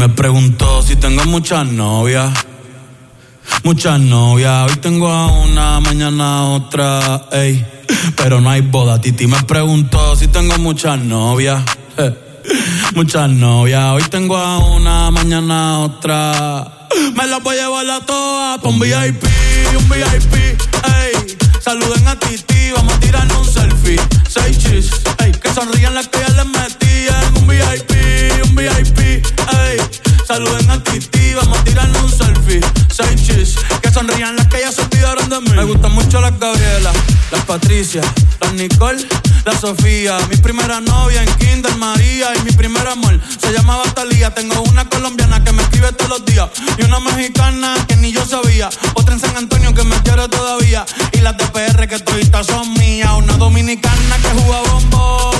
Speaker 14: me preguntó si tengo muchas novias. Muchas novias, hoy tengo a una, mañana otra, ey. Pero no hay boda, Titi me preguntó si tengo muchas novias. Muchas novias, hoy tengo a una, mañana otra.
Speaker 5: Me las voy a llevar a todas pa' un VIP, un VIP, ey. Saluden a Titi, vamos a tirarnos un selfie. Seis chis, ey. Que sonrían las que Gabriela, las Patricia, las Nicole, la Sofía. Mi primera novia en Kinder María y mi primer amor se llamaba Talía. Tengo una colombiana que me escribe todos los días y una mexicana que ni yo sabía. Otra en San Antonio que me quiere todavía y las de PR que todavía son mías. Una dominicana que juega bombón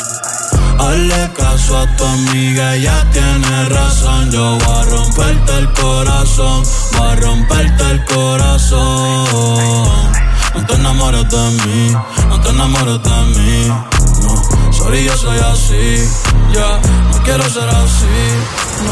Speaker 14: Hazle caso a tu amiga, ya tiene razón. Yo voy a romperte el corazón, voy a romperte el corazón. No te enamores de mí, no te enamoro de mí. No, sorry, yo soy así, ya, no quiero ser así. No.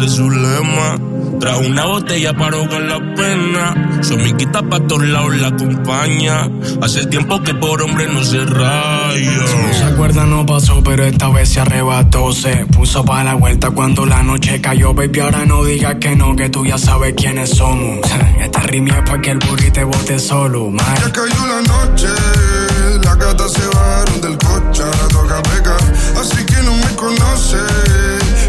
Speaker 19: es su lema. Trajo una botella para con la pena. Su amiguita pa' todos lados la acompaña. Hace tiempo que por hombre no se raya. Si no se acuerda no pasó, pero esta vez se arrebató. Se puso para la vuelta cuando la noche cayó. Baby, ahora no digas que no, que tú ya sabes quiénes somos. esta rimia es pa' que el
Speaker 5: burrito
Speaker 35: te bote solo, Ya
Speaker 36: cayó la noche, la gata se bajaron del coche. La toca pega, así que no me conoce.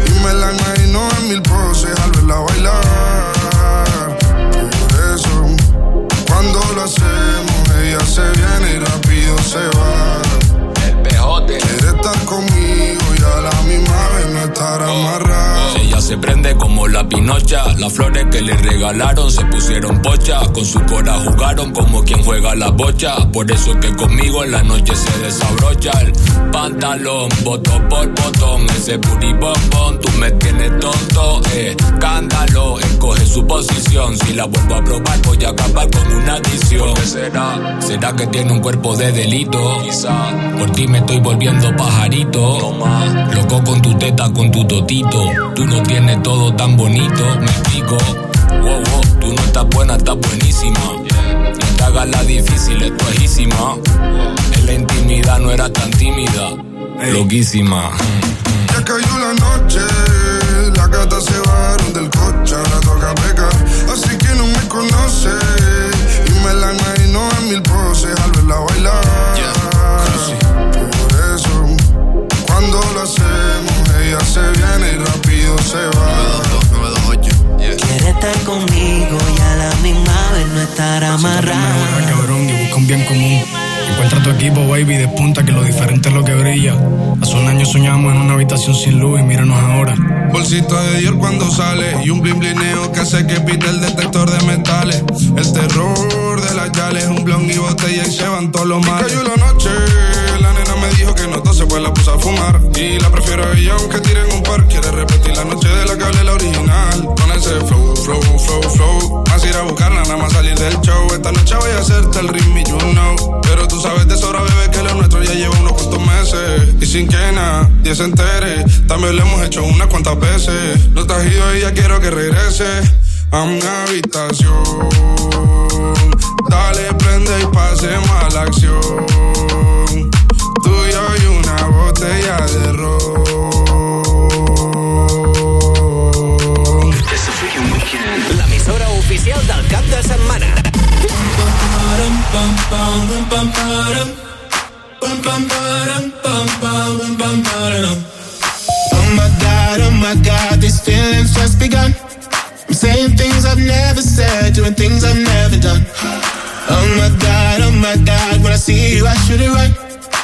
Speaker 36: Y me la no en mil poses al verla bailar. Por eso, cuando lo hacemos, ella se viene y rápido se va.
Speaker 14: se prende como la pinocha. Las flores que le regalaron se pusieron pocha. Con su cora jugaron como quien juega la bocha. Por eso es que conmigo en la noche se desabrocha el pantalón, botón por botón. Ese bombón, tú me tienes tonto. Escándalo, eh, escoge su posición. Si la vuelvo a probar, voy a acabar con una adicción. ¿Qué será? ¿Será que tiene un cuerpo de delito? Quizá. Por ti me estoy volviendo pajarito. Toma, Loco con tu teta, con tu totito. Tú no tienes tiene todo tan bonito, me explico. Wow, wow, tú no estás buena, estás buenísima. No te la difícil, es En la intimidad no era tan tímida, loquísima.
Speaker 36: Ya cayó la noche, la gata se
Speaker 5: estar amarrado. cabrón, y busca un bien común. Encuentra tu equipo, baby, despunta que lo diferente es lo que brilla. Hace un año soñamos en una habitación sin luz y míranos ahora. Bolsito de
Speaker 36: Dior cuando sale y un blin que hace que pite el detector de metales. El terror de las yales, un blon y botella y se van todos los males. Cayó la noche dijo que no se pues la puse a fumar. Y la prefiero a ella aunque tiren un par. Quiere repetir la noche de la cable, la original. Con ese flow, flow, flow, flow. Más ir a buscarla, nada más salir del show. Esta noche voy a hacerte el ritmo y you know. Pero tú sabes de sobra, bebé, que lo nuestro ya lleva unos cuantos meses. Y sin que nada, se entere. También lo hemos hecho unas cuantas veces. No te has y ya quiero que regrese a una habitación. Dale, prende y pasemos a la acción tuyo y una botella de ron.
Speaker 9: La emisora oficial del cap de Oh
Speaker 32: my God, oh my God, these feelings just begun. I'm saying things I've never said, doing things I've never done.
Speaker 7: Oh my God, oh my God, when I see you, I should it right.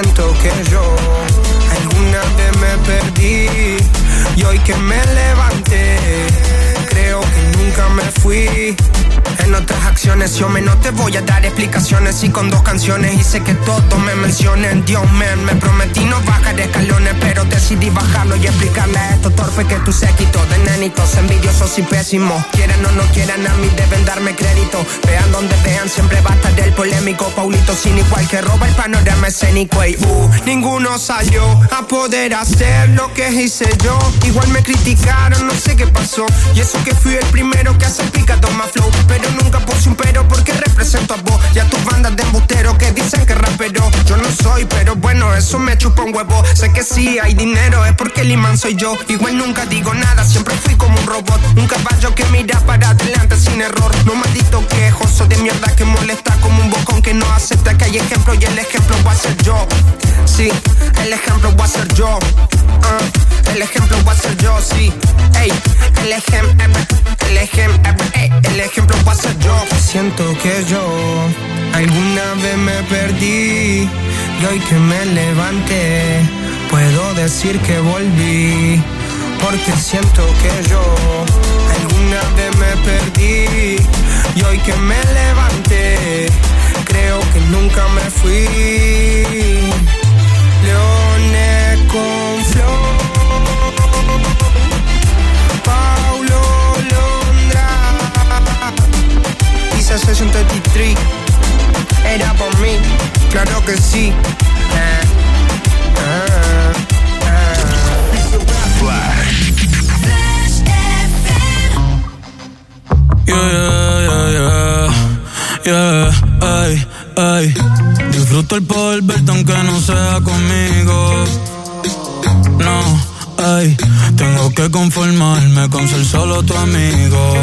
Speaker 8: siento que
Speaker 5: yo alguna vez me perdí y hoy que me levanté, creo que nunca me fui. En
Speaker 2: otras acciones yo me no te voy a dar explicaciones y con dos canciones hice que todos me mencionen. Dios, man, me prometí no bajar escalones, pero decidí bajarlo y explicarle a estos torpes que tú se de nenitos, envidiosos y pésimos. Quieran o no quieran, a mí deben darme crédito. Vean donde vean, siempre va a el polémico Paulito sin igual que roba el panorama escénico. Y uh, ninguno salió a poder hacer lo que hice yo. Igual
Speaker 8: me criticaron, no sé qué pasó. Y eso que fui el primero que hace pica, toma flow. Pero nunca puse un pero porque represento a vos. Y a tus bandas de embusteros que dicen que rapero. Yo no soy, pero bueno, eso me chupa un huevo. Sé que si hay dinero, es porque el imán soy yo. Igual nunca digo nada, siempre fui como un robot. Un caballo
Speaker 2: que mira para adelante sin error. No maldito soy de mierda que molesta como un bocón que no acepta que hay ejemplo y el ejemplo va a
Speaker 12: ser yo. Sí, el ejemplo va a ser yo. Ah, el ejemplo va a ser yo,
Speaker 8: sí. Ey, el ejemplo. Eh, eh, eh, el, ejemplo pasa yo. Siento que yo alguna vez me perdí y hoy
Speaker 2: que me levanté puedo decir que volví. Porque siento que yo alguna vez me perdí y
Speaker 8: hoy que me levanté creo que nunca me fui.
Speaker 5: Leone
Speaker 8: 63 era por mí, claro que sí.
Speaker 5: ay, ay. Disfruto el poder verte aunque no sea conmigo. No, ay, tengo que conformarme con ser solo tu amigo.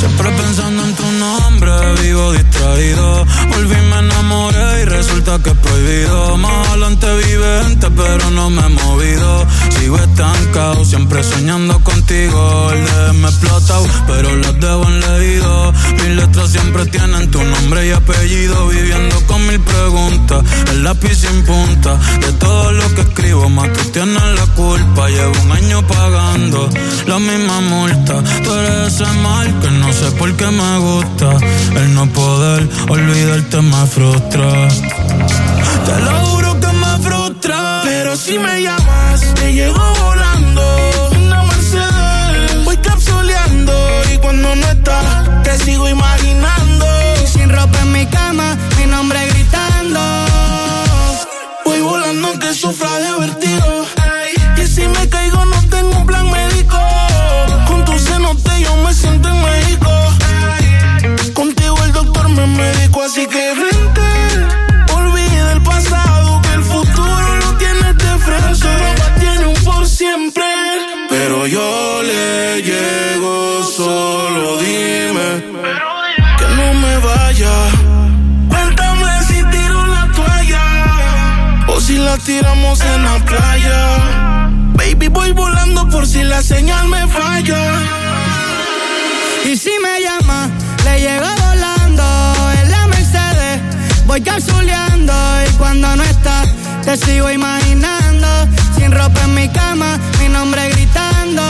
Speaker 5: Siempre pensando en
Speaker 14: tu nombre, vivo distraído. Volví, me enamoré y resulta que es prohibido. Más adelante gente pero no me he movido. Sigo estancado, siempre soñando contigo. El me explota pero los debo en leído. Mis letras siempre tienen tu nombre y apellido. Viviendo con mil preguntas, el lápiz sin punta. De todo lo que escribo, más que tienes la culpa. Llevo un año pagando la misma multa. Tú eres ese mal que no no sé por qué me
Speaker 34: gusta el no poder olvidarte me frustra.
Speaker 5: Te lo juro que me frustra, pero si me llamas, te llevo tiramos en la playa. Baby, voy volando por si la señal me falla. Y si me llama, le llego volando en la Mercedes. Voy calzuleando y cuando no está, te sigo imaginando. Sin ropa en mi cama, mi nombre gritando.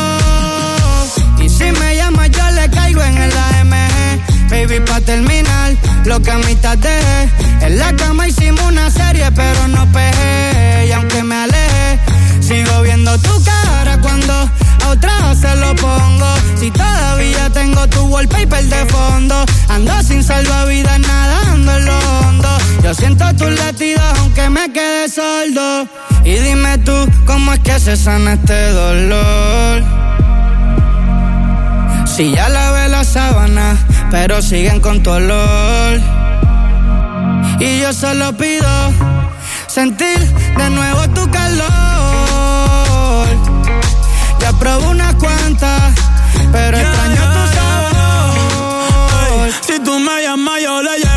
Speaker 5: Y si me llama, yo le caigo en el AMG. Baby, pa' terminar, lo que a mitad dejé en la cama hicimos una serie, pero no pegué. Y aunque me aleje, sigo viendo tu cara cuando a otra se lo pongo. Si todavía tengo tu wallpaper de fondo, ando sin salvavidas nadando en lo hondo. Yo siento tus latidos aunque
Speaker 33: me quede sordo. Y dime tú, ¿cómo es que se sana este dolor?
Speaker 5: Si ya lavé la sábana, pero siguen con tu olor. Y yo solo pido sentir de nuevo tu calor. Ya probé unas cuantas, pero extraño tu sabor. si tú me llamas, yo le llamo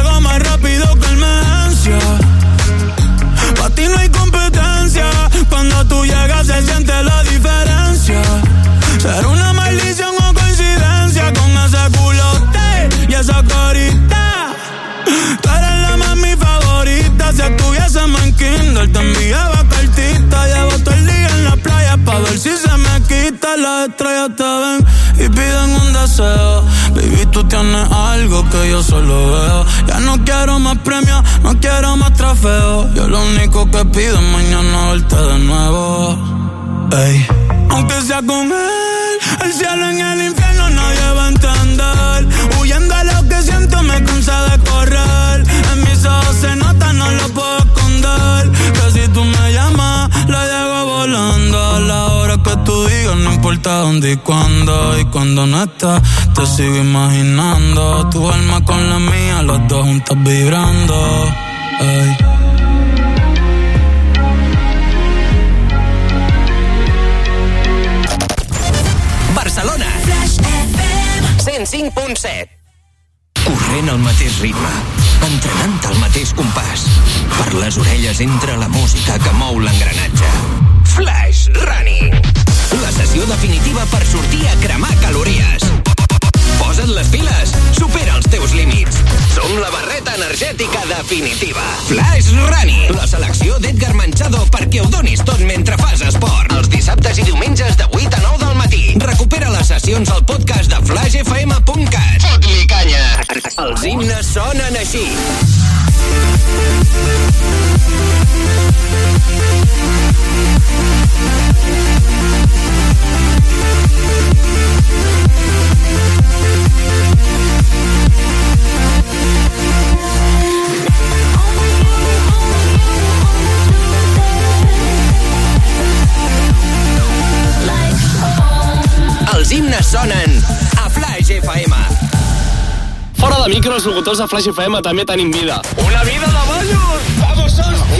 Speaker 5: y piden un deseo. Baby, tú tienes algo que yo solo veo. Ya no quiero más premios, no quiero más trofeos. Yo lo único que pido es mañana verte de nuevo. Ey. Aunque sea con él, el cielo en el infierno no lleva a entender. Huyendo a lo que siento me cansa de correr. En mis ojos se nota, no lo puedo esconder.
Speaker 14: Que si tú me llamas, la llego volando a la que tú digas, no importa dónde y cuándo. Y cuando no estás, te sigo imaginando. Tu alma con la mía, los dos juntos vibrando. Ey.
Speaker 9: Barcelona. 105.7. Corrent al mateix ritme entrenant al mateix compàs. Per les orelles entra la música que mou l'engranatge. Flash Running la sessió definitiva per sortir a cremar calories. Posa't les piles, supera els teus límits. Som la barreta energètica definitiva. Flash Running, la selecció d'Edgar Manchado perquè ho donis tot mentre fas esport. Els dissabtes i diumenges de 8 a 9 del matí. Recupera les sessions al podcast de flashfm.cat. Fot-li canya! Els himnes sonen així. Thank you. Fora de micros locutors de Flash FM també tenim vida. Una vida de
Speaker 5: ballos! Vamos, sols!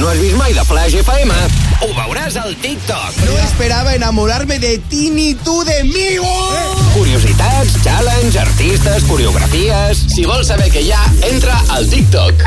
Speaker 9: no has vist mai de Flash FM, ho veuràs al TikTok. No
Speaker 12: esperava enamorar-me de ti ni tu de mi. Eh! Curiositats, challenge, artistes,
Speaker 9: coreografies... Si vols saber què hi ha, entra al TikTok.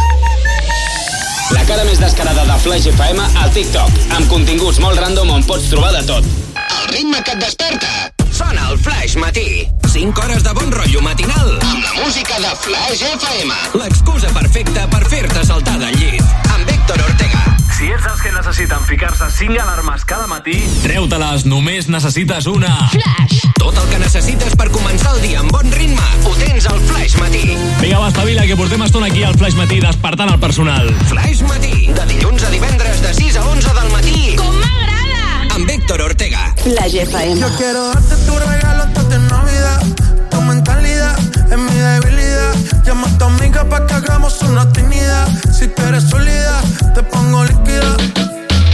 Speaker 9: La cara més descarada de Flash FM al TikTok, amb continguts molt random on pots trobar de tot. El ritme que et desperta. Sona el Flash Matí. 5 hores de bon rotllo matinal. Amb la música de Flash FM. L'excusa perfecta per fer-te saltar del llit. Amb Víctor Ortega. Si ets dels que necessiten ficar-se 5 alarmes cada matí, treu-te-les, només necessites una. Flash! Tot el que necessites per començar el dia amb bon ritme ho tens al Flash Matí. Vinga, va, espavila, que portem estona aquí al Flash Matí despertant el personal. Flash Matí, de dilluns a divendres de 6 a 11 del matí. Com m'agrada! Amb Víctor Ortega.
Speaker 16: La GFM. Yo quiero darte
Speaker 5: tu regalo tu tenovida, Tu mentalidad en mi debilidad. Llama a tu amiga pa' que hagamos una tinida. Si te eres sólida, te pongo líquida.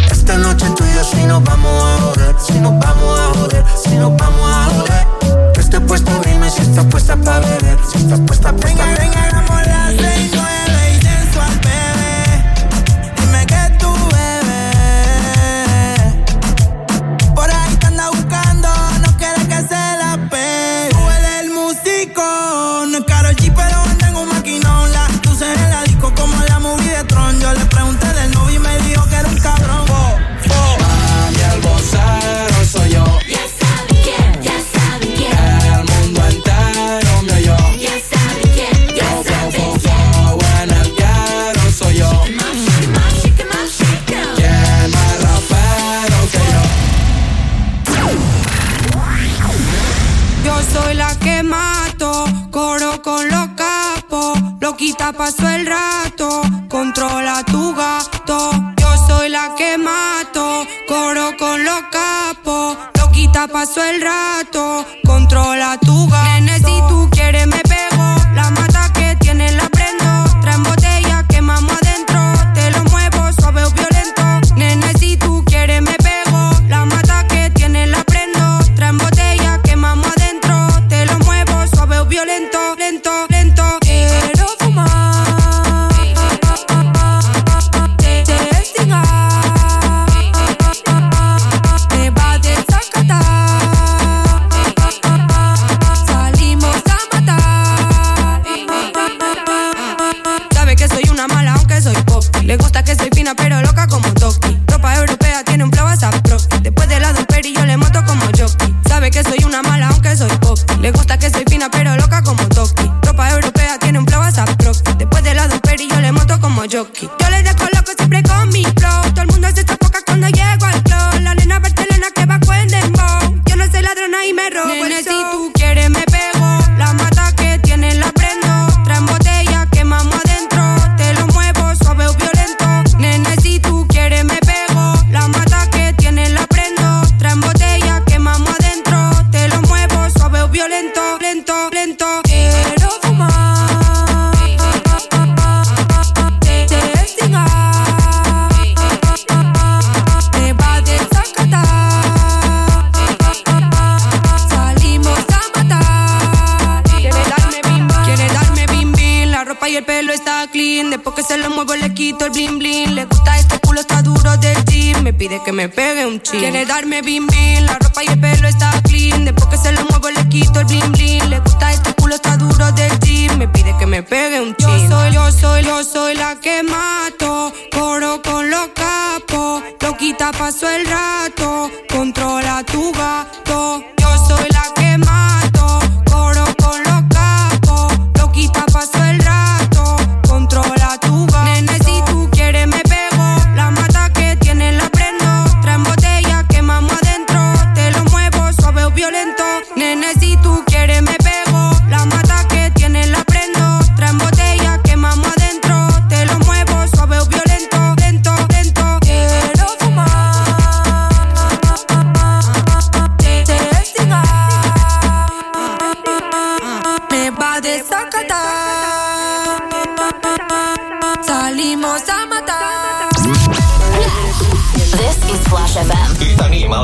Speaker 5: Esta noche tú y yo si nos vamos a joder, si nos vamos a joder, si nos vamos a joder. Este estoy a dime si estás puesta para beber, si estás puesta, puesta. Venga, venga, hagamos las seis, nueve y suave
Speaker 37: quita pasó el rato, controla tu gato. Yo soy la que mato, coro con los capos. quita, paso el rato, controla tu gato. si tú quieres me que soy una mala aunque soy pop. Le gusta que soy fina pero loca como Toki. Ropa europea tiene un flow a Después de la duper y yo le monto como jockey. Yo le de Me pide que me pegue un chin Quiere darme bim bim, la ropa y el pelo está clean. Después que se lo muevo le quito el bling bling. Le gusta este culo, está duro de ti. Me pide que me pegue un chin Yo soy, yo soy, yo soy la que mato. Coro con los capos. Lo quita, paso el rato. Controla tu gato.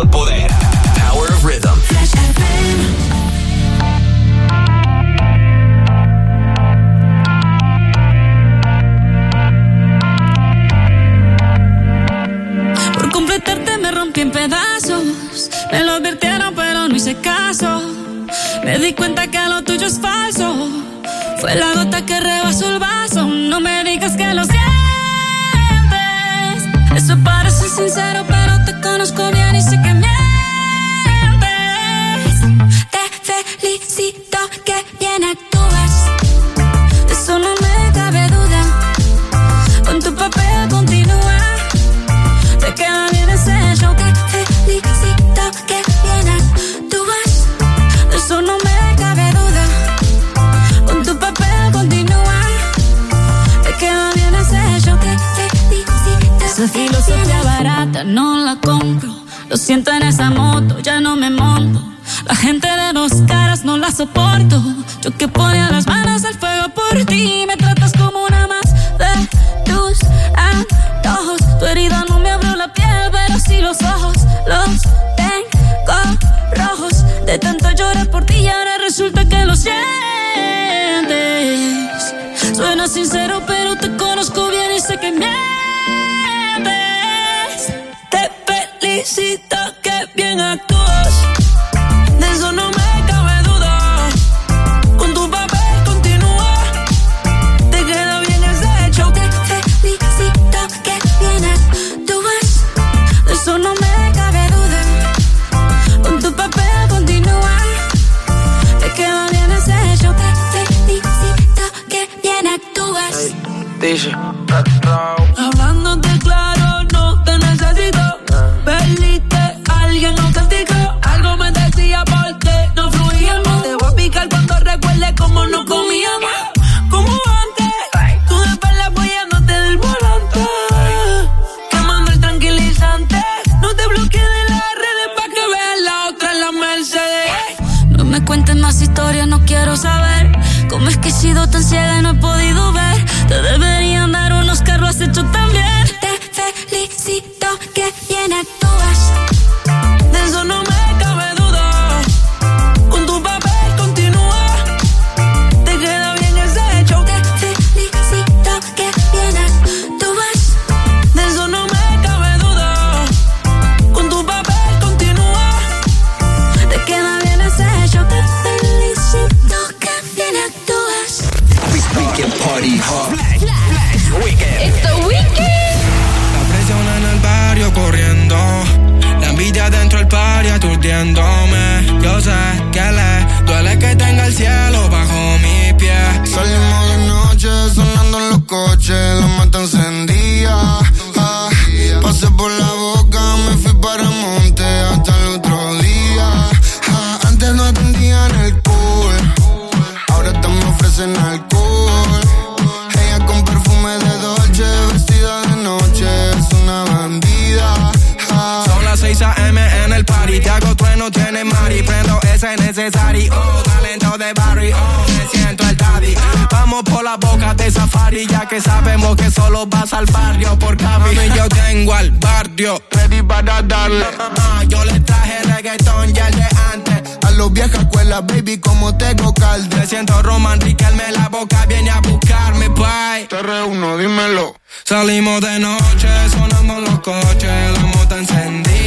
Speaker 9: poder. Power of Rhythm.
Speaker 35: me rompí en pedazos. Me lo advirtieron, pero no hice caso. Me di cuenta que lo tuyo es falso. Fue la gota que rebasó el vaso. No me digas que lo sientes. Eso parece sincero,
Speaker 25: no la compro. Lo siento en esa moto, ya
Speaker 16: no me monto. La gente de los caras no la soporto. Yo que ponía las manos
Speaker 38: al fuego
Speaker 12: que sabemos que solo vas al barrio por a
Speaker 5: mí yo tengo al barrio ready para darle. Ah, ah, ah, yo le traje reggaetón ya de antes. A los viejas escuelas, baby, como tengo calde. Siento siento romántica, me la boca viene a buscarme, bye. Te reúno, dímelo. Salimos de noche, sonamos los coches, la moto encendida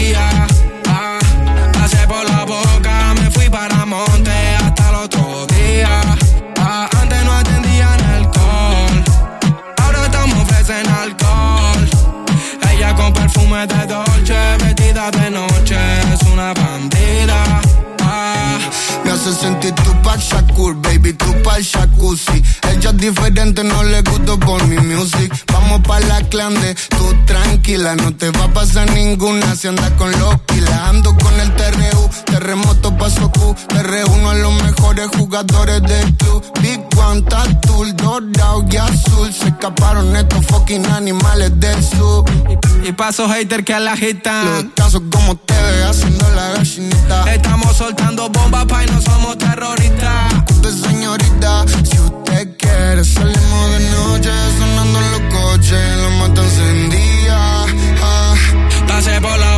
Speaker 4: cool, baby. Y tú pa'l jacuzzi. Ella es diferente, no le gustó por mi music. Vamos pa' la clande, tú
Speaker 6: tranquila, no te va a pasar ninguna si andas con los kilas. Ando con el TRU,
Speaker 4: terremoto paso Q, Me reúno a los mejores jugadores del club. Big One, Tatul, Dorado y Azul, se escaparon estos fucking animales del sur.
Speaker 5: Y, paso hater que a la gitana Los casos como te ve haciendo la gallinita.
Speaker 4: Estamos soltando bombas pa' y no somos terroristas señorita. Si usted quiere, salimos de noche, sonando en los coches, la mata encendida.
Speaker 5: día. Ah, por la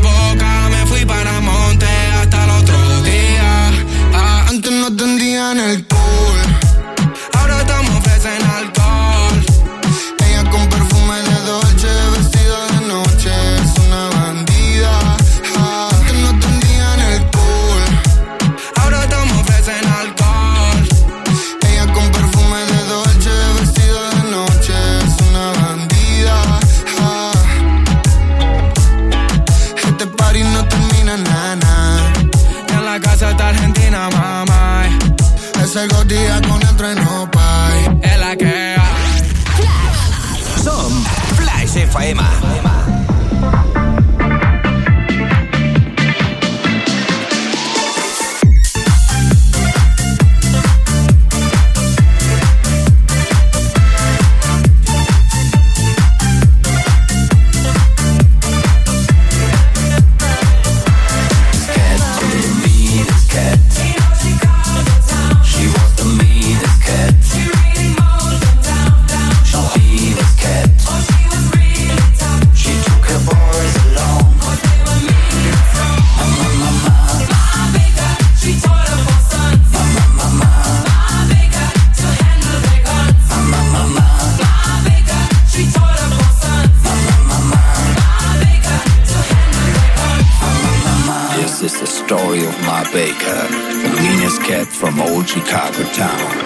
Speaker 3: Baker, the meanest cat from old Chicago town.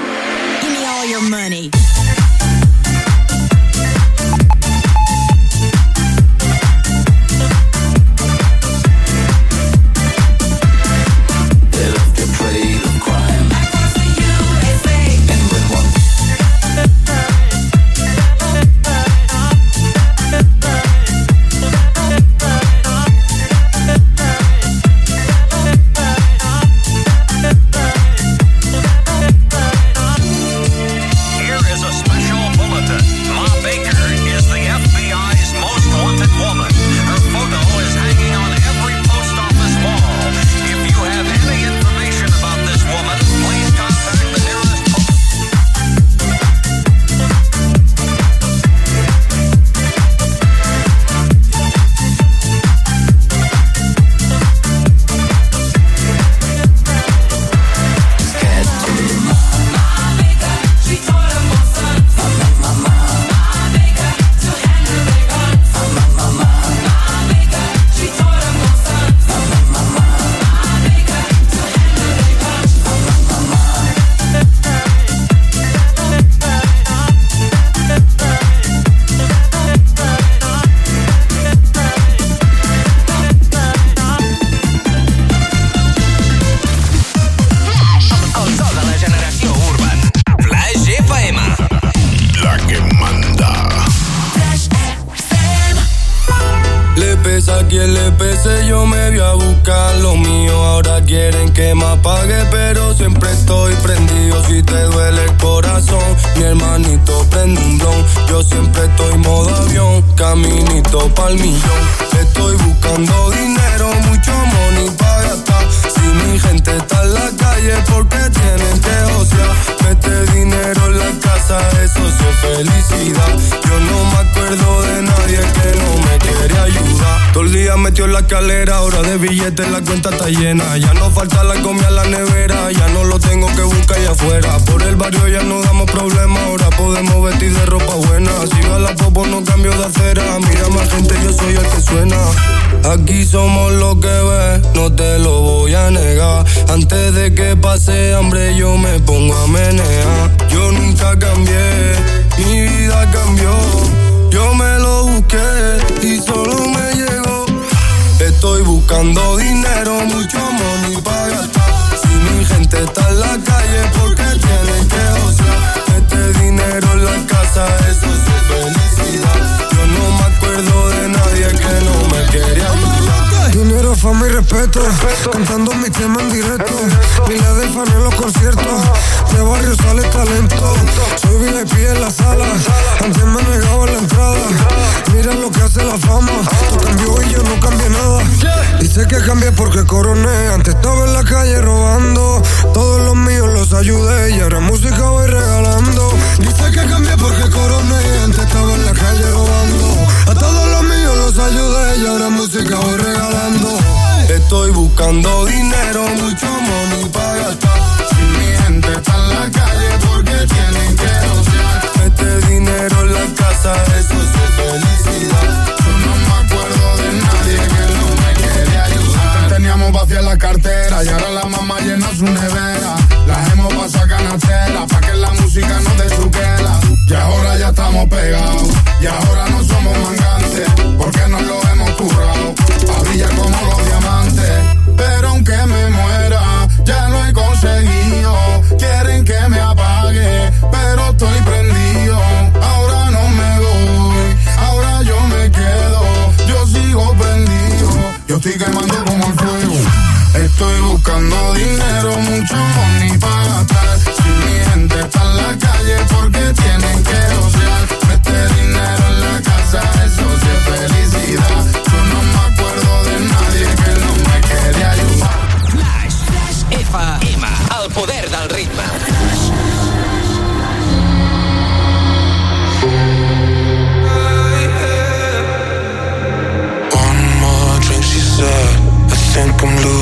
Speaker 3: Give me all your money.
Speaker 4: el que suena. Aquí somos lo que ves, no te lo voy a
Speaker 10: negar. Antes de que pase hambre, yo me pongo a menear. Yo nunca
Speaker 4: cambié, mi vida cambió. Yo me lo busqué y solo me llegó. Estoy buscando dinero, mucho money para gastar. Si mi gente está en la calle, porque tienen que Este dinero en
Speaker 10: la casa, es se Dinero, fama y respeto, cantando mi tema en directo. Pila de fan en los conciertos, de barrio sale talento. Soy VIP en la sala, antes me negaba la entrada. Mira lo que hace la fama,
Speaker 32: tú cambió y yo no
Speaker 10: cambié nada. Dice que cambié porque coroné, antes estaba en la calle robando. Todos los míos los ayudé y ahora música voy regalando. Dice que cambié porque coroné, antes estaba en la calle robando. A todos los míos
Speaker 4: los ayudé y ahora música voy regalando. Estoy buscando dinero, mucho money para gastar. Si mi gente está en la calle porque tienen que rociar? Este
Speaker 7: dinero en la casa, eso es su felicidad. Yo no me acuerdo de nadie que no me quiere ayudar. Teníamos vacía la cartera y ahora la mamá llena su nevera las hemos pasado canastela para que la música no su quela Y ahora ya estamos pegados, y ahora no somos mangantes, porque nos lo hemos currado. A brillar como los diamantes, pero aunque me muera, ya lo he conseguido. Quieren que me apague, pero estoy prendido. Ahora no me voy, ahora yo me quedo, yo sigo prendido. Yo estoy quemando como Estoy buscando dinero, mucho money para gastar. Si mi gente está en la calle porque tienen que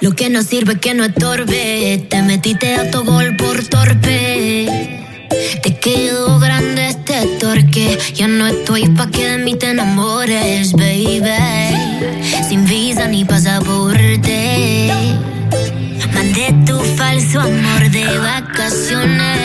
Speaker 24: Lo que no sirve que no estorbe. Te metiste a tu gol por torpe. Te quedó grande este torque. Yo no estoy pa' que de mí te enamores, baby.
Speaker 25: Sin visa ni pasaporte. Mandé tu falso
Speaker 38: amor de vacaciones.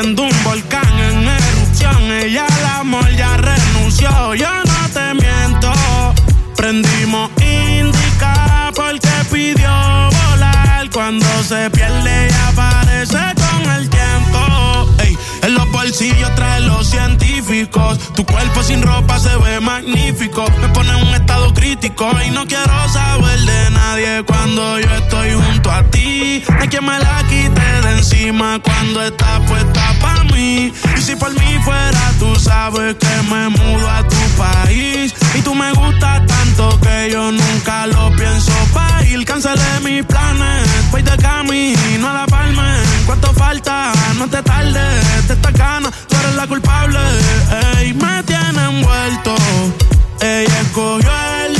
Speaker 5: un volcán en erupción. Ella
Speaker 19: al amor ya renunció, yo no te miento. Prendimos indica porque pidió volar. Cuando se pierde y aparece con el tiempo. en los bolsillos trae los científicos tu cuerpo sin ropa se ve magnífico. Me pone en un estado crítico y no quiero saber de nadie cuando yo estoy junto a ti. hay quien me la quite de encima cuando está puesta para mí. Y si por mí fuera, tú sabes que me mudo a tu país. Y tú me gustas tanto que yo nunca lo pienso para ir. Cancelé mis planes, voy de camino a la
Speaker 5: palma ¿Cuánto falta? No te tardes, Te está cana, tú eres la culpable. Ey, me tiene envuelto. Ella escogió el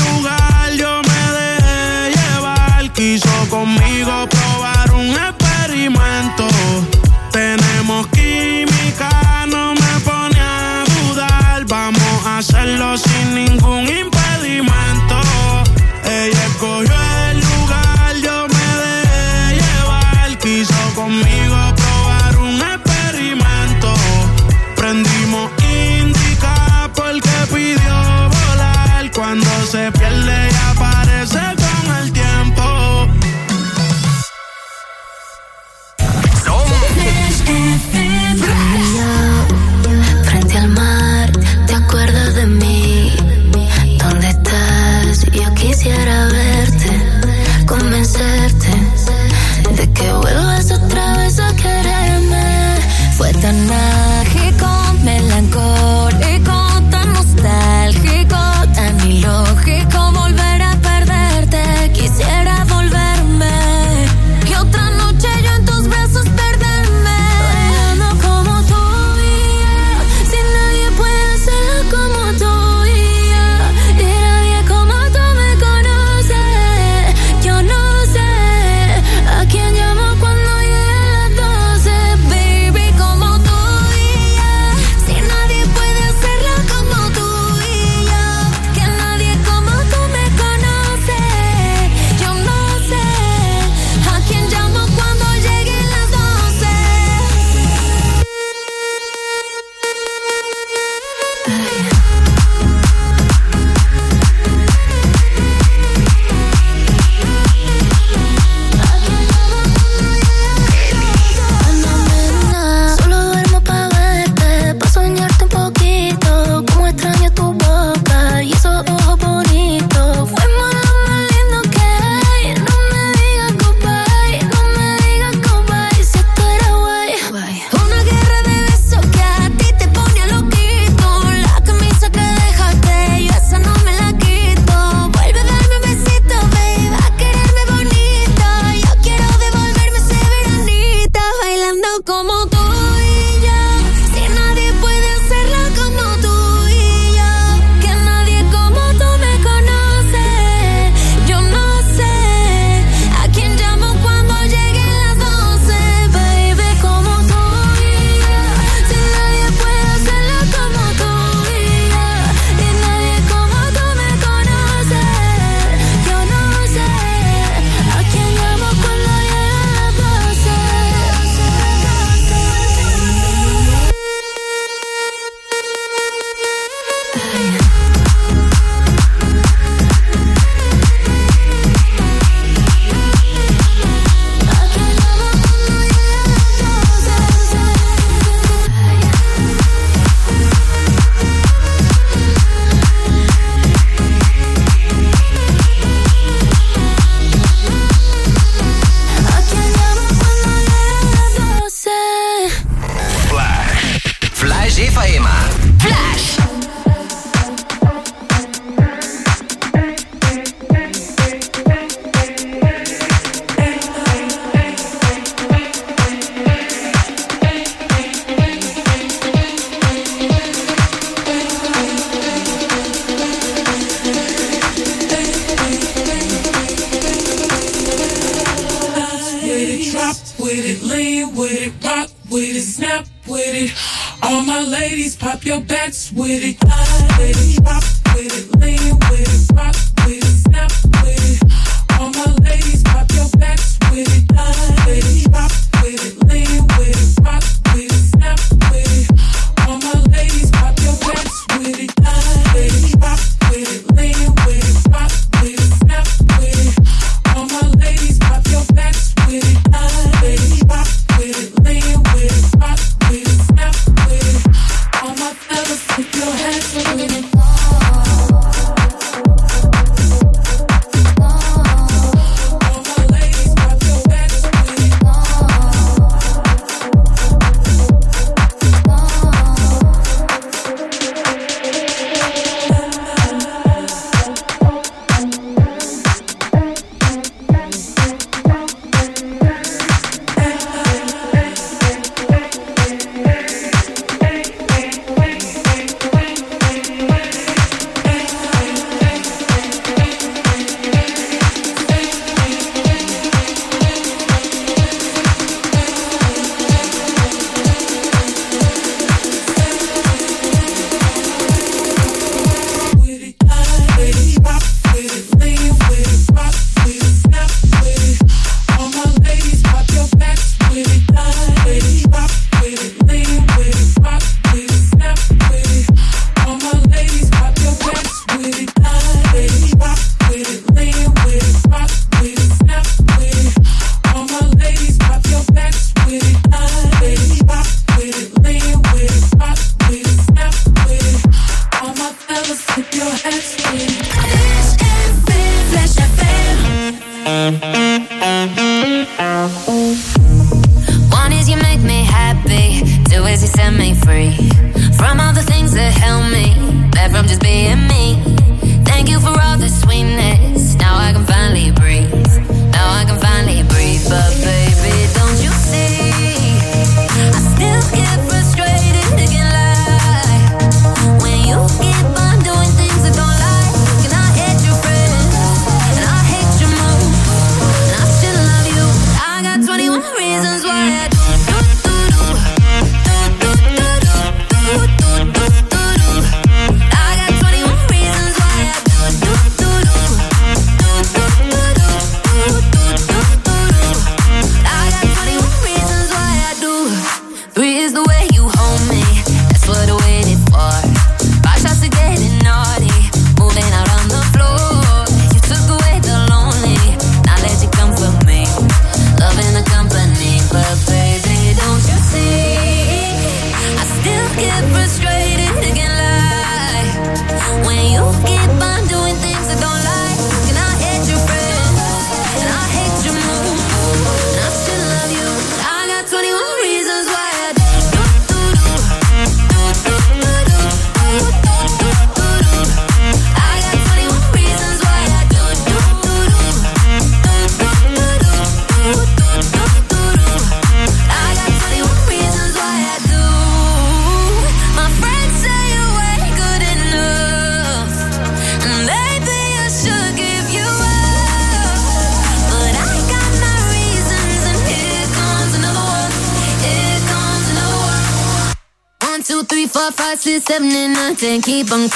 Speaker 17: keep on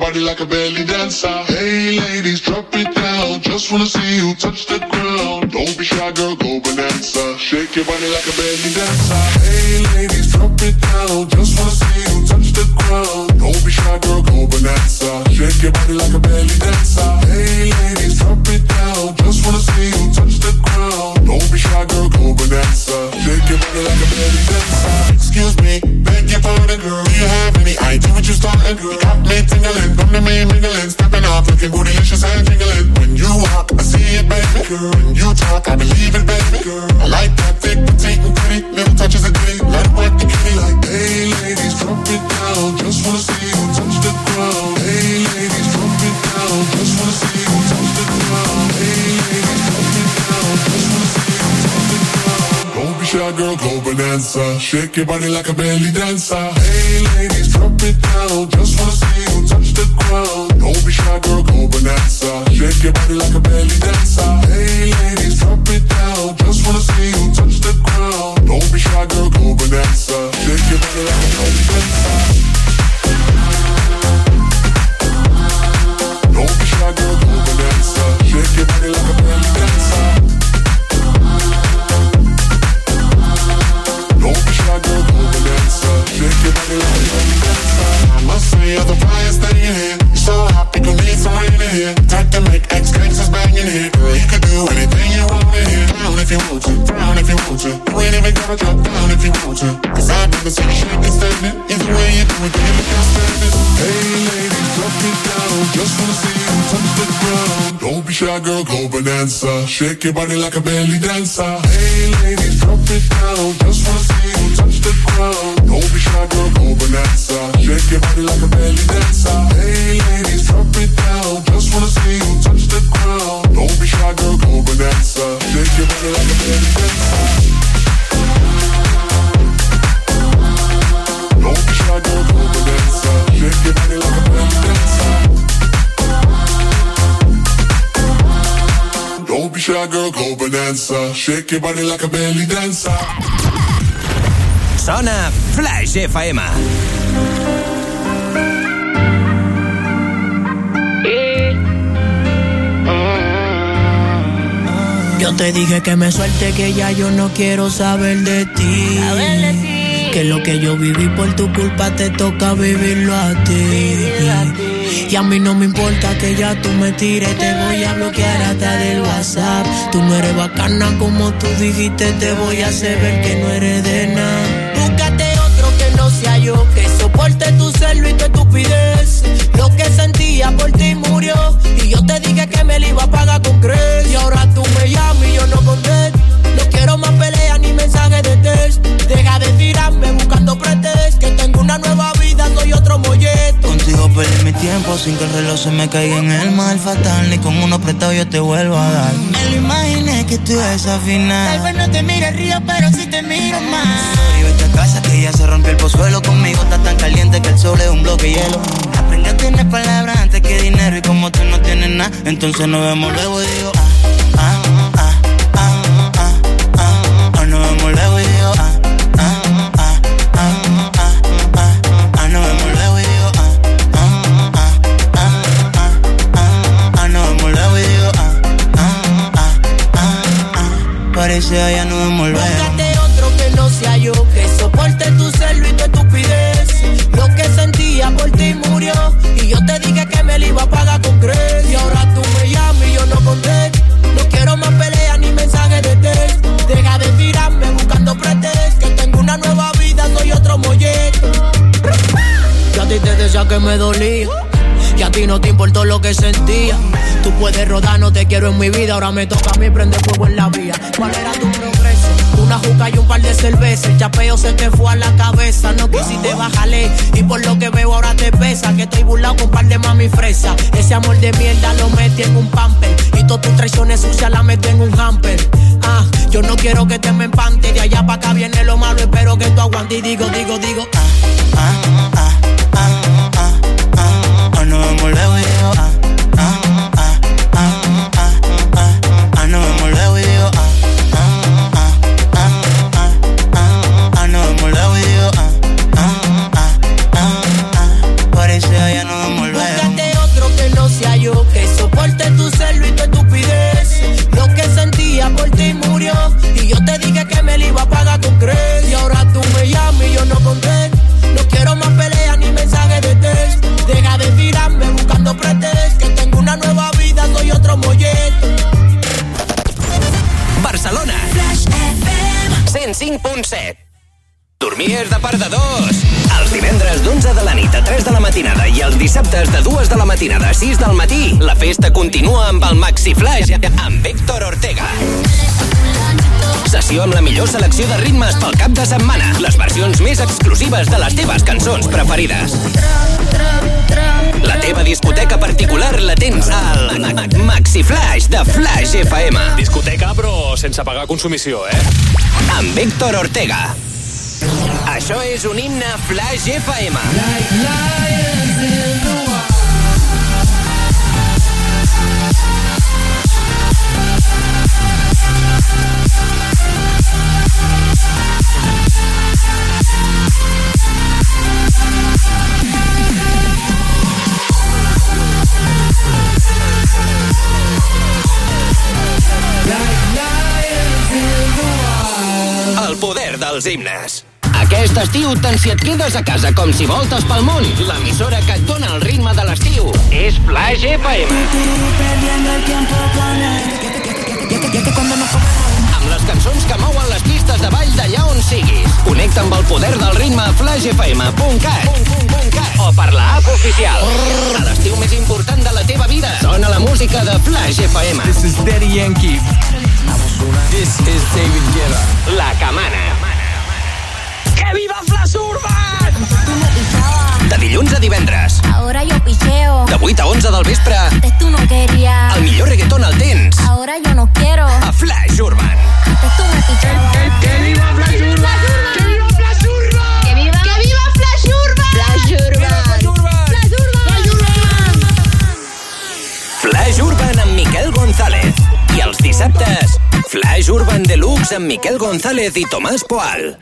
Speaker 18: Everybody like a bear. your body like a Flash FM.
Speaker 11: Yo te dije que me suelte, que ya yo no quiero saber de ti. Que lo que yo viví por tu culpa te toca Vivirlo a ti. Y a mí no me importa que ya tú me tires, te voy a bloquear hasta del WhatsApp. Tú no eres bacana como tú dijiste, te voy a hacer ver que no eres de nada. Búscate otro que no sea yo, que soporte tu celo y tu estupidez. Lo que sentía por ti murió y yo te dije que me lo iba a pagar con crédito. Y ahora tú me llamas y yo no contesto no más peleas ni mensajes de test. Deja de tirarme buscando pretextos Que tengo una
Speaker 1: nueva vida, soy otro molleto. Contigo perdí mi tiempo sin que el reloj se me caiga en el mal fatal. Ni con uno prestado yo te vuelvo a dar. Me lo imaginé que tú a final. Tal vez no te mire río, pero si te miro más. Vivo esta casa que ya se rompió el pozuelo. Conmigo está tan caliente que el sol es un bloque de hielo. Aprende a tener palabras antes que dinero. Y como tú no tienes nada, entonces nos vemos luego y digo, ya no me Búscate
Speaker 11: otro que no sea yo, que soporte tu celo y tu estupidez. Lo que sentía por ti murió, y yo te dije que me lo iba a pagar con crees. Y ahora tú me llamas y yo no conté No quiero más peleas ni mensajes de test. Deja de tirarme buscando pretextos. Que tengo una nueva vida, soy otro molleto. Ya a ti te decía que me dolía, y a ti no te importó lo que sentía Tú puedes rodar, no te quiero en mi vida. Ahora me toca a mí prender fuego en la vía. ¿Cuál era tu progreso? Una juca y un par de cervezas. El chapeo se te fue a la cabeza. No quisiste bajarle. Y por lo que veo ahora te pesa. Que estoy burlado con un par de mami fresa. Ese amor de mierda lo metí en un pamper. Y todas tus traiciones sucias la metí en un hamper. Ah, yo no quiero que te me empante. De allá para acá viene lo malo. Espero que tú aguantes. Y digo, digo, digo. Ah, ah.
Speaker 9: 6 del matí. La festa continua amb el Maxi Flash amb Víctor Ortega. Sessió amb la millor selecció de ritmes pel cap de setmana. Les versions més exclusives de les teves cançons preferides. La teva discoteca particular la tens al Maxi Flash de Flash FM. Discoteca, però sense pagar consumició, eh? Amb Víctor Ortega. Això és un himne Flash
Speaker 13: FM. Like
Speaker 9: els himnes. Aquest estiu, tant si et quedes a casa com si voltes pel món, l'emissora que et dona el ritme de l'estiu és Flash FM. Amb les cançons que mouen les pistes de ball d'allà on siguis. Connecta amb el poder del ritme a flashfm.cat o per la oficial. A l'estiu més important de la teva vida sona la música de Flash FM. This is Daddy Yankee. This is David Guetta. La Camana. De dilluns a divendres.
Speaker 25: Ahora yo picheo. De
Speaker 9: 8 a 11 del vespre. Antes
Speaker 25: tú no querías. El millor reggaeton al tens. Ahora yo no quiero. A
Speaker 9: Flash Urban. Antes
Speaker 25: tú me
Speaker 11: picheabas. Que, que, que viva Flash Urban. Que viva Flash Urban. Que viva, Flash Urban. Flash Urban. Flash Urban. Flash
Speaker 9: Urban. Flash Urban amb Miquel González. I els dissabtes, Flash Urban Deluxe amb Miquel González i Tomàs Poal.